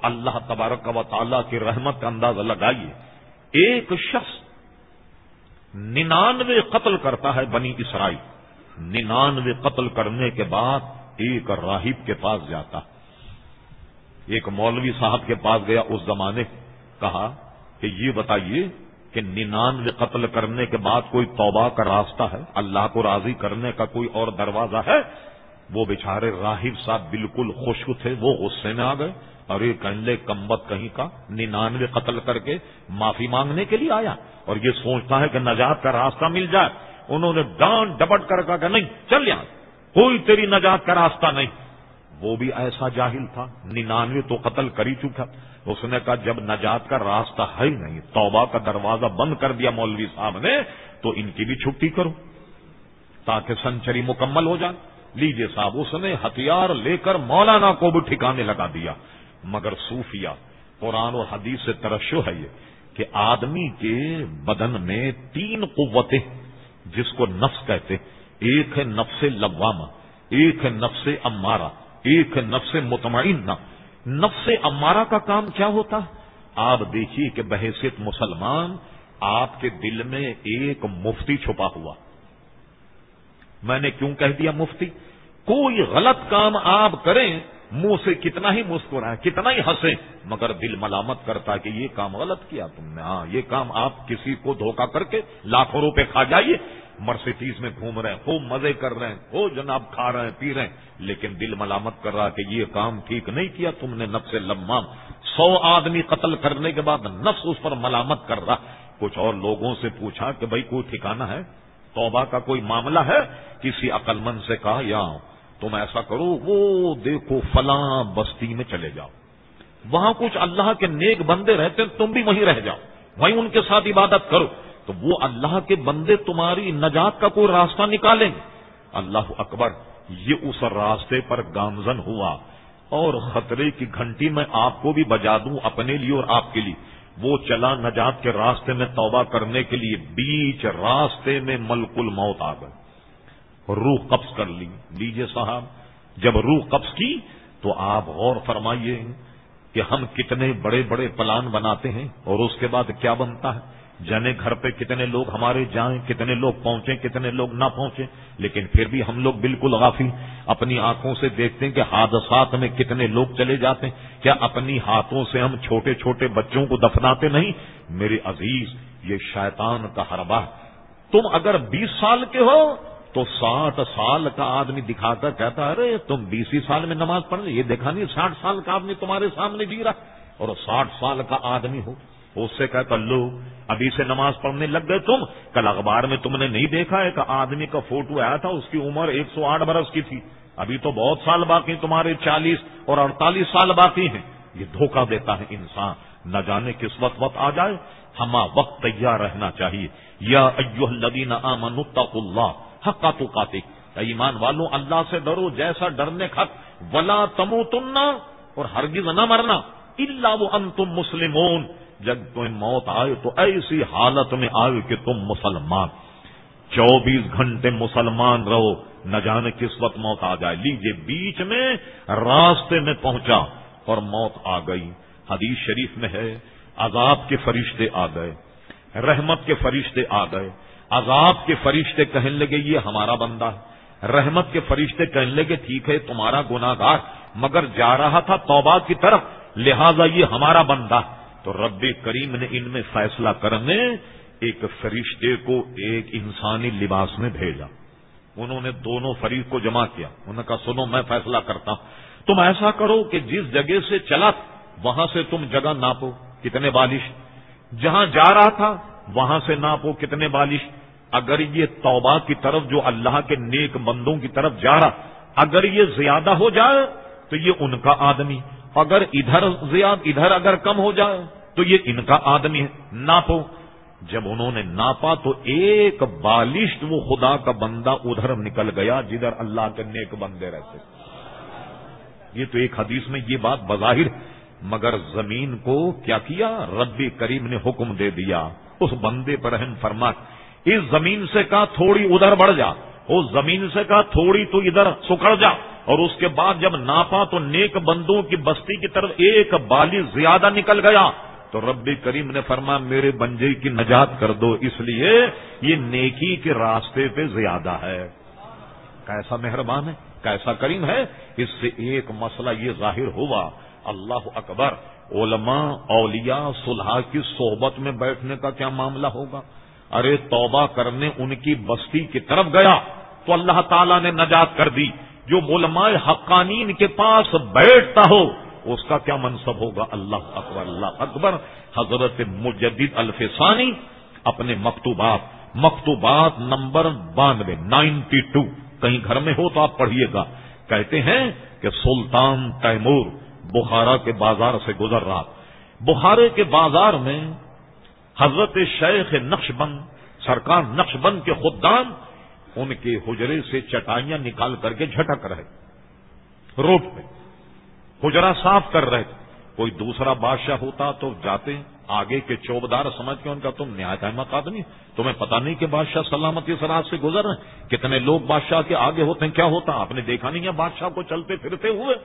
اللہ تبارک و تعالیٰ کی رحمت کا اندازہ لگائیے۔ ایک شخص ننانوے قتل کرتا ہے بنی اسرائیل۔ ننانوے قتل کرنے کے بعد ایک راہب کے پاس جاتا۔ ایک مولوی صاحب کے پاس گیا اس زمانے۔ کہا کہ یہ بتائیے کہ ننانوے قتل کرنے کے بعد کوئی توبہ کا راستہ ہے؟ اللہ کو راضی کرنے کا کوئی اور دروازہ ہے؟ وہ بےچارے راہب صاحب بالکل خشک تھے، وہ غصے میں آ گئے اور یہ کنڈے کمبت کہیں کا ننانوے قتل کر کے معافی مانگنے کے لیے آیا اور یہ سوچتا ہے کہ نجات کا راستہ مل جائے۔ انہوں نے ڈانٹ ڈبٹ کر کہا کہ نہیں، چل یہاں، کوئی تیری نجات کا راستہ نہیں۔ وہ بھی ایسا جاہل تھا، ننانوے تو قتل کر ہی چکا۔ اس نے کہا، جب نجات کا راستہ ہے ہی نہیں، توبہ کا دروازہ بند کر دیا مولوی صاحب نے، تو ان کی بھی چھٹی کرو تاکہ سنچری مکمل ہو جائے۔ لیجیے صاحب، اس نے ہتھیار لے کر مولانا کو بھی ٹھکانے لگا دیا۔ مگر صوفیہ قرآن اور حدیث سے ترشو ہے یہ کہ آدمی کے بدن میں تین قوتیں، جس کو نفس کہتے ایک ہے نفس لوامہ، ایک ہے نفس امارہ، ایک نفس مطمئنہ۔ نفس امارہ کا کام کیا ہوتا آپ دیکھیے کہ بحثیت مسلمان، آپ کے دل میں ایک مفتی چھپا ہوا۔ میں نے کیوں کہہ دیا مفتی؟ کوئی غلط کام آپ کریں، منہ سے کتنا ہی مسکرائے کتنا ہی ہنسے مگر دل ملامت کرتا کہ یہ کام غلط کیا تم نے۔ ہاں یہ کام آپ کسی کو دھوکہ کر کے لاکھوں روپے کھا جائیے۔ مرسیٹیز میں گھوم رہے ہیں، خوب مزے کر رہے ہیں ہو جناب کھا رہے ہیں، پی رہے ہیں۔ لیکن دل ملامت کر رہا کہ یہ کام ٹھیک نہیں کیا تم نے، نفس لمام۔ سو آدمی قتل کرنے کے بعد نفس اس پر ملامت کر رہا۔ کچھ اور لوگوں سے پوچھا کہ بھائی کوئی ٹھکانا ہے؟ توبہ کا کوئی معاملہ ہے؟ کسی عقل مند سے کہا، یا، تم ایسا کرو، وہ دیکھو فلاں بستی میں چلے جاؤ۔ وہاں کچھ اللہ کے نیک بندے رہتے ہیں، تم بھی وہیں رہ جاؤ۔ وہیں ان کے ساتھ عبادت کرو۔ تو وہ اللہ کے بندے تمہاری نجات کا کوئی راستہ نکالیں گے؟ اللہ اکبر، یہ اس راستے پر گامزن ہوا۔ اور خطرے کی گھنٹی میں آپ کو بھی بجا دوں اپنے لیے اور آپ کے لیے۔ وہ چلا نجات کے راستے میں توبہ کرنے کے لیے بیچ راستے میں ملک الموت آ گئے۔ روح قبض کر لی۔ لیجیے صاحب، جب روح قبض کی تو آپ غور فرمائیے کہ ہم کتنے بڑے بڑے پلان بناتے ہیں اور اس کے بعد کیا بنتا ہے؟ جنے گھر پہ کتنے لوگ ہمارے جائیں، کتنے لوگ پہنچے کتنے لوگ نہ پہنچے لیکن پھر بھی ہم لوگ بالکل غافی اپنی آنکھوں سے دیکھتے ہیں کہ حادثات میں کتنے لوگ چلے جاتے ہیں۔ کیا اپنی ہاتھوں سے ہم چھوٹے چھوٹے بچوں کو دفناتے نہیں؟ میرے عزیز، یہ شیطان کا حربہ تم اگر بیس سال کے ہو تو ساٹھ سال کا آدمی دکھا کر کہتا، ارے تم بیسی سال میں نماز پڑھ یہ دیکھا نہیں، ساٹھ سال کا آدمی تمہارے سامنے جی رہا اور ساٹھ سال کا آدمی ہو۔ اس سے کہتا لو ابھی سے نماز پڑھنے لگ گئے تم۔ کل اخبار میں تم نے نہیں دیکھا ہے کہ آدمی کا فوٹو آیا تھا، اس کی عمر ایک سو آٹھ برس کی تھی۔ ابھی تو بہت سال باقی، تمہارے چالیس اور اڑتالیس سال باقی ہیں۔ یہ دھوکہ دیتا ہے انسان۔ نہ جانے کس وقت وقت آ جائے۔ ہما وقت تیار رہنا چاہیے۔ یا الذین آمنوا اتقوا اللہ حقا تو ایمان والوں اللہ سے ڈرو، جیسا ڈرنے کھت ولا تمو اور ہرگز نہ مرنا۔ اللہ وہ انتم مسلمون۔ جب تمہیں موت آئے تو ایسی حالت میں آئے کہ تم مسلمان۔ چوبیس گھنٹے مسلمان رہو، نہ جانے کس وقت موت آ جائے۔ لیجیے بیچ میں راستے میں پہنچا اور موت آ گئی۔ حدیث شریف میں ہے، عذاب کے فرشتے آ گئے۔ رحمت کے فرشتے آ گئے۔ عذاب کے فرشتے کہنے لگے، یہ ہمارا بندہ ہے۔ رحمت کے فرشتے کہنے لگے، ٹھیک ہے، تمہارا گناگار مگر جا رہا تھا توبہ کی طرف، لہذا یہ ہمارا بندہ ہے۔ تو رب کریم نے ان میں فیصلہ کرنے ایک فرشتے کو ایک انسانی لباس میں بھیجا۔ انہوں نے دونوں فریق کو جمع کیا۔ انہوں نے کہا، سنو، میں فیصلہ کرتا ہوں۔ تم ایسا کرو کہ جس جگہ سے چلا، وہاں سے تم جگہ ناپو۔ کتنے بالش۔ جہاں جا رہا تھا، وہاں سے ناپو۔ کتنے بالش۔ اگر یہ توبہ کی طرف، جو اللہ کے نیک بندوں کی طرف جا رہا، اگر یہ زیادہ ہو جائے، تو یہ ان کا آدمی۔ اگر ادھر زیاد ادھر اگر کم ہو جائے، تو یہ ان کا آدمی ہے، ناپو۔ جب انہوں نے ناپا تو ایک بالشت وہ خدا کا بندہ ادھر نکل گیا جدھر اللہ کے نیک بندے رہتے۔ یہ تو ایک حدیث میں یہ بات بظاہر مگر زمین کو کیا کیا؟ ربی کریم نے حکم دے دیا۔ اس بندے پر رحم فرما۔ اس زمین سے کہا تھوڑی ادھر بڑھ جا۔ اس زمین سے کہا، تھوڑی تو ادھر سکڑ جا۔ اور اس کے بعد جب ناپا تو نیک بندوں کی بستی کی طرف ایک بالی زیادہ نکل گیا۔ تو رب کریم نے فرما میرے بنجے کی نجات کر دو، اس لیے یہ نیکی کے راستے پہ زیادہ ہے۔ کیسا مہربان ہے، کیسا کریم ہے۔ اس سے ایک مسئلہ یہ ظاہر ہوا، اللہ اکبر، علماء، اولیاء صلحہ کی صحبت میں بیٹھنے کا کیا معاملہ ہوگا؟ ارے توبہ کرنے ان کی بستی کی طرف گیا۔ تو اللہ تعالیٰ نے نجات کر دی۔ جو علماء حقانین کے پاس بیٹھتا ہو، اس کا کیا منصب ہوگا؟ اللہ اکبر اللہ اکبر۔ حضرت مجدد الفسانی اپنے مکتوبات مکتوبات نمبر بانوے، نائنٹی ٹو۔ کہیں گھر میں ہو تو آپ پڑھیے گا۔ کہتے ہیں کہ سلطان تیمور بخارا کے بازار سے گزر رہا۔ بخارے کے بازار میں حضرت شیخ نقش بند سرکار نقش بند کے خدام ان کے حجرے سے چٹائیاں نکال کر کے جھٹک رہے۔ روڈ پہ حجرا صاف کر رہے۔ کوئی دوسرا بادشاہ ہوتا تو جاتے۔ آگے کے چوبدار سمجھ کے ان کا تم نہایت احمد آدمی۔ تمہیں پتہ نہیں کہ بادشاہ سلامتی سراج سے گزر رہے کتنے لوگ بادشاہ کے آگے ہوتے ہیں، کیا ہوتا؟ آپ نے دیکھا نہیں ہے بادشاہ کو چلتے پھرتے ہوئے؟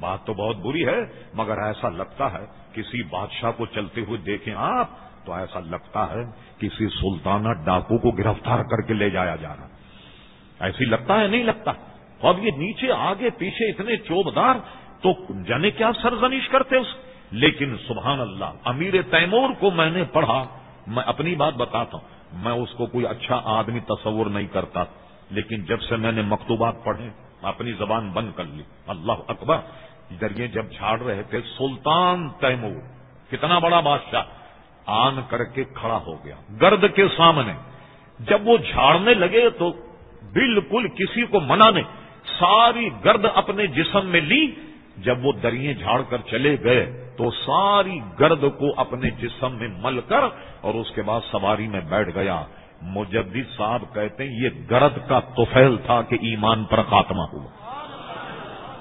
بات تو بہت بری ہے، مگر ایسا لگتا ہے کسی بادشاہ کو چلتے ہوئے دیکھیں آپ، تو ایسا لگتا ہے کسی سلطانہ ڈاکو کو گرفتار کر کے لے جایا جا رہا ایسی لگتا ہے؟ نہیں لگتا۔ اب یہ نیچے، آگے، پیچھے اتنے چوبدار، تو جانے کیا سرزنش کرتے اس؟ لیکن سبحان اللہ، امیر تیمور کو میں نے پڑھا، میں اپنی بات بتاتا ہوں۔ میں اس کو کوئی اچھا آدمی تصور نہیں کرتا۔ لیکن جب سے میں نے مکتوبات پڑھے اپنی زبان بند کر لی۔ اللہ اکبر درگے جب جھاڑ رہے تھے، سلطان تیمور، کتنا بڑا بادشاہ آن کر کے کھڑا ہو گیا، گرد کے سامنے۔ جب وہ جھاڑنے لگے تو بالکل کسی کو منع نہیں۔ ساری گرد اپنے جسم میں لی۔ جب وہ دریا جھاڑ کر چلے گئے تو ساری گرد کو اپنے جسم میں مل کر اور اس کے بعد سواری میں بیٹھ گیا۔ مجدد صاحب کہتے ہیں، یہ گرد کا توفیل تھا کہ ایمان پر خاتمہ ہوا۔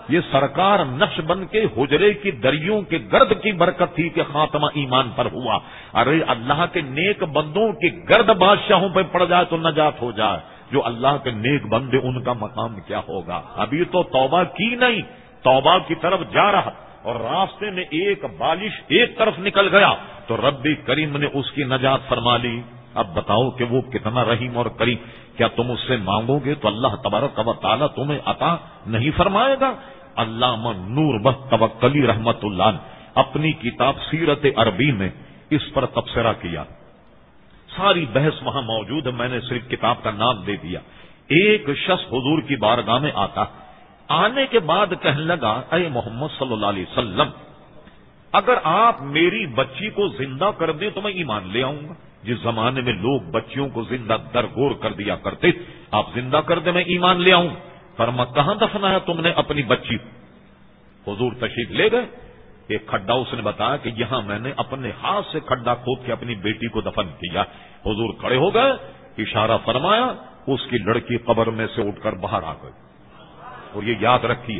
یہ سرکار نقش بن کے حجرے کی دریوں کے گرد کی برکت تھی کہ خاتمہ ایمان پر ہوا۔ ارے اللہ کے نیک بندوں کے گرد بادشاہوں پہ پڑ جائے تو نجات ہو جائے۔ جو اللہ کے نیک بندے، ان کا مقام کیا ہوگا؟ ابھی تو توبہ کی نہیں، توبہ کی طرف جا رہا اور راستے میں ایک بالش ایک طرف نکل گیا۔ تو ربی کریم نے اس کی نجات فرما لی۔ اب بتاؤ کہ وہ کتنا رحیم اور کریم۔ کیا تم اس سے مانگو گے تو اللہ تبارک و تعالیٰ تمہیں عطا نہیں فرمائے گا؟ اللہ نور بہ توکلی رحمت اللہ نے اپنی کتاب سیرت عربی میں اس پر تبصرہ کیا۔ ساری بحث وہاں موجود ہے، میں نے صرف کتاب کا نام دے دیا۔ ایک شخص حضور کی بارگاہ میں آتا۔ آنے کے بعد کہنے لگا، اے محمد صلی اللہ علیہ وسلم، اگر آپ میری بچی کو زندہ کر دیں تو میں ایمان لے آؤں گا۔ جس زمانے میں لوگ بچیوں کو زندہ درگور کر دیا کرتے، آپ زندہ کر دیں، میں ایمان لے آؤں۔ فرما کہاں دفنا ہے تم نے اپنی بچی؟ حضور تشریف لے گئے۔ ایک کھڈا اس نے بتایا کہ یہاں میں نے اپنے ہاتھ سے کھڈا کھود کے اپنی بیٹی کو دفن کیا۔ حضور کھڑے ہو گئے، اشارہ فرمایا، اس کی لڑکی قبر میں سے اٹھ کر باہر آ گئی۔ اور یہ یاد رکھیے،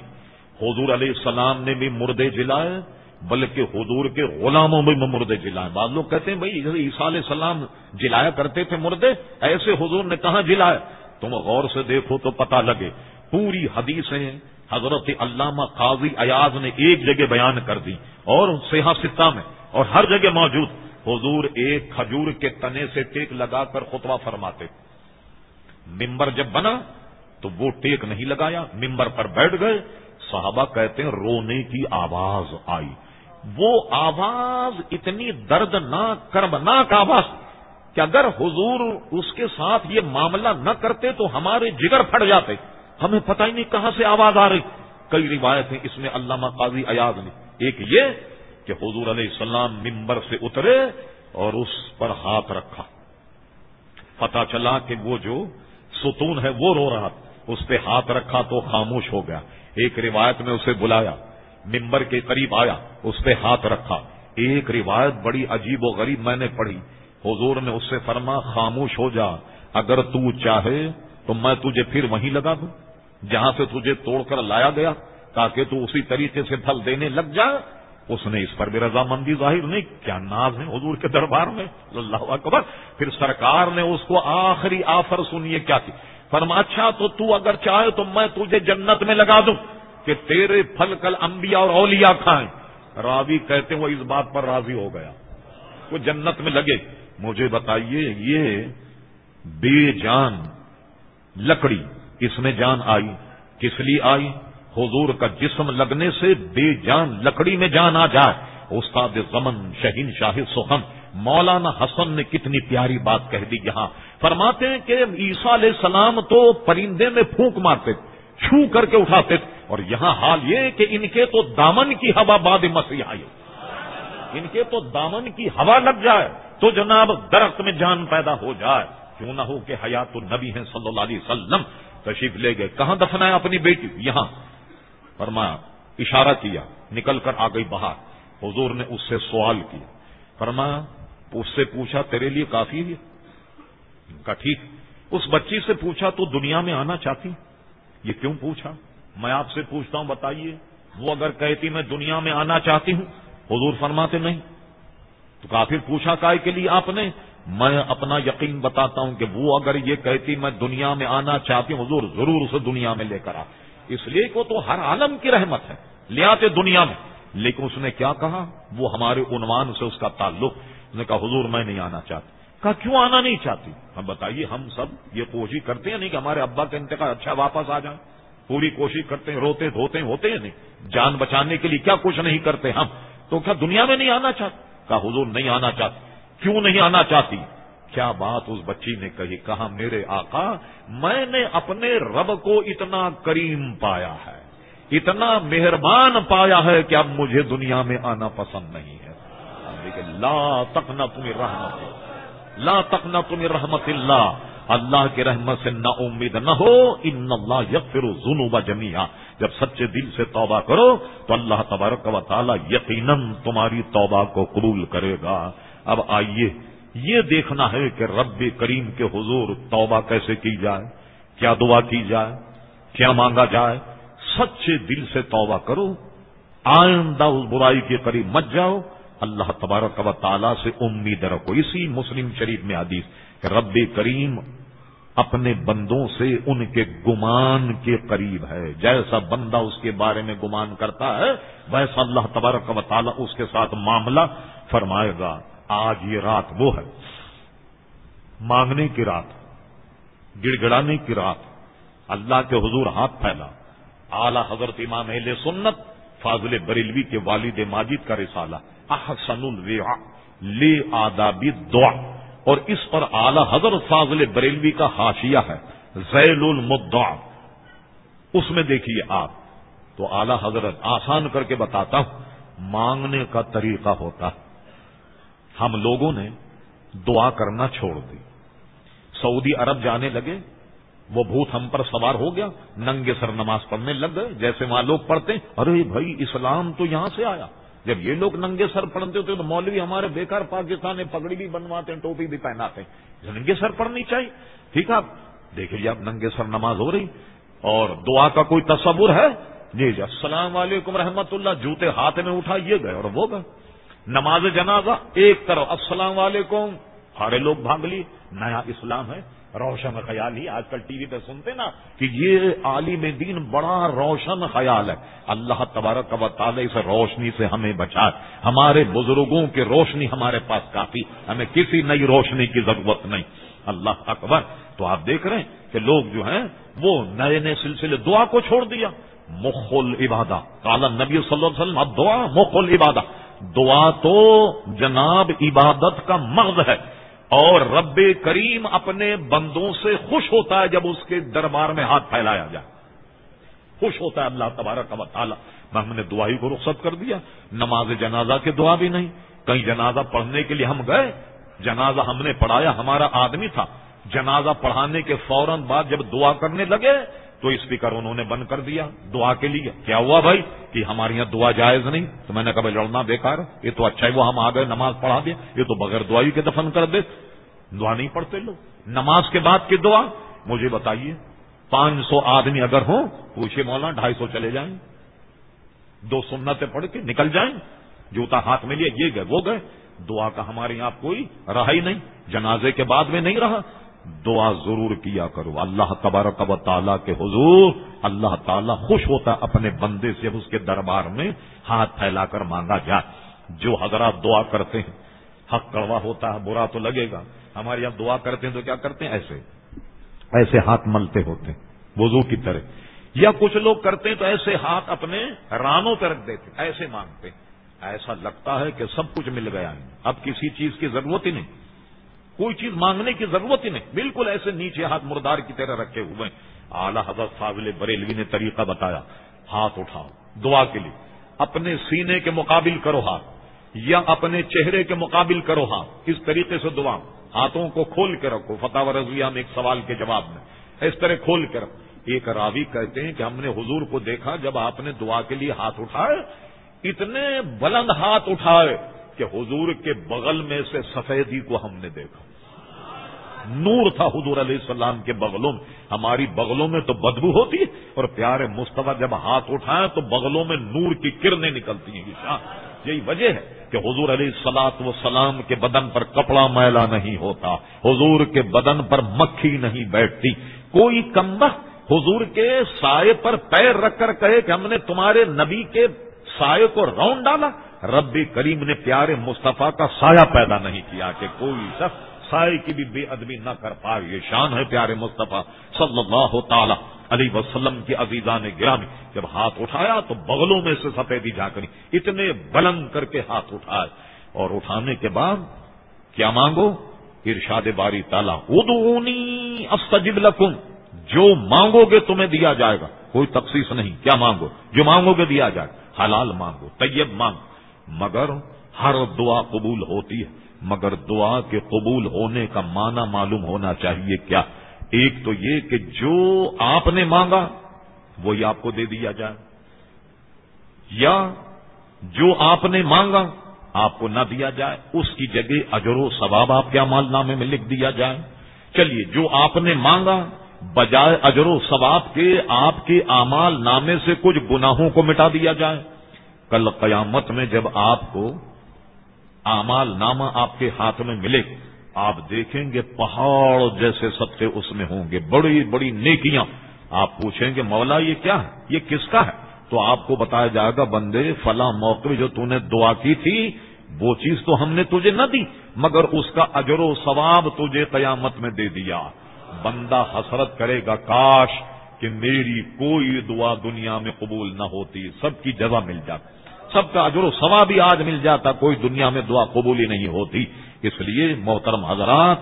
حضور علیہ السلام نے بھی مردے جلائے، بلکہ حضور کے غلاموں میں مردے جلائے۔ بعض لوگ کہتے ہیں، بھائی عیسیٰ علیہ السلام جلایا کرتے تھے مردے، ایسے حضور نے کہاں جلائے؟ تم غور سے دیکھو تو پتہ لگے، پوری حدیثیں حضرت علامہ قاضی ایاز نے ایک جگہ بیان کر دی اور سیاح ستہ میں، اور ہر جگہ موجود۔ حضور ایک کھجور کے تنے سے ٹیک لگا کر خطبہ فرماتے۔ ممبر جب بنا تو وہ ٹیک نہیں لگایا، ممبر پر بیٹھ گئے۔ صحابہ کہتے ہیں، رونے کی آواز آئی۔ وہ آواز اتنی دردناک کربناک آواز کہ اگر حضور اس کے ساتھ یہ معاملہ نہ کرتے تو ہمارے جگر پھٹ جاتے۔ ہمیں پتہ ہی نہیں کہاں سے آواز آ رہی۔ کئی روایتیں اس میں علامہ قاضی ایاز نے۔ ایک یہ کہ حضور علیہ السلام ممبر سے اترے اور اس پر ہاتھ رکھا۔ پتا چلا کہ وہ جو ستون ہے وہ رو رہا اس پہ ہاتھ رکھا تو خاموش ہو گیا۔ ایک روایت میں اسے بلایا۔ ممبر کے قریب آیا، اس پہ ہاتھ رکھا۔ ایک روایت بڑی عجیب و غریب میں نے پڑھی۔ حضور نے اس سے فرما، خاموش ہو جا۔ اگر تو چاہے تو میں تجھے پھر وہیں لگا دوں۔ جہاں سے تجھے توڑ کر لایا گیا، تاکہ تو اسی طریقے سے پھل دینے لگ جائے اس نے اس پر بھی رضامندی ظاہر نہیں، کیا ناز ہے حضور کے دربار میں؟ اللہ اکبر۔ پھر سرکار نے اس کو آخری آفر سنیے، کیا تھی؟ فرما اچھا تو تو اگر چاہے تو میں تجھے جنت میں لگا دوں کہ تیرے پھل کل انبیاء اور اولیاء کھائیں۔ راوی کہتے وہ اس بات پر راضی ہو گیا۔ وہ جنت میں لگے۔ مجھے بتائیے، یہ بے جان لکڑی اس میں جان آئی؟ کس لیے آئی؟ حضور کا جسم لگنے سے بے جان لکڑی میں جان آ جائے۔ استاد زمن شہین شاہ سخن، مولانا حسن نے کتنی پیاری بات کہہ دی یہاں۔ فرماتے ہیں کہ عیسیٰ علیہ السلام تو پرندے میں پھونک مارتے، چھو کر کے اٹھاتے۔ اور یہاں حال یہ کہ ان کے تو دامن کی ہوا باد مسیح آئی۔ ان کے تو دامن کی ہوا لگ جائے تو جناب درخت میں جان پیدا ہو جائے۔ کیوں نہ ہو کہ حیات النبی ہیں صلی اللہ علیہ وسلم، تشریف لے گئے۔ کہاں دفنا ہے اپنی بیٹی؟ یہاں۔ فرمایا، اشارہ کیا، نکل کر آ گئی باہر حضور نے اس سے سوال کیا۔ فرمایا، اس سے پوچھا، تیرے لیے کافی ہے؟ کا ٹھیک۔ اس بچی سے پوچھا، تو دنیا میں آنا چاہتی؟ یہ کیوں پوچھا؟ میں آپ سے پوچھتا ہوں، بتائیے، وہ اگر کہتی میں دنیا میں آنا چاہتی ہوں، حضور فرماتے نہیں۔ تو کافر پوچھا، کائے کے لیے آپ نے؟ میں اپنا یقین بتاتا ہوں کہ وہ اگر یہ کہتی میں دنیا میں آنا چاہتی ہوں، حضور ضرور اسے دنیا میں لے کر آ۔ اس لیے کہ وہ تو ہر عالم کی رحمت ہے لے آتے دنیا میں۔ لیکن اس نے کیا کہا؟ وہ ہمارے عنوان سے اس کا تعلق۔ اس نے کہا، حضور، میں نہیں آنا چاہتی۔ کہا، کیوں آنا نہیں چاہتی؟ ہم بتائیے، ہم سب یہ کوشش کرتے ہیں نہیں کہ ہمارے ابا کا انتقال اچھا واپس آ جائیں پوری کوشش کرتے ہیں، روتے دھوتے ہوتے ہیں نہیں؟ جان بچانے کے لیے کیا کچھ نہیں کرتے ہم؟ تو کیا دنیا میں نہیں آنا چاہتے کہا، حضور، نہیں آنا چاہتی۔ کیوں نہیں آنا چاہتی؟ کیا بات اس بچی نے کہی؟ کہا، میرے آقا، میں نے اپنے رب کو اتنا کریم پایا ہے، اتنا مہربان پایا ہے کہ اب مجھے دنیا میں آنا پسند نہیں ہے۔ لیکن لا تک نہ تمہیں رحمت لا تک نہ تمہیں رحمت اللہ۔ اللہ کی رحمت سے نہ امید نہ ہو۔ ان اللہ یغفر الذنوب جميعا جب سچے دل سے توبہ کرو تو اللہ تبارک و تعالی یقیناً تمہاری توبہ کو قبول کرے گا۔ اب آئیے یہ دیکھنا ہے کہ رب کریم کے حضور توبہ کیسے کی جائے، کیا دعا کی جائے، کیا مانگا جائے، سچے دل سے توبہ کرو، آئندہ اس برائی کے قریب مت جاؤ۔ اللہ تبارک و تعالیٰ سے امید رکھو۔ اسی مسلم شریف میں حدیث کہ رب کریم اپنے بندوں سے ان کے گمان کے قریب ہے۔ جیسا بندہ اس کے بارے میں گمان کرتا ہے، ویسا اللہ تبارک و تعالیٰ اس کے ساتھ معاملہ فرمائے گا۔ آج یہ رات وہ ہے۔ مانگنے کی رات گڑ گڑانے کی رات، اللہ کے حضور ہاتھ پھیلا۔ اعلی حضرت امام اہل سنت، فاضل بریلوی کے والد ماجد کا رسالہ۔ احسن الویا لے آدابی دعا اور اس پر اعلی حضرت فاضل بریلوی کا حاشیہ ہے زیل المدعا۔ اس میں دیکھیے آپ، تو اعلی حضرت آسان کر کے بتاتا ہوں، مانگنے کا طریقہ ہوتا ہے۔ ہم لوگوں نے دعا کرنا چھوڑ دی۔ سعودی عرب جانے لگے، وہ بھوت ہم پر سوار ہو گیا، ننگے سر نماز پڑھنے لگ گئے، جیسے وہاں لوگ پڑھتے ہیں، ارے بھائی، اسلام تو یہاں سے آیا۔ جب یہ لوگ ننگے سر پڑھتے ہوتے تو مولوی ہمارے بیکار پاکستان میں پگڑی بھی بنواتے ہیں، ٹوپی بھی پہناتے ہیں۔ ننگے سر پڑھنی چاہیے۔ ٹھیک ہے دیکھیے اب ننگے سر نماز ہو رہی۔ اور دعا کا کوئی تصور ہے؟ جی جی السلام علیکم رحمت اللہ، جوتے ہاتھ میں اٹھا یہ گئے اور وہ گئے۔ نماز جنازہ، ایک طرف السلام علیکم، سارے لوگ بھاگ لی نیا اسلام ہے، روشن خیال ہی، آج کل ٹی وی پہ سنتے نا کہ یہ عالم دین بڑا روشن خیال ہے۔ اللہ تبارک و تعالی اس روشنی سے ہمیں بچائے ہمارے بزرگوں کی روشنی ہمارے پاس کافی، ہمیں کسی نئی روشنی کی ضرورت نہیں۔ اللہ اکبر، تو آپ دیکھ رہے ہیں کہ لوگ جو ہیں، وہ نئے نئے سلسلے دعا کو چھوڑ دیا۔ مخل عبادہ کالا نبی صلی اللہ علیہ وسلم، اب دعا مخل عبادہ دعا تو جناب عبادت کا مغز ہے اور رب کریم اپنے بندوں سے خوش ہوتا ہے جب اس کے دربار میں ہاتھ پھیلایا جائے۔ خوش ہوتا ہے اللہ تبارک و تعالیٰ۔ ہم نے دعائی کو رخصت کر دیا۔ نماز جنازہ کے دعا بھی نہیں۔ کہیں جنازہ پڑھنے کے لیے ہم گئے۔ جنازہ ہم نے پڑھایا، ہمارا آدمی تھا۔ جنازہ پڑھانے کے فوراً بعد جب دعا کرنے لگے تو اسپیکر انہوں نے بند کر دیا دعا کے لیے۔ کیا ہوا بھائی؟ کہ ہمارے یہاں دعا جائز نہیں۔ تو میں نے کہا لڑنا بیکار یہ تو اچھا ہے، وہ ہم آ گئے، نماز پڑھا دیا۔ یہ تو بغیر دعائی کے دفن کر دے۔ دعا نہیں پڑھتے لوگ۔ نماز کے بعد کی دعا؟ مجھے بتائیے، پانچ سو آدمی اگر ہوں، پوچھے مولا ڈھائی سو چلے جائیں۔ دو سنتیں پڑھ کے نکل جائیں۔ جوتا ہاتھ میں لیا یہ گئے، وہ گئے۔ دعا کا ہمارے یہاں کوئی رہا ہی نہیں۔ جنازے کے بعد میں نہیں رہا۔ دعا ضرور کیا کرو۔ اللہ تبارک و تعالیٰ کے حضور، اللہ تعالیٰ خوش ہوتا ہے اپنے بندے سے اس کے دربار میں ہاتھ پھیلا کر مانگا جائے جو حضرات دعا کرتے ہیں، حق کڑوا ہوتا ہے، برا تو لگے گا۔ ہمارے یہاں دعا کرتے ہیں تو کیا کرتے ہیں؟ ایسے ایسے ہاتھ ملتے ہوتے ہیں، وضو کی طرح۔ یا کچھ لوگ کرتے ہیں تو ایسے ہاتھ اپنے رانوں پہ رکھ دیتے ایسے مانگتے ایسا لگتا ہے کہ سب کچھ مل گیا ہے۔ اب کسی چیز کی ضرورت ہی نہیں۔ کوئی چیز مانگنے کی ضرورت ہی نہیں۔ بالکل ایسے نیچے ہاتھ مردار کی طرح رکھے ہوئے اعلی حضرت فاضل بریلوی نے طریقہ بتایا۔ ہاتھ اٹھاؤ، دعا کے لیے۔ اپنے سینے کے مقابل کرو ہاتھ، یا اپنے چہرے کے مقابل کرو ہاتھ۔ اس طریقے سے دعا۔ ہاتھوں کو کھول کے رکھو۔ فتح و رضویہ میں ایک سوال کے جواب میں۔ اس طرح کھول کے رکھو۔ ایک راوی کہتے ہیں کہ ہم نے حضور کو دیکھا جب آپ نے دعا کے لیے ہاتھ اٹھائے، اتنے بلند ہاتھ اٹھائے کہ حضور کے بغل میں سے سفیدی کو ہم نے دیکھا۔ نور تھا حضور علیہ السلام کے بغلوں میں۔ ہماری بغلوں میں تو بدبو ہوتی ہے اور پیارے مصطفیٰ جب ہاتھ اٹھائے تو بغلوں میں نور کی کرنیں نکلتی ہیں۔ شاہ یہی وجہ ہے کہ حضور علیہ سلاط و سلام کے بدن پر کپڑا میلا نہیں ہوتا۔ حضور کے بدن پر مکھی نہیں بیٹھتی۔ کوئی کمبہ حضور کے سائے پر پیر رکھ کر کہے کہ ہم نے تمہارے نبی کے سائے کو راؤنڈ ڈالا۔ رب کریم نے پیارے مصطفیٰ کا سایہ پیدا نہیں کیا کہ کوئی شخص سائے کی بھی بے ادبی نہ کر پائے یہ شان ہے پیارے مصطفیٰ صلی اللہ تعالی علی وسلم کی عزیزان گرامی۔ جب ہاتھ اٹھایا تو بغلوں میں سے سفیدی جا کری اتنے بلند کر کے ہاتھ اٹھائے۔ اور اٹھانے کے بعد کیا مانگو؟ ارشاد باری تالا ادونی استجب لکم۔ جو مانگو گے تمہیں دیا جائے گا۔ کوئی تخصیص نہیں، کیا مانگو؟ جو مانگو گے دیا جائے۔ حلال مانگو، طیب مانگو۔ مگر ہر دعا قبول ہوتی ہے۔ مگر دعا کے قبول ہونے کا معنی معلوم ہونا چاہیے کیا؟ ایک تو یہ کہ جو آپ نے مانگا، وہی آپ کو دے دیا جائے۔ یا جو آپ نے مانگا، آپ کو نہ دیا جائے۔ اس کی جگہ اجر و ثواب آپ کے امال نامے میں لکھ دیا جائے۔ چلیے، جو آپ نے مانگا، بجائے اجر و ثواب کے آپ کے امال نامے سے کچھ گناہوں کو مٹا دیا جائے۔ کل قیامت میں جب آپ کو امال نامہ آپ کے ہاتھ میں ملے، آپ دیکھیں گے پہاڑ جیسے سب سے اس میں ہوں گے، بڑی بڑی نیکیاں۔ آپ پوچھیں گے، مولا یہ کیا ہے؟ یہ کس کا ہے؟ تو آپ کو بتایا جائے گا، بندے، فلاں موقع جو تو نے دعا کی تھی، وہ چیز تو ہم نے تجھے نہ دی، مگر اس کا اجر و ثواب تجھے قیامت میں دے دیا۔ بندہ حسرت کرے گا، کاش کہ میری کوئی دعا دنیا میں قبول نہ ہوتی، سب کی جگہ مل جاتی۔ سب کا اجر و ثواب بھی آج مل جاتا، کوئی دنیا میں دعا قبول ہی نہیں ہوتی۔ اس لیے محترم حضرات،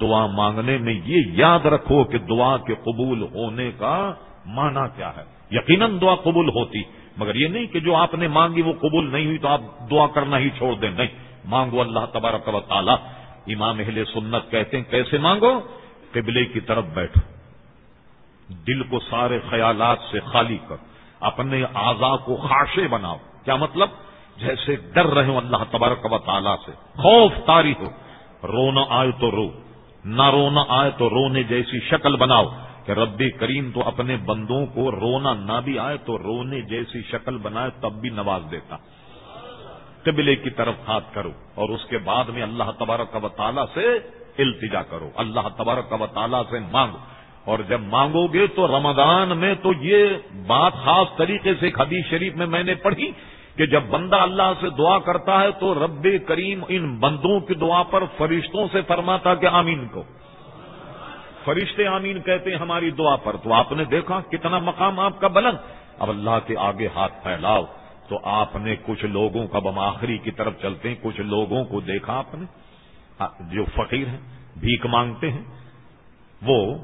دعا مانگنے میں یہ یاد رکھو کہ دعا کے قبول ہونے کا معنی کیا ہے۔ یقیناً دعا قبول ہوتی، مگر یہ نہیں کہ جو آپ نے مانگی وہ قبول نہیں ہوئی تو آپ دعا کرنا ہی چھوڑ دیں۔ نہیں، مانگو اللہ تبارک و تعالی۔ امام اہل سنت کہتے ہیں، کیسے مانگو؟ قبلے کی طرف بیٹھو۔ دل کو سارے خیالات سے خالی کر، اپنے اعضا کو خاشے بناؤ۔ کیا مطلب؟ جیسے ڈر رہے ہو اللہ تبارک و تعالیٰ سے، خوف تاری ہو۔ رونا آئے تو رو، نہ رونا آئے تو رونے جیسی شکل بناؤ کہ ربی کریم تو اپنے بندوں کو رونا نہ بھی آئے تو رونے جیسی شکل بنائے تب بھی نواز دیتا۔ قبلے کی طرف ہاتھ کرو اور اس کے بعد میں اللہ تبارک و تعالیٰ سے التجا کرو۔ اللہ تبارک و تعالیٰ سے مانگو۔ اور جب مانگو گے تو رمضان میں تو یہ بات خاص طریقے سے حدیث شریف میں میں نے پڑھی کہ جب بندہ اللہ سے دعا کرتا ہے تو رب کریم ان بندوں کی دعا پر فرشتوں سے فرماتا کہ آمین کو۔ فرشتے آمین کہتے ہیں ہماری دعا پر۔ تو آپ نے دیکھا کتنا مقام آپ کا بلند۔ اب اللہ کے آگے ہاتھ پھیلاؤ۔ تو آپ نے کچھ لوگوں کا بمآخری کی طرف چلتے ہیں۔ کچھ لوگوں کو دیکھا آپ نے؟ جو فقیر ہیں، بھیک مانگتے ہیں۔ وہ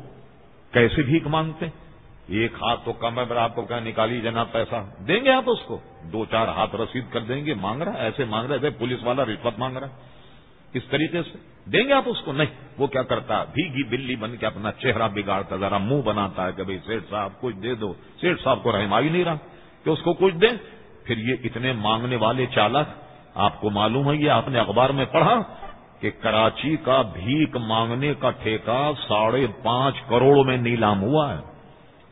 کیسے بھیک مانگتے ہیں؟ ایک ہاتھ تو کم ہے پر آپ کو کیا نکالی جناب پیسہ۔ دیں گے آپ اس کو؟ دو چار ہاتھ رسید کر دیں گے، مانگ رہا ہے، ایسے مانگ رہے تھے پولیس والا رشوت مانگ رہا ہے۔ اس طریقے سے؟ دیں گے آپ اس کو؟ نہیں، وہ کیا کرتا بھیگی بلی بن کے اپنا چہرہ بگاڑتا، ذرا منہ بناتا ہے کہ بھائی سیٹ صاحب کچھ دے دو۔ سیٹ صاحب کو رحم ہی نہیں رہا کہ اس کو کچھ دیں۔ پھر یہ اتنے مانگنے والے چالک آپ کو معلوم ہے، یہ آپ نے اخبار میں پڑھا کہ کراچی کا بھیک مانگنے کا ٹھیکہ ساڑھے پانچ کروڑ میں نیلام ہوا ہے۔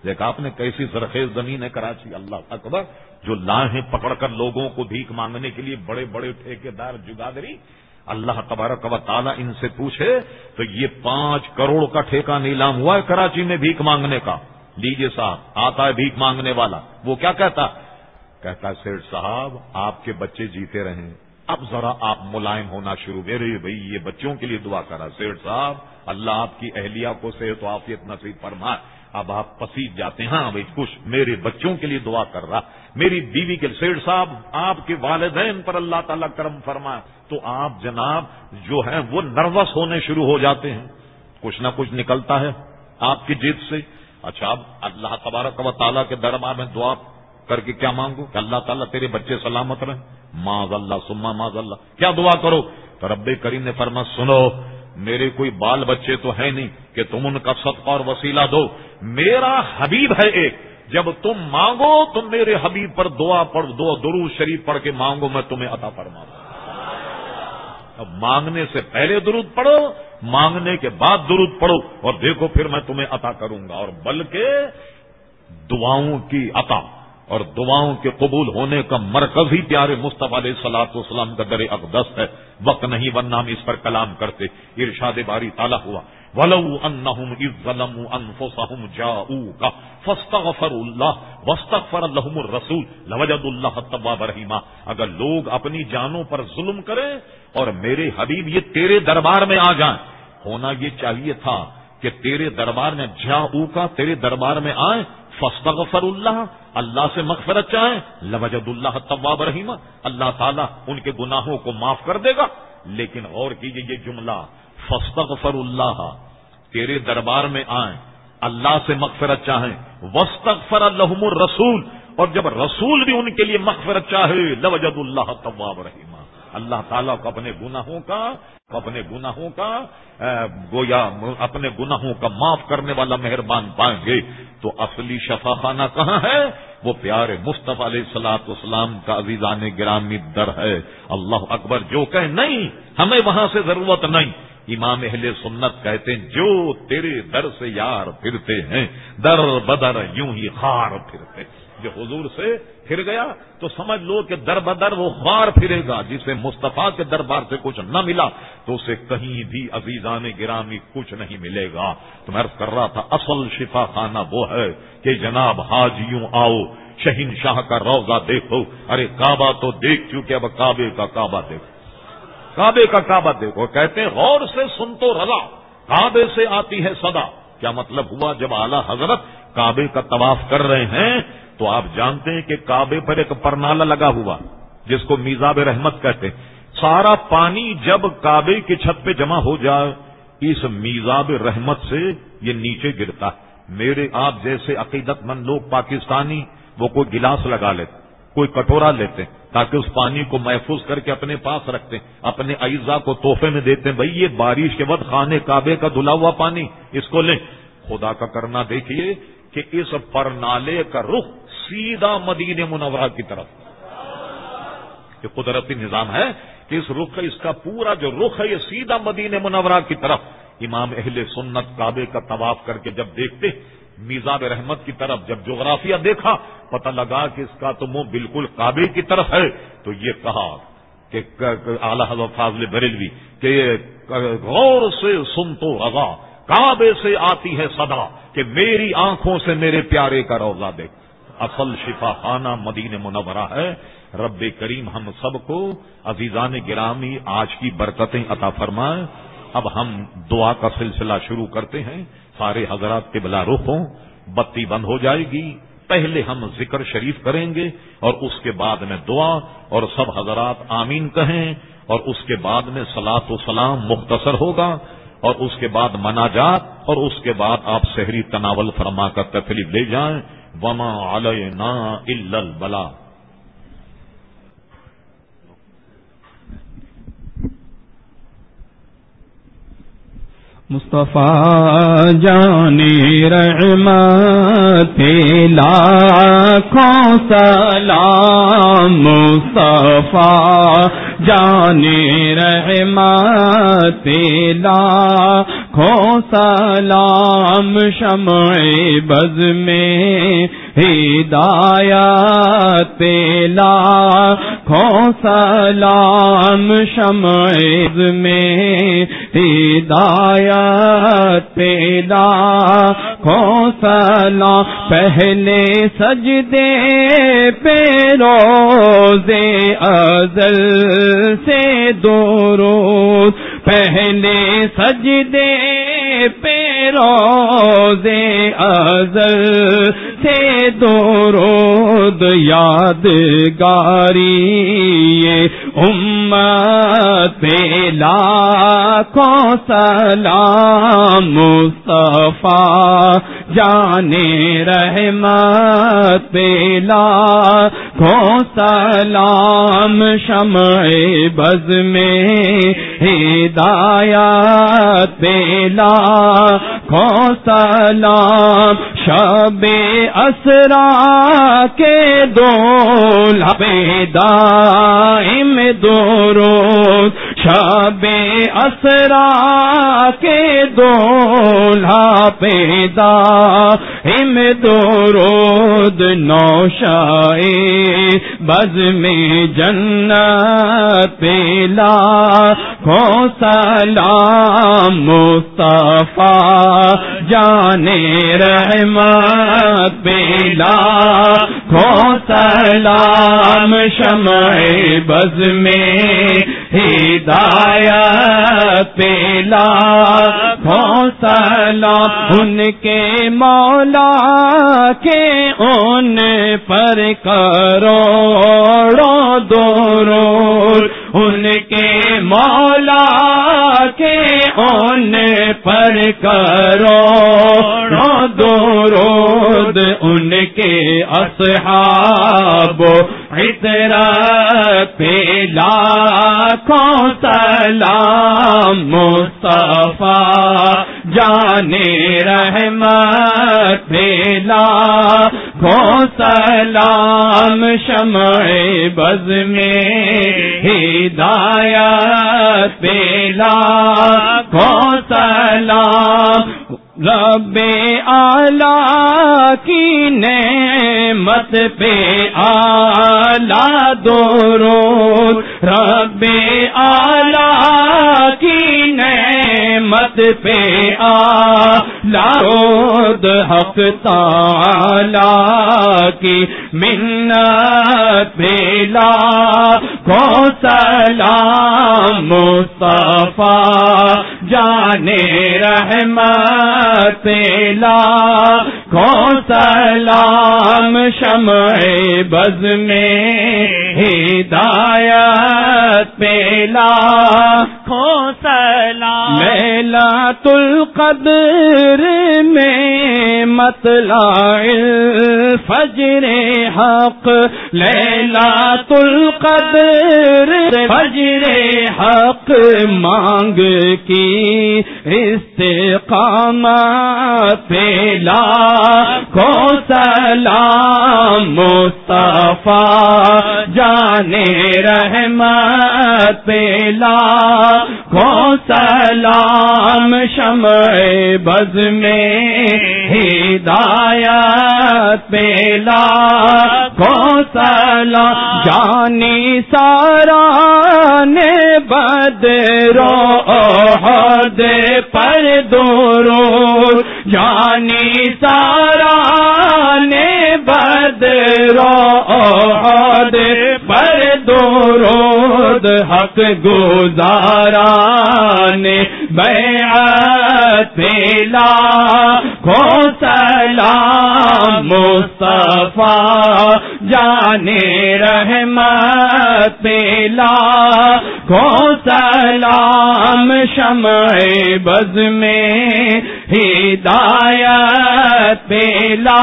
دیکھا آپ نے کیسی سرخیز زمین ہے کراچی، اللہ اکبر۔ جو لاہیں پکڑ کر لوگوں کو بھیک مانگنے کے لیے بڑے بڑے ٹھیکے دار جگادری اللہ تبارک و تعالیٰ ان سے پوچھے، تو یہ پانچ کروڑ کا ٹھیکہ نیلام ہوا ہے کراچی میں بھیک مانگنے کا؟ لیجیے صاحب، آتا ہے بھیک مانگنے والا، وہ کیا کہتا؟ کہتا ہے سیٹ صاحب، آپ کے بچے جیتے رہیں۔ اب ذرا آپ ملائم ہونا شروع میرے بھائی، یہ بچوں کے لیے دعا کرا سیٹ صاحب، اللہ آپ کی اہلیہ کو صحت و عافیت نصیب فرمائے۔ اب آپ پسیج جاتے ہیں۔ ہاں بھائی کچھ میرے بچوں کے لیے دعا کر رہا۔ میری بیوی کے سیڈ صاحب، آپ کے والدین پر اللہ تعالیٰ کرم فرمائے تو آپ جناب جو ہیں وہ نروس ہونے شروع ہو جاتے ہیں۔ کچھ نہ کچھ نکلتا ہے آپ کی جیت سے۔ اچھا اب اللہ تبارک و تعالیٰ کے دربار میں دعا کر کے کیا مانگو کہ اللہ تعالیٰ تیرے بچے سلامت رہیں۔ ماض اللہ سما ماض اللہ کیا دعا کرو؟ تو رب کریم نے فرما، سنو، میرے کوئی بال بچے تو ہے نہیں کہ تم ان کا صدقہ اور وسیلہ دو۔ میرا حبیب ہے ایک۔ جب تم مانگو تم میرے حبیب پر دعا پڑھ دو درو شریف پڑھ کے مانگو، میں تمہیں عطا فرماؤں۔ اب مانگنے سے پہلے درود پڑھو، مانگنے کے بعد درود پڑھو اور دیکھو پھر میں تمہیں عطا کروں گا اور بلکہ دعاؤں کی عطا۔ اور دعاؤں کے قبول ہونے کا مرکز ہی پیارے مصطفیٰ علیہ سلاط والسلام کا در اقدس ہے۔ وقت نہیں، ورنہ ہم اس پر کلام کرتے۔ ارشاد باری تالا ہوا۔ ولو انہم اذ ظلموا انفسہم جاؤوکا فاستغفر اللہ واستغفر لهم الرسول لوجد اللہ التواب رحیما اگر لوگ اپنی جانوں پر ظلم کریں اور میرے حبیب یہ تیرے دربار میں آ جائیں، ہونا یہ چاہیے تھا کہ تیرے دربار میں جاؤ کا تیرے دربار میں آئے فستغفر اللہ اللہ سے مغفرت چاہیں، لوجد اللہ طواب رحیمہ، اللہ تعالیٰ ان کے گناہوں کو معاف کر دے گا۔ لیکن غور کیجیے یہ جملہ فستغفر اللہ تیرے دربار میں آئیں، اللہ سے مغفرت چاہیں وسطر الحم الرسول۔ اور جب رسول بھی ان کے لیے مغفرت چاہے، لوجد اللہ طواب رحیمہ۔ اللہ تعالیٰ کو اپنے گناہوں کا اپنے گناہوں کا گویا اپنے گناہوں کا معاف کرنے والا مہربان پائیں گے۔ تو اصلی شفا خانہ کہاں ہے؟ وہ پیارے مصطفیٰ علیہ سلاط اسلام کا عزیزان گرامی در ہے۔ اللہ اکبر، جو کہ نہیں، ہمیں وہاں سے ضرورت نہیں۔ امام اہل سنت کہتے ہیں، جو تیرے در سے یار پھرتے ہیں، در بدر یوں ہی خار پھرتے ہیں۔ جو حضور سے پھر گیا تو سمجھ لو کہ در بدر وہ خار پھرے گا جسے مصطفیٰ کے دربار سے کچھ نہ ملا تو اسے کہیں بھی عزیزان گرامی کچھ نہیں ملے گا۔ تو میں کر رہا تھا، اصل شفا خانہ وہ ہے کہ جناب حاجیوں آؤ شہین شاہ کا روزہ دیکھو۔ ارے کعبہ تو دیکھ چکے، اب کعبے کا کعبہ دیکھو۔ کعبے کا کعبہ دیکھو۔ کہتے ہیں، غور سے سن تو رضا، کعبے سے آتی ہے صدا۔ کیا مطلب ہوا جب اعلی حضرت کعبے کا طواف کر رہے ہیں؟ تو آپ جانتے ہیں کہ کعبے پر ایک پرنالا لگا ہوا، جس کو میزاب رحمت کہتے ہیں۔ سارا پانی جب کعبے کی چھت پہ جمع ہو جائے، اس میزاب رحمت سے یہ نیچے گرتا۔ میرے آپ جیسے عقیدت مند لوگ پاکستانی، وہ کوئی گلاس لگا لیتے، کوئی کٹورا لیتے، تاکہ اس پانی کو محفوظ کر کے اپنے پاس رکھتے، اپنے اعزا کو تحفے میں دیتے۔ ہیں بھائی، یہ بارش کے وقت خانے کعبے کا دھلا ہوا پانی، اس کو لیں۔ خدا کا کرنا دیکھیے کہ اس پر نالے کا رخ سیدھا مدین منورہ کی طرف۔ یہ قدرتی نظام ہے کہ اس رخ اس کا پورا جو رخ ہے، یہ سیدھا مدین منورہ کی طرف۔ امام اہل سنت کعبے کا طواف کر کے جب دیکھتے میزاب رحمت کی طرف جب جغرافیہ دیکھا، پتہ لگا کہ اس کا تو منہ بالکل کعبے کی طرف ہے۔ تو یہ کہا کہ اعلی حضرت فاضل بریلوی کہ غور سے سن تو رضا، کعبے سے آتی ہے صدا کہ میری آنکھوں سے میرے پیارے کا روزہ دیکھ۔ اصل شفا خانہ مدین منورہ ہے۔ رب کریم ہم سب کو عزیزان گرامی آج کی برکتیں عطا فرمائیں اب ہم دعا کا سلسلہ شروع کرتے ہیں۔ سارے حضرات کے بلا رخ ہوں بتی بند ہو جائے گی۔ پہلے ہم ذکر شریف کریں گے اور اس کے بعد میں دعا اور سب حضرات آمین کہیں اور اس کے بعد میں سلاط و سلام مختصر ہوگا اور اس کے بعد مناجات اور اس کے بعد آپ شہری تناول فرما کر تکلیف لے جائیں۔ وما علینا الا البلا مصطفیٰ جانی رحمت لاکھوں سلام مصطفیٰ جانی رحمت لاکھوں سلام شمع بز میں ہدایات لاکھوں سلام شمع میں ہدایت پیدا کو سلا پہلے سجدے پہ روزے ازل سے دو روز پہلے سجدے پہ روزے ازل سے دو روز یادگاری امت لا لاکھوں سلام مصطفیٰ جانے رحمت پیلا کو سلام شمع بز میں ہدایات پیلا کو سلام شب اسرا کے دو لبے دائم دو روز شب اسرا کے دولا پیدا۔ ہم درود نوشائے بز میں جنت پیلا۔ کو سلام مصطفیٰ جانے رحمت پیلا۔ کو سلام شمع بز میں ہدایت پیلا حوصلہ ان کے مولا کے ان پر کرو دورو ان کے مولا کے ان پر کرو دورود ان کے اصحاب عطرت پیلا لاکھوں سلام مصطفیٰ جانے رحمت پیلا کو سلام شمع بز میں ہدایت پیلا کو سلام رب آلہ کی نعمت پہ آلہ دو روز رب آلہ کی نعمت پہ آلہ حق تعالی کی منت پیلا کو سلام مصطفیٰ جانے رحمت پیلا کو سلام شمع بز میں ہدایت پیلا کو سلام میلا تل قدر میں متلا فجر حق۔ لیلا تل قدر فجر حق مانگ کی استقامت پیلا کو سلام مصطفیٰ جانے رحمت پیلا کو سلام شمع بز میں ہدایت پیلا۔ کو سلام جانی سارا نے بدرو حد پر دورو جانی سارا نے بد بدرو حد پر دورود حق گزارا نے بیعت پیلا کو سلام مصطفیٰ جانے رحمت پیلا کو سلام شمع بز میں ہدایت پیلا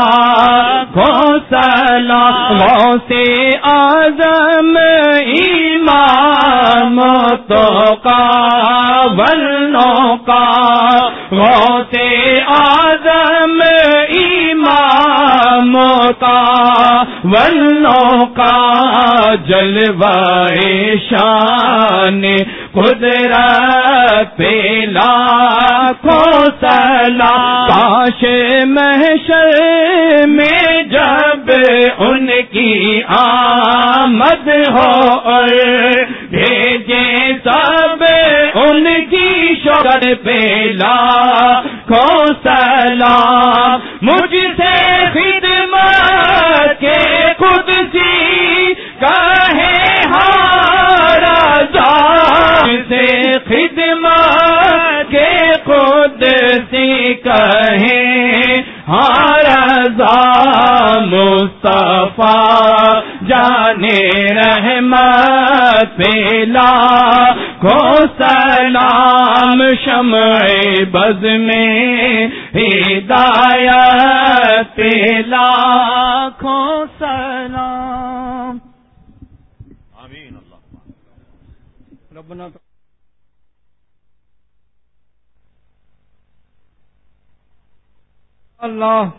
گھوسلا سلام سے آزم ایمان تو کا ورنوں کا سے آزم ایمان کا ولوں کا جلوائے شان قدرت پیلا کو سلا۔ کاش محشر میں جب ان کی آمد ہو اور بھیجے سب ان کی شکر پیلا کو سلام مجھ سے خدمت کے خود سی کہے ہارا سے خدمت کے خود سی کہیں ہارا مصطفیٰ جانے رحمت پیلا کو سلام شمع بز میں ہدایت پیلا کو سلام آمین اللہ ربنا اللہ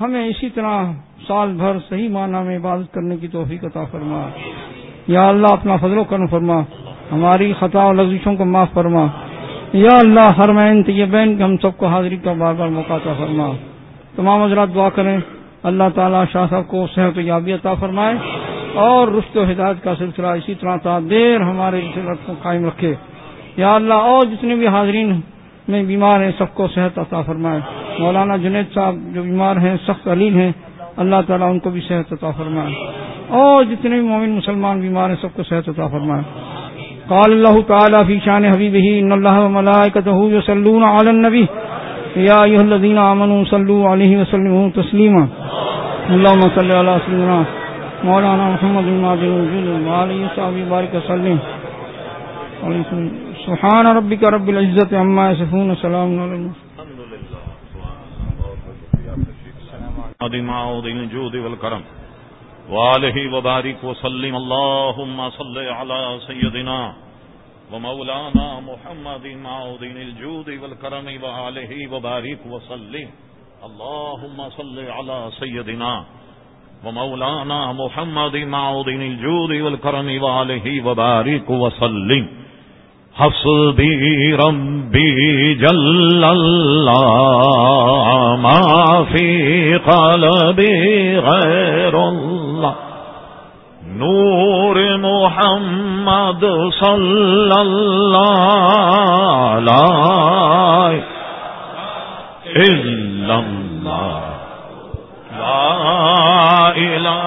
ہمیں اسی طرح سال بھر صحیح معنی میں عبادت کرنے کی توفیق عطا فرما۔ یا اللہ اپنا فضل و کرم فرما۔ ہماری خطا و لذیشوں کو معاف فرما۔ یا اللہ ہر مین طیبین کے ہم سب کو حاضری کا بار بار موقع عطا فرما۔ تمام حضرات دعا کریں۔ اللہ تعالیٰ شاہ صاحب کو صحت و یابی عطا فرمائے اور رشت و ہدایت کا سلسلہ اسی طرح تا دیر ہمارے رسلت کو قائم رکھے۔ یا اللہ اور جتنے بھی حاضرین میں بیمار ہیں، سب کو صحت عطا فرمائے۔ مولانا جنید صاحب جو بیمار ہیں، سخت علیل ہیں، اللہ تعالیٰ ان کو بھی صحت عطا فرمائے۔ اور جتنے بھی مومن مسلمان بیمار ہیں، سب کو صحت عطا فرمائے۔ قال الله تعالى في شان حبيبه إن الله وملائكته يصلون على النبي يا أيها الذين آمنوا صلوا عليه وسلموا تسليما اللهم صل على سيدنا مولانا محمد المعدل وجود وعليه وصحبه بارك وسلم سبحان ربك رب العزة عما يصفون سلام على المرسلين. الجود والكرم وآله وبارك وسلم اللهم صل على سيدنا ومولانا محمد معودين الجود والكرم وآله وبارك وسلم اللهم صل على سيدنا ومولانا محمد معودين الجود والكرم وآله وبارك وسلم حفظی ربی جل اللہ ما فی قلبی غیر اللہ۔ نور محمد صلی اللہ علیہ الا اللہ لا الہ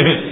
الا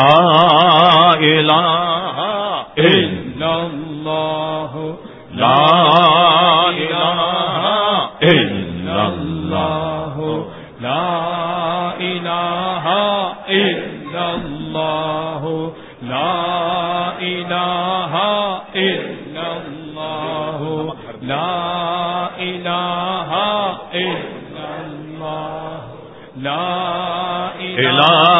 لا الہ لا الہ الا اللہ لا الہ الا اللہ لا لا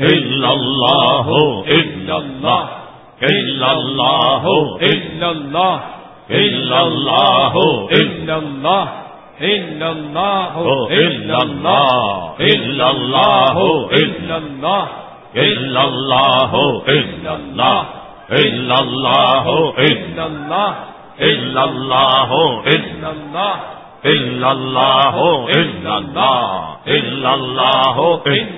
إلا الله إلا الله إلا الله إلا الله إلا الله إلا الله إلا الله إلا الله إلا الله إلا الله إلا الله إلا الله إلا الله إلا الله إلا الله إلا الله إلا الله إلا الله إلا الله إلا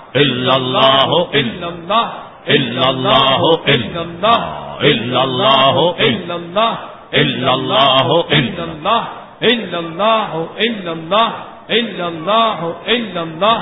إلا الله إلا الله إلا الله إلا الله إلا الله إلا الله إلا الله إلا الله إلا الله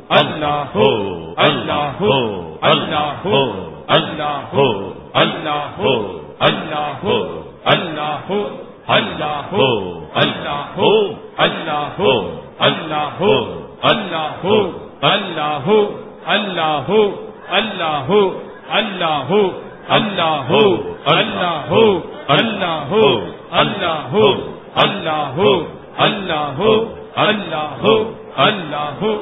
إلا الله إلا الله إلا الله إلا الله إلا الله إلا الله إلا الله إلا الله إلا الله إلا الله إلا الله إلا الله إلا الله إلا الله إلا الله إلا الله لا إله إلا الله محمد رسول الله صلى الله تعالى عليه وسلم الله الله الله الله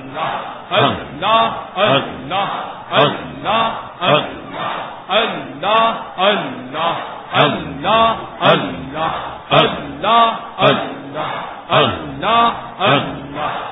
اللہ اللہ اللہ اللہ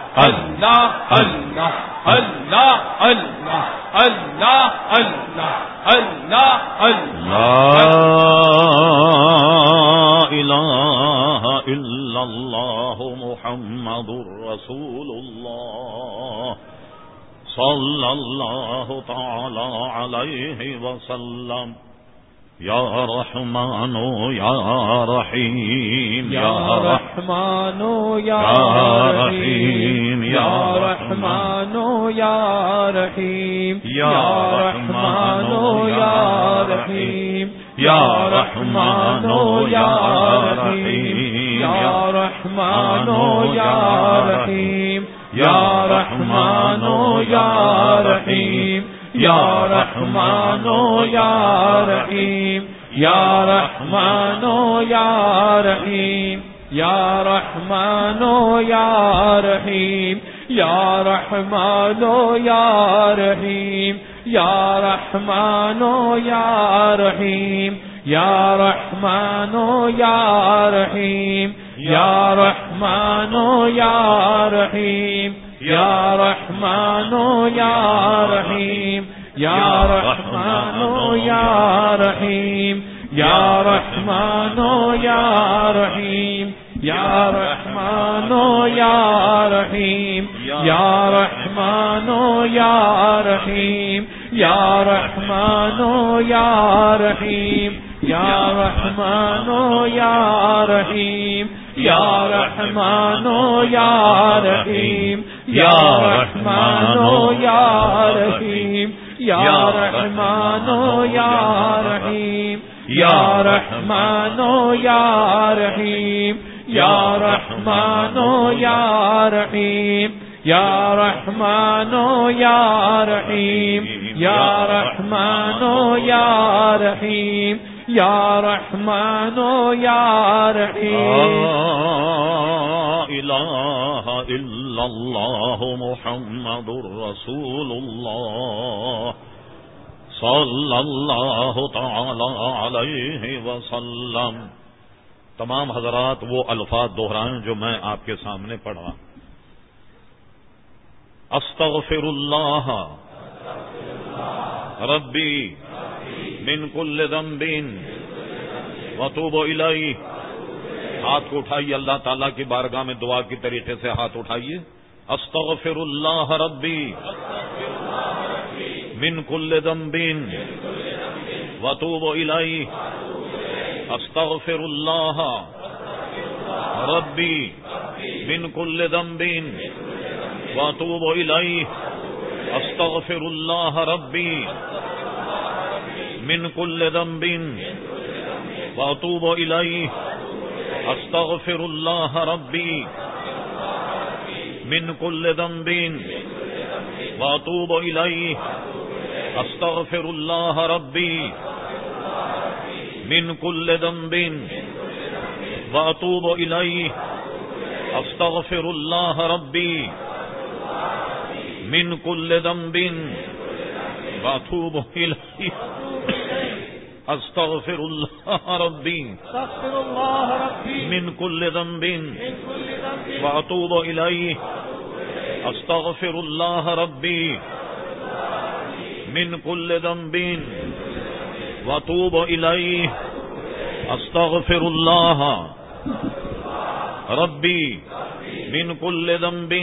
اللہ اللہ اللہ اللہ اللہ اللہ اللہ اللہ اللہ اللہ اللہ یا رحمانو یا رحیم یا رحمانو یا رحیم یا رحمانو یا رحیم یا رحمانو یا رحیم یا رحمانو یا رحیم یا رحمانو یا رحیم یا رحمانو یا رحیم یا رحمان و یا رحیم، یا رحمان و یا رحیم، یا رحمان و یا رحیم، یا رحمان و یا رحیم، یا رحمان و یا رحیم، یا رحمان و یا رحیم، یا رحمان یا رحیم، یا رحمان یا رحیم يا رحيم يا رحمن يا رحيم يا رحمن يا رحيم يا رحمن يا رحيم يا رحمن يا رحيم يا رحمن يا رحيم يا رحمن يا رحيم يا رحمن يا رحيم يا رحمن يا رحيم يا رحمن یا رحمان و یا رحیم یا رحمان و یا رحیم یا رحمان و یا رحیم یا رحمان یا رحیم یا رحمان یا رحیم یا رحمان یا رحیم. إلا الله محمد رسول الله صلى الله تعالى عليه وسلم۔ تمام حضرات، وہ الفاظ دہرائیں جو میں آپ کے سامنے پڑھا استغفر اللہ۔ ربی۔ من کل ذنب وتوب الیہ۔ ہاتھ کو اٹھائیے، اللہ تعالیٰ کی بارگاہ میں دعا کی طریقے سے ہاتھ اٹھائیے۔ استغفر اللہ ربی، من کل ذنب وتوب الیہ۔ استغفر اللہ ربی، من کل ذنب واتوب الیہ۔ استغفر اللہ ربی، من کل ذنب واتوب الیہ۔ أستغفر الله ربي من كل ذنب وأتوب إليه. أستغفر الله ربي من كل ذنب وأتوب إليه. أستغفر الله ربي من كل ذنب وأتوب إليه. استغفر الله ربي استغفر الله ربي من كل ذنب من كل ذنب واتوب اليه استغفر الله ربي من كل ذنب واتوب اليه استغفر الله ربي من كل ذنب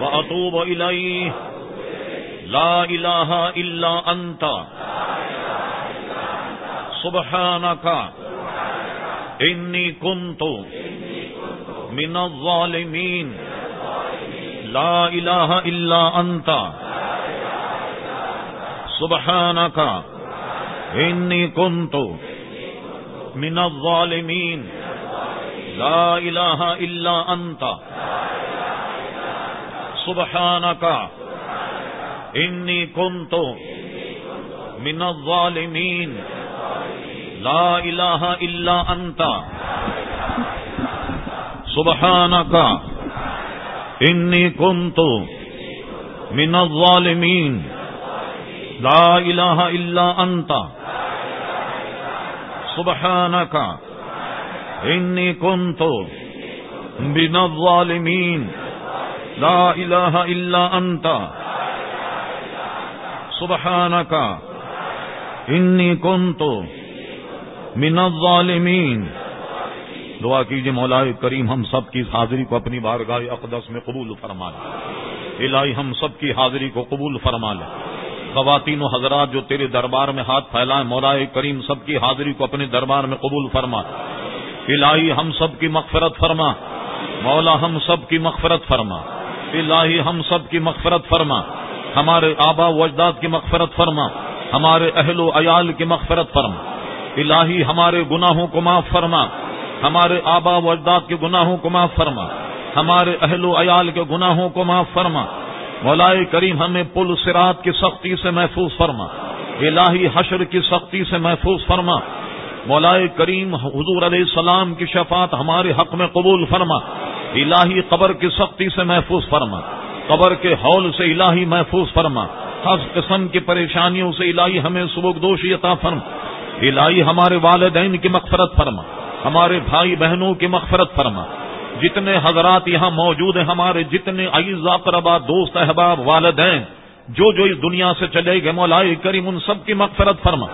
واتوب اليه لا اله الا انت سبحانك انی کنت من الظالمین لا الہ الا انت سبحانك انی کنت من الظالمین لا الہ الا انت سبحانك انی کنت من الظالمین لا الہ الا انت سبحانک انی کنت من الظالمین لا الہ الا انت سبحانک انی کنت من الظالمین لا الہ الا انت سبحانک انی کنت من الظالمین۔ دعا کیجیے مولا کریم، ہم سب کی حاضری کو اپنی بارگاہ اقدس میں قبول فرما لے۔ الہی، ہم سب کی حاضری کو قبول فرما لے۔ خواتین و حضرات جو تیرے دربار میں ہاتھ پھیلائے مولا کریم سب کی حاضری کو اپنے دربار میں قبول فرما۔ الہی، ہم سب کی مغفرت فرما۔ مولا، ہم سب کی مغفرت فرما۔ الہی، ہم سب کی مغفرت فرما۔ ہمارے آبا و اجداد کی مغفرت فرما۔ ہمارے اہل و عیال کی مغفرت فرما۔ الہی ہمارے گناہوں کو معاف فرما، ہمارے آبا و اجداد کے گناہوں کو معاف فرما، ہمارے اہل و عیال کے گناہوں کو معاف فرما۔ مولائے کریم ہمیں پل سرات کی سختی سے محفوظ فرما، الہی حشر کی سختی سے محفوظ فرما۔ مولائے کریم حضور علیہ السلام کی شفاعت ہمارے حق میں قبول فرما۔ الہی قبر کی سختی سے محفوظ فرما۔ قبر کے ہول سے الہی محفوظ فرما۔ ہر قسم کی پریشانیوں سے الہی ہمیں سبک دوشی عطا فرما۔ الہی ہمارے والدین کی مغفرت فرما، ہمارے بھائی بہنوں کی مغفرت فرما۔ جتنے حضرات یہاں موجود ہیں، ہمارے جتنے عیز اقربا دوست احباب، والدین، جو جو اس دنیا سے چلے گئے، مولائی کریم، ان سب کی مغفرت فرما۔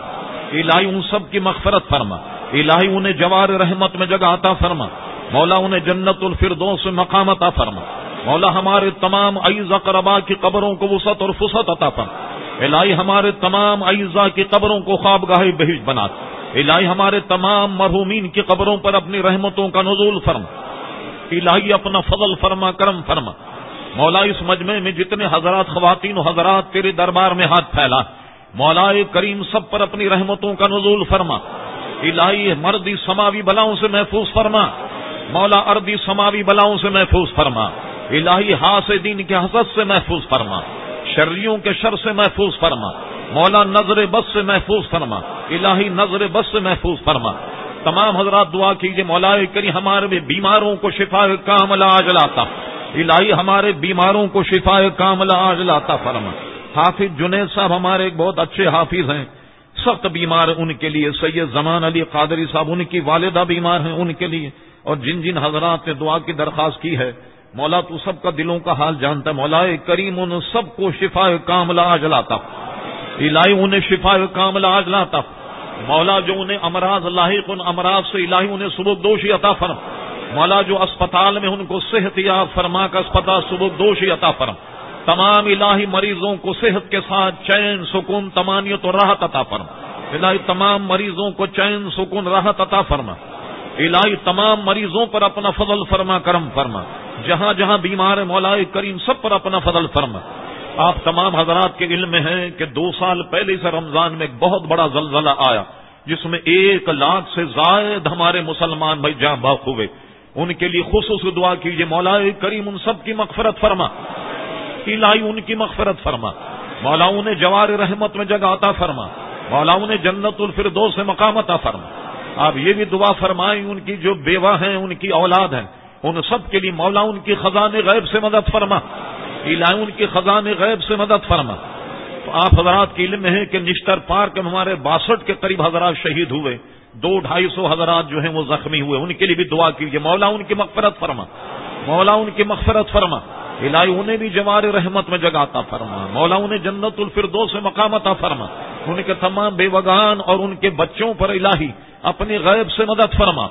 الہی ان سب کی مغفرت فرما۔ الہی انہیں جوار رحمت میں جگہ عطا فرما۔ مولا انہیں جنت الفردوں سے مقام عطا فرما۔ مولا ہمارے تمام عیز اقربا کی قبروں کو وسعت اور فسط عطا فرما۔ الہی ہمارے تمام اعزا کی قبروں کو خوابگاہ بہج بنا الہی ہمارے تمام مرحومین کی قبروں پر اپنی رحمتوں کا نزول فرما۔ الہی اپنا فضل فرما، کرم فرما۔ مولا اس مجمع میں جتنے حضرات خواتین و حضرات تیرے دربار میں ہاتھ پھیلا۔ مولا کریم سب پر اپنی رحمتوں کا نزول فرما۔ الہی مردی سماوی بلاؤں سے محفوظ فرما۔ مولا اردی سماوی بلاؤں سے محفوظ فرما۔ الہی ہاس دین کے حسد سے محفوظ فرما۔ شریوں کے شر سے محفوظ فرما۔ مولا نظر بس سے محفوظ فرما۔ الہی نظر بس سے محفوظ فرما۔ تمام حضرات دعا کیجیے مولا کری ہمارے بیماروں کو شفا کاملا آج لاتا الہی ہمارے بیماروں کو شفا کاملا آج لاتا فرما۔ حافظ جنید صاحب ہمارے ایک بہت اچھے حافظ ہیں۔ سخت بیمار ان کے لیے۔ سید زمان علی قادری صاحب، ان کی والدہ بیمار ہیں ان کے لیے۔ اور جن جن حضرات نے دعا کی درخواست کی ہے مولا تو سب کا دلوں کا حال جانتا ہے مولا کریم ان سب کو شفا کاملا آج لاتا۔ الہی انہیں شفا کاملا آج لاتا۔ مولا جو انہیں امراض لاحق، ان امراض سے الہی انہیں سبک دوشی عطا فرم مولا جو اسپتال میں ان کو صحت یا فرما کا اسپتال سبک دوشی عطا فرم تمام الہی مریضوں کو صحت کے ساتھ چین، سکون، تمانیت اور راحت عطا فرم الہی تمام مریضوں کو چین، سکون، راحت عطا فرما۔ الہی تمام مریضوں پر اپنا فضل فرما، کرم فرما۔ جہاں جہاں بیمار مولا کریم سب پر اپنا فضل فرما۔ آپ تمام حضرات کے علم میں ہیں کہ دو سال پہلے سے رمضان میں ایک بہت بڑا زلزلہ آیا، جس میں ایک لاکھ سے زائد ہمارے مسلمان بھائی جہاں باق ہوئے۔ ان کے لیے خصوص دعا کیجیے، مولا کریم ان سب کی مغفرت فرما۔ الہی ان کی مغفرت فرما۔ مولا انہیں جوار رحمت میں جگہ عطا فرما۔ مولا انہیں جنت الفردو سے مقام عطا فرما۔ آپ یہ بھی دعا فرمائیں، ان کی جو بیوہ ہیں، ان کی اولاد ہیں ان سب کے لیے مولا ان کی خزان غیب سے مدد فرما۔ الہی ان کی خزان غیب سے مدد فرما۔ تو آپ حضرات کے علم میں ہے کہ نشتر پارک میں ہمارے باسٹھ کے قریب حضرات شہید ہوئے۔ دو ڈھائی سو حضرات جو ہیں وہ زخمی ہوئے۔ ان کے لیے بھی دعا کیجیے۔ مولا ان کی مغفرت فرما۔ مولا ان کی مغفرت فرما۔ الہی انہیں بھی جوار رحمت میں جگاتا فرما۔ مولا انہیں جنت الفردو سے مقامتا فرما۔ ان کے تمام بے وگان اور ان کے بچوں پر الہی اپنی غیب سے مدد فرما۔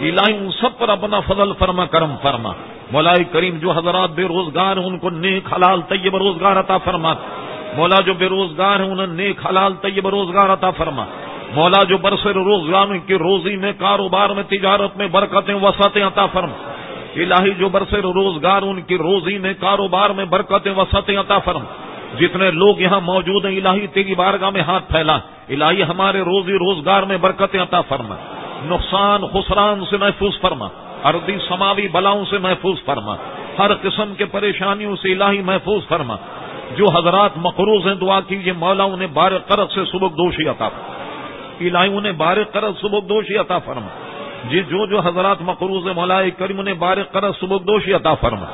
الہی ان سب پر اپنا فضل فرما، کرم فرما۔ مولا کریم جو حضرات بے روزگار ہیں، ان کو نیک حلال طیب روزگار عطا فرما۔ مولا جو بے روزگار ہیں، انہیں نیک حلال طیب روزگار عطا فرما۔ مولا جو برسر روزگار کی روزی میں، کاروبار میں، تجارت میں برکتیں، وسعتیں عطا فرما۔ الہی جو برسر روزگار ان کی روزی میں، کاروبار میں برکتیں، وسعتیں عطا فرما۔ جتنے لوگ یہاں موجود ہیں، الہی تیری بارگاہ میں ہاتھ پھیلا۔ الہی ہمارے روزی روزگار میں برکتیں عطا فرما۔ نقصان خسران سے محفوظ فرما اردی سماوی بلاؤں سے محفوظ فرما، ہر قسم کے پریشانیوں سے الہی محفوظ فرما۔ جو حضرات مقروض ہیں، دعا کیجیے مولا انہیں بار قرض سے سبک دوشی عطا الہی انہیں بار قرض سبک دوشی عطا فرما۔ جی جو جو حضرات مقروض مولا کریم انہیں بار قرض سبک دوشی عطا فرما۔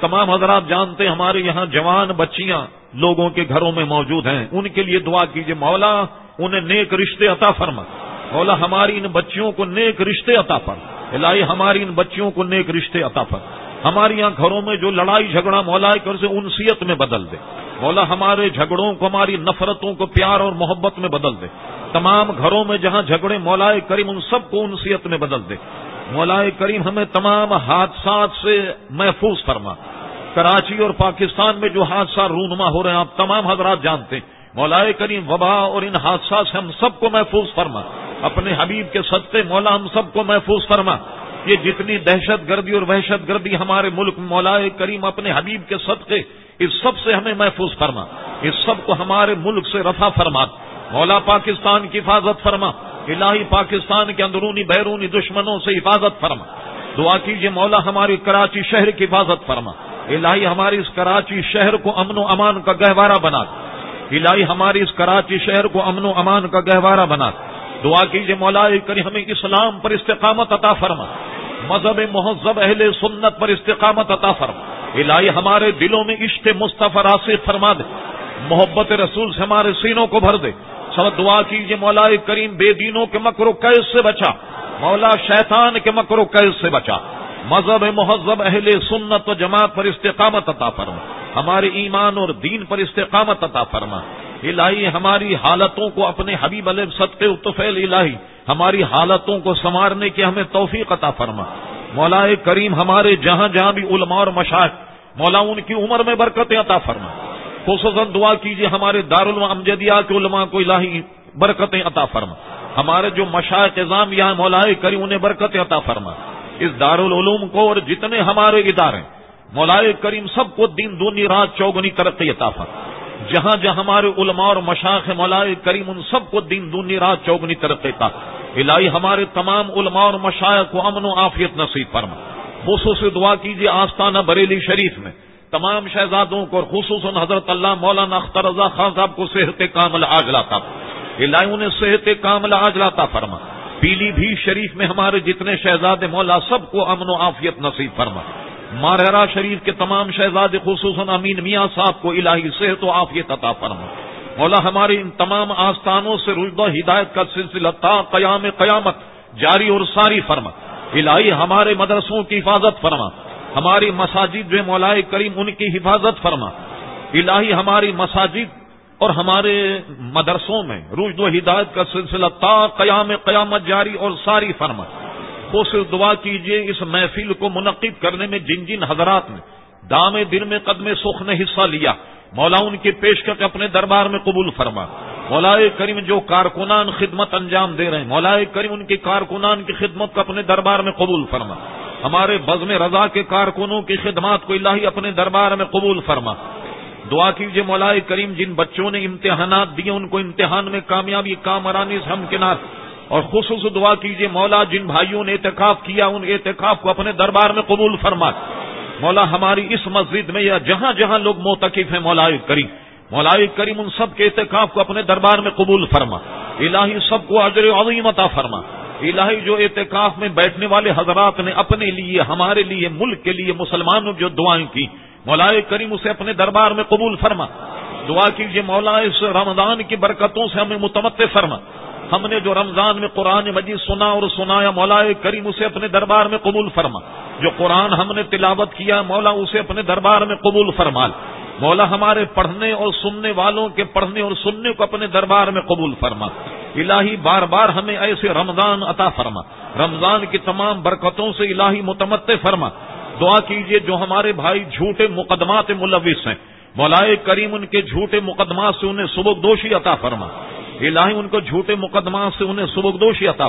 تمام حضرات جانتے ہیں، ہمارے یہاں جوان بچیاں لوگوں کے گھروں میں موجود ہیں۔ ان کے لیے دعا کیجیے مولا، انہیں نیک رشتے عطا فرما۔ مولا ہماری ان بچیوں کو نیک رشتے عطا فرما۔ الہی ہماری ان بچیوں کو نیک رشتے عطا فرما۔ ہمارے یہاں گھروں میں جو لڑائی جھگڑا مولا کر سے انسیت میں بدل دے۔ مولا ہمارے جھگڑوں کو، ہماری نفرتوں کو پیار اور محبت میں بدل دے۔ تمام گھروں میں جہاں جھگڑے مولا کریم، ان سب کو انسیت میں بدل دے۔ مولا کریم ہمیں تمام حادثات سے محفوظ فرما۔ کراچی اور پاکستان میں جو حادثات رونما ہو رہے ہیں، آپ تمام حضرات جانتے ہیں۔ مولا کریم وبا اور ان حادثات سے ہم سب کو محفوظ فرما۔ اپنے حبیب کے صدقے مولا ہم سب کو محفوظ فرما۔ یہ جتنی دہشت گردی اور وحشت گردی ہمارے ملک مولا کریم اپنے حبیب کے صدقے، اس سب سے ہمیں محفوظ فرما۔ اس سب کو ہمارے ملک سے رفع فرما۔ مولا پاکستان کی حفاظت فرما۔ الہی پاکستان کے اندرونی بیرونی دشمنوں سے حفاظت فرما۔ دعا کیجیے مولا ہماری کراچی شہر کی حفاظت فرما۔ الہی ہماری اس کراچی شہر کو امن و امان کا گہوارہ بنا۔ الہی ہماری اس کراچی شہر کو امن و امان کا گہوارہ بنا دعا کیجیے مولا کری ہمیں اسلام پر استقامت عطا فرما مذہب مہذب اہل سنت پر استقامت عطا فرما الہی ہمارے دلوں میں عشق مصطفی راسف فرما دے محبت رسول سے ہمارے سینوں کو بھر دے سب دعا کیجیے مولا کریم بے دینوں کے مکر و قید سے بچا مولا شیطان کے مکر و قید سے بچا مذہب مہذب اہل سنت و جماعت پر استقامت عطا فرما ہمارے ایمان اور دین پر استقامت عطا فرما۔ الہی، ہماری حالتوں کو اپنے حبیب علیہ صدقے الطفیل الہی، ہماری حالتوں کو سنوارنے کی ہمیں توفیق عطا فرما۔ مولا کریم ہمارے جہاں جہاں بھی علماء اور مشاق مولا ان کی عمر میں برکتیں عطا فرما۔ خصوصاً دعا کیجیے ہمارے امجدیا کے علماء کو الہی برکتیں عطا فرما۔ ہمارے جو مشاق نظام یہاں مولا کریم انہیں برکت عطا فرما۔ اس دارالعلوم کو اور جتنے ہمارے ادارے مولا کریم سب کو دن دونی، رات، چوگنی، ترقی عطا فرما جہاں جہاں ہمارے علماء اور مشاق مولا کریم ان سب کو دن دونی، رات، چوگنی، ترقی کا الہی ہمارے تمام علماء اور مشاق کو امن و عافیت نصیب فرما۔ خصوصی دعا کیجیے آستانہ بریلی شریف میں۔ تمام شہزادوں کو اور خصوصاً حضرت اللہ مولانا اختر رضا خان صاحب کو صحت کامل آج لاتا الہی انہیں صحت کامل آج لاتا فرما۔ پیلی بھی شریف میں ہمارے جتنے شہزاد مولا، سب کو امن و عافیت نصیب فرما۔ مارہرا شریف کے تمام شہزاد خصوصاً امین میاں صاحب کو الہی صحت و آفیت عطا فرما۔ مولا ہمارے ان تمام آستانوں سے رجد ہدایت کا سلسلہ تا قیام قیامت جاری اور ساری فرما۔ الہی ہمارے مدرسوں کی حفاظت فرما۔ ہماری مساجد جو مولا کریم ان کی حفاظت فرما۔ الہی ہماری مساجد اور ہمارے مدرسوں میں رجد و ہدایت کا سلسلہ تا قیام قیامت جاری اور ساری فرما۔ وہ صرف دعا کیجیے اس محفل کو منعقد کرنے میں جن جن حضرات نے دام دن میں قدم سخ نے حصہ لیا، مولا ان کی پیش کر کے اپنے دربار میں قبول فرما۔ مولا کریم جو کارکنان خدمت انجام دے رہے ہیں، مولا کریم ان کی کارکنان کی خدمت کو اپنے دربار میں قبول فرما۔ ہمارے بزم رضا کے کارکنوں کی خدمات کو الہی اپنے دربار میں قبول فرما۔ دعا کیجیے مولا کریم، جن بچوں نے امتحانات دیے، ان کو امتحان میں کامیابی، کامرانی سے ہمکنار اور خصوص دعا کیجیے مولا جن بھائیوں نے اعتکاف کیا، ان اعتکاف کو اپنے دربار میں قبول فرما۔ مولا ہماری اس مسجد میں یا جہاں جہاں لوگ موتقف ہیں، مولا کریم۔ مولا کریم ان سب کے اعتکاف کو اپنے دربار میں قبول فرما۔ الہی سب کو اجر عظیم عطا فرما۔ الہی جو اعتکاف میں بیٹھنے والے حضرات نے اپنے لیے، ہمارے لیے، ملک کے لیے، مسلمانوں جو دعائیں کی، مولا کریم اسے اپنے دربار میں قبول فرما۔ دعا کیجیے مولا اس رمضان کی برکتوں سے ہمیں متمد فرما۔ ہم نے جو رمضان میں قرآن مجید سنا اور سنایا، مولا کریم اسے اپنے دربار میں قبول فرما۔ جو قرآن ہم نے تلاوت کیا مولا اسے اپنے دربار میں قبول فرما۔ مولا ہمارے پڑھنے اور سننے والوں کے پڑھنے اور سننے کو اپنے دربار میں قبول فرما۔ الہی بار بار ہمیں ایسے رمضان عطا فرما۔ رمضان کی تمام برکتوں سے الہی متمد فرما۔ دعا کیجیے جو ہمارے بھائی جھوٹے مقدمات ملوث ہیں۔ مولا کریم ان کے جھوٹے مقدمات سے انہیں سبک دوشی عطا فرما۔ الہی ان کو جھوٹے مقدمات سے انہیں سبکدوشی عطا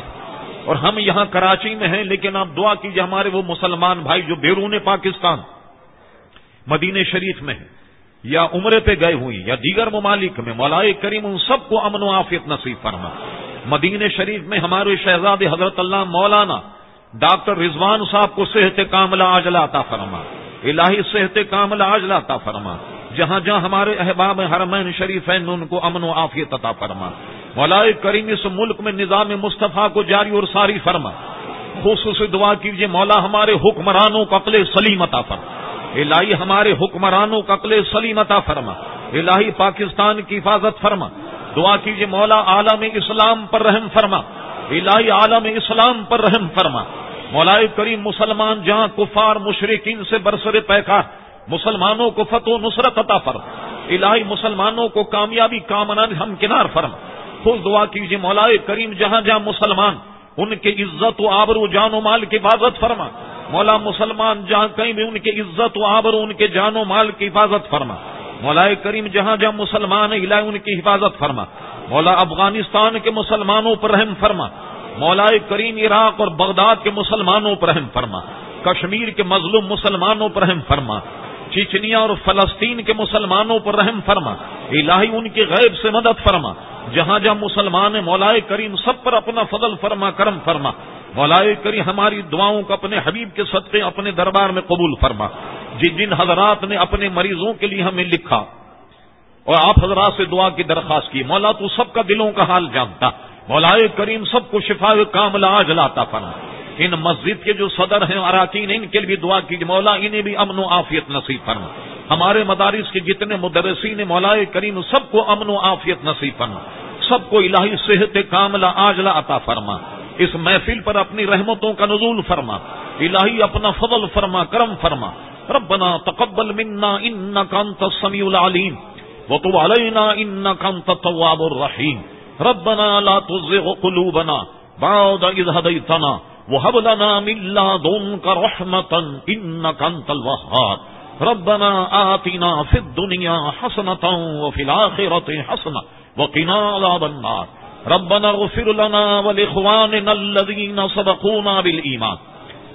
اور ہم یہاں کراچی میں ہیں، لیکن آپ دعا کیجیے ہمارے وہ مسلمان بھائی جو بیرون پاکستان، مدینہ شریف میں ہیں، یا عمرے پہ گئے ہوئی یا دیگر ممالک میں مولا کریم ان سب کو امن و عافیت نصیب فرما۔ مدینہ شریف میں ہمارے شہزاد حضرت اللہ مولانا ڈاکٹر رضوان صاحب کو صحت کاملہ آجلا عطا فرما۔ الہی صحت کاملہ آجلا عطا فرما۔ جہاں جہاں ہمارے احباب حرمین شریف ہیں ان کو امن و عافیت عطا فرما۔ مولائے کریم اس ملک میں نظام مصطفیٰ کو جاری اور ساری فرما۔ خصوصی دعا کیجیے مولا ہمارے حکمرانوں کا عقل سلیم عطا فرما۔ الہی ہمارے حکمرانوں کا عقل سلیم عطا فرما۔ الہی پاکستان کی حفاظت فرما۔ دعا کیجیے مولا عالم اسلام پر رحم فرما۔ الہی عالم اسلام پر رحم فرما۔ مولا کریم مسلمان جہاں کفار مشرقین سے برسر پیکار مسلمانوں کو فتح و نصرت عطا فرما۔ الہی مسلمانوں کو کامیابی کامنان ہم کنار فرما۔ خود دعا کیجیے مولا کریم جہاں جہاں مسلمان، ان کے عزت و آبر و جان و مال کی حفاظت فرما۔ مولا مسلمان جہاں کہیں بھی ان کی عزت و آبر ان کے جان و مال کی حفاظت فرما۔ مولا کریم جہاں جہاں مسلمان الہی ان کی حفاظت فرما۔ مولا افغانستان کے مسلمانوں پر رحم فرما۔ مولا کریم عراق اور بغداد کے مسلمانوں پر رحم فرما، کشمیر کے مظلوم مسلمانوں پر رحم فرما چچنیا اور فلسطین کے مسلمانوں پر رحم فرما، الہی ان کی غیب سے مدد فرما۔ جہاں جہاں مسلمان مولائے کریم سب پر اپنا فضل فرما، کرم فرما۔ مولائے کریم ہماری دعاؤں کو اپنے حبیب کے صدقے، اپنے دربار میں قبول فرما۔ جن جن حضرات نے اپنے مریضوں کے لیے ہمیں لکھا، اور آپ حضرات سے دعا کی درخواست کی، مولا تو سب کا دلوں کا حال جانتا۔ مولائے کریم سب کو شفا کام لاج لاتا فرما ان مسجد کے جو صدر ہیں، اراکین، ان کے لیے دعا کی مولا، انہیں بھی امن و عافیت نصیب فرما۔ ہمارے مدارس کے جتنے مدرسین مولا کریم سب کو امن و عافیت نصیب فرما۔ سب کو الہی صحت کاملہ آجلا عطا فرما۔ اس محفل پر اپنی رحمتوں کا نزول فرما۔ الہی اپنا فضل فرما، کرم فرما۔ ربنا تقبل منا انك انت السميع العليم وتب علينا انك انت التواب الرحيم ربنا لا تزغ قلوبنا بعد إذ هديتنا وهب لنا من لدنك رحمة إنك أنت الوهاب. ربنا آتنا في الدنيا حسنة وفي الآخرة حسنة وقنا عذاب النار. ربنا اغفر لنا ولإخواننا الذين سبقونا بالإيمان.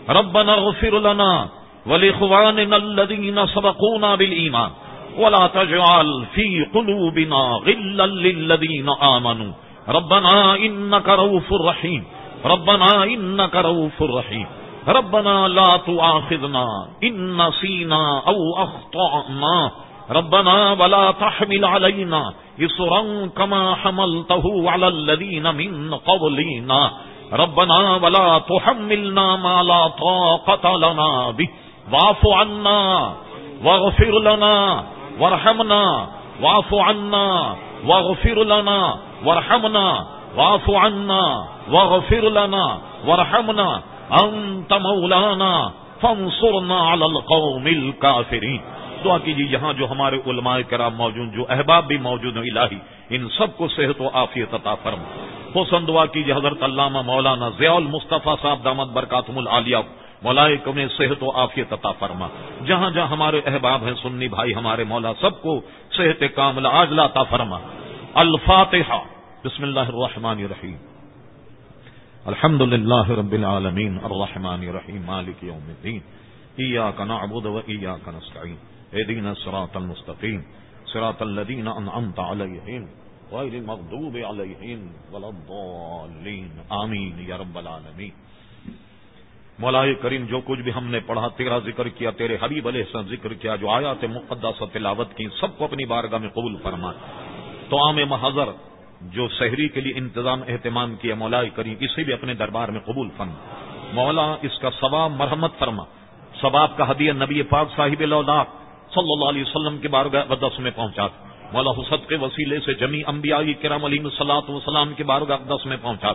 ربنا اغفر لنا ولإخواننا الذين سبقونا بالإيمان. ولا تجعل في قلوبنا غلا للذين آمنوا. ربنا إنك روف رحيم. ربنا إنك روف رحيم. ربنا لا تؤاخذنا إن نسينا أو أخطأنا. ربنا ولا تحمل علينا إصرا كما حملته على الذين من قبلنا. ربنا ولا تحملنا ما لا طاقة لنا به. واعف عنا واغفر لنا وارحمنا، واعف عنا، واغفر لنا، وارحمنا، واعف عنا، واغفر لنا، وارحمنا. انت مولانا، فانصرنا على القوم الكافرين دعا کیجیے یہاں جو ہمارے علماء کرام موجود، جو احباب بھی موجود ہیں، الہی، ان سب کو صحت و عافیت عطا فرما. حسن دعا کیجیے حضرت علامہ مولانا ضیاء المصطفیٰ صاحب دامت برکاتم العالیہ. مولائے کمیں صحت و عافیت عطا فرما۔ جہاں جہاں ہمارے احباب ہیں، سنی بھائی، ہمارے مولا سب کو صحت کامل آجلا عطا فرما۔ الفاتحہ۔ بسم اللہ الرحمن الرحیم۔ الحمد للہ رب العالمین۔ الرحمن الرحیم۔ مالک یوم الدین۔ ایاک نعبد و ایاک نستعین۔ اهدنا الصراط المستقيم صراط الذين أنعمت عليهم غير المغضوب عليهم ولا الضالين آمين يا رب العالمين مولا کریم جو کچھ بھی ہم نے پڑھا، تیرا ذکر کیا، تیرے حبیب علیہ السلام ذکر کیا، جو آیات مقدس تلاوت کی، سب کو اپنی بارگاہ میں قبول فرما۔ تو عام محضر جو شہری کے لیے انتظام اہتمام کیا، مولا کریم اسے بھی اپنے دربار میں قبول فرما۔ مولا اس کا ثواب مرحمت فرما۔ ثواب کا ہدیہ نبی پاک صاحب اللہ صلی اللہ علیہ وسلم کے بارگاہ اقدس میں پہنچا۔ مولا حسد کے وسیلے سے جمی انبیاء کرام علیہ صلاحت وسلام کے بارگاہ اقدس میں پہنچا۔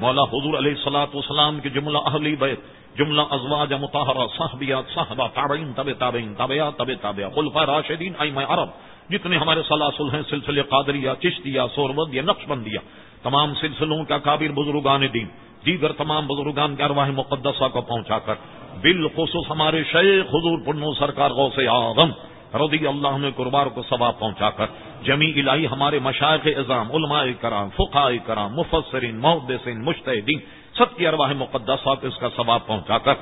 مولا حضور علیہ صلاحت وسلام کے جملہ اہلی بیت، جملہ ازواج متحرہ صحبیات، صحبہ، تابعین طب تابعین طبعہ طب تابعہ خلفہ راشدین ایمہ عرب، جتنے ہمارے سلاسل ہیں سلسلے قادریہ، چشتیہ سوربد یا نقش بندیہ تمام سلسلوں کا کابر بزرگان دین، دیگر تمام بزرگان کے ارواح مقدسہ کو پہنچا کر، بالخصوص ہمارے شیخ حضور پنو سرکار غوث آغم رضی اللہ عنہ قربار کو ثواب پہنچا کر جمی الہی ہمارے مشائق اظام علماء کرام فقہ کرام، مفسرین، محدثین مشتحدین سب کی ارواح مقدسہ کو اس کا ثواب پہنچا کر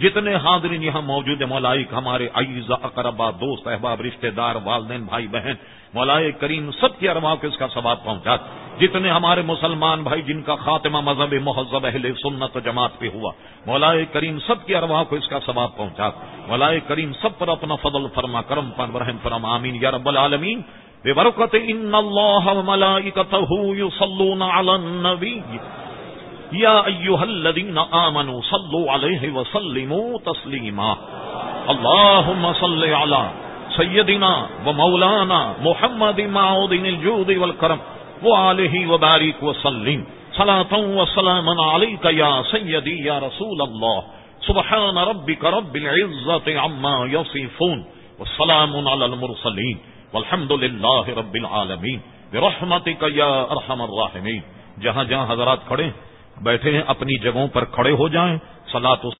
جتنے حاضرین یہاں موجود ہیں مولائک ہمارے عیز اقربا، دوست، احباب، رشتہ دار، والدین، بھائی بہن مولائے کریم، سب کی ارواح کو اس کا ثواب پہنچا جتنے ہمارے مسلمان بھائی، جن کا خاتمہ مذہب مہذب اہل سنت جماعت پہ ہوا مولائے کریم سب کی ارواح کو اس کا ثواب پہنچا مولائے کریم سب پر اپنا فضل، فرما، کرم، پر رحم، فرما، آمین، یا رب العالمین۔ بے برکت، ان اللہ یصلون علی النبی۔ یا ایوہ الذین آمنوا صلو علیہ وسلموا تسلیما اللہم صلی علی سیدنا و مولانا محمد معودن الجود والکرم وآلہ وبارک وسلم. صلاة وسلاما علیک یا سیدی یا رسول اللہ سبحان ربک رب العزت عما یصفون والسلام علی المرسلین والحمد للہ رب العالمین برحمتک یا ارحم الراحمین جہاں جہاں حضرات کھڑے ہیں بیٹھے ہیں اپنی جگہوں پر کھڑے ہو جائیں۔ سلا تو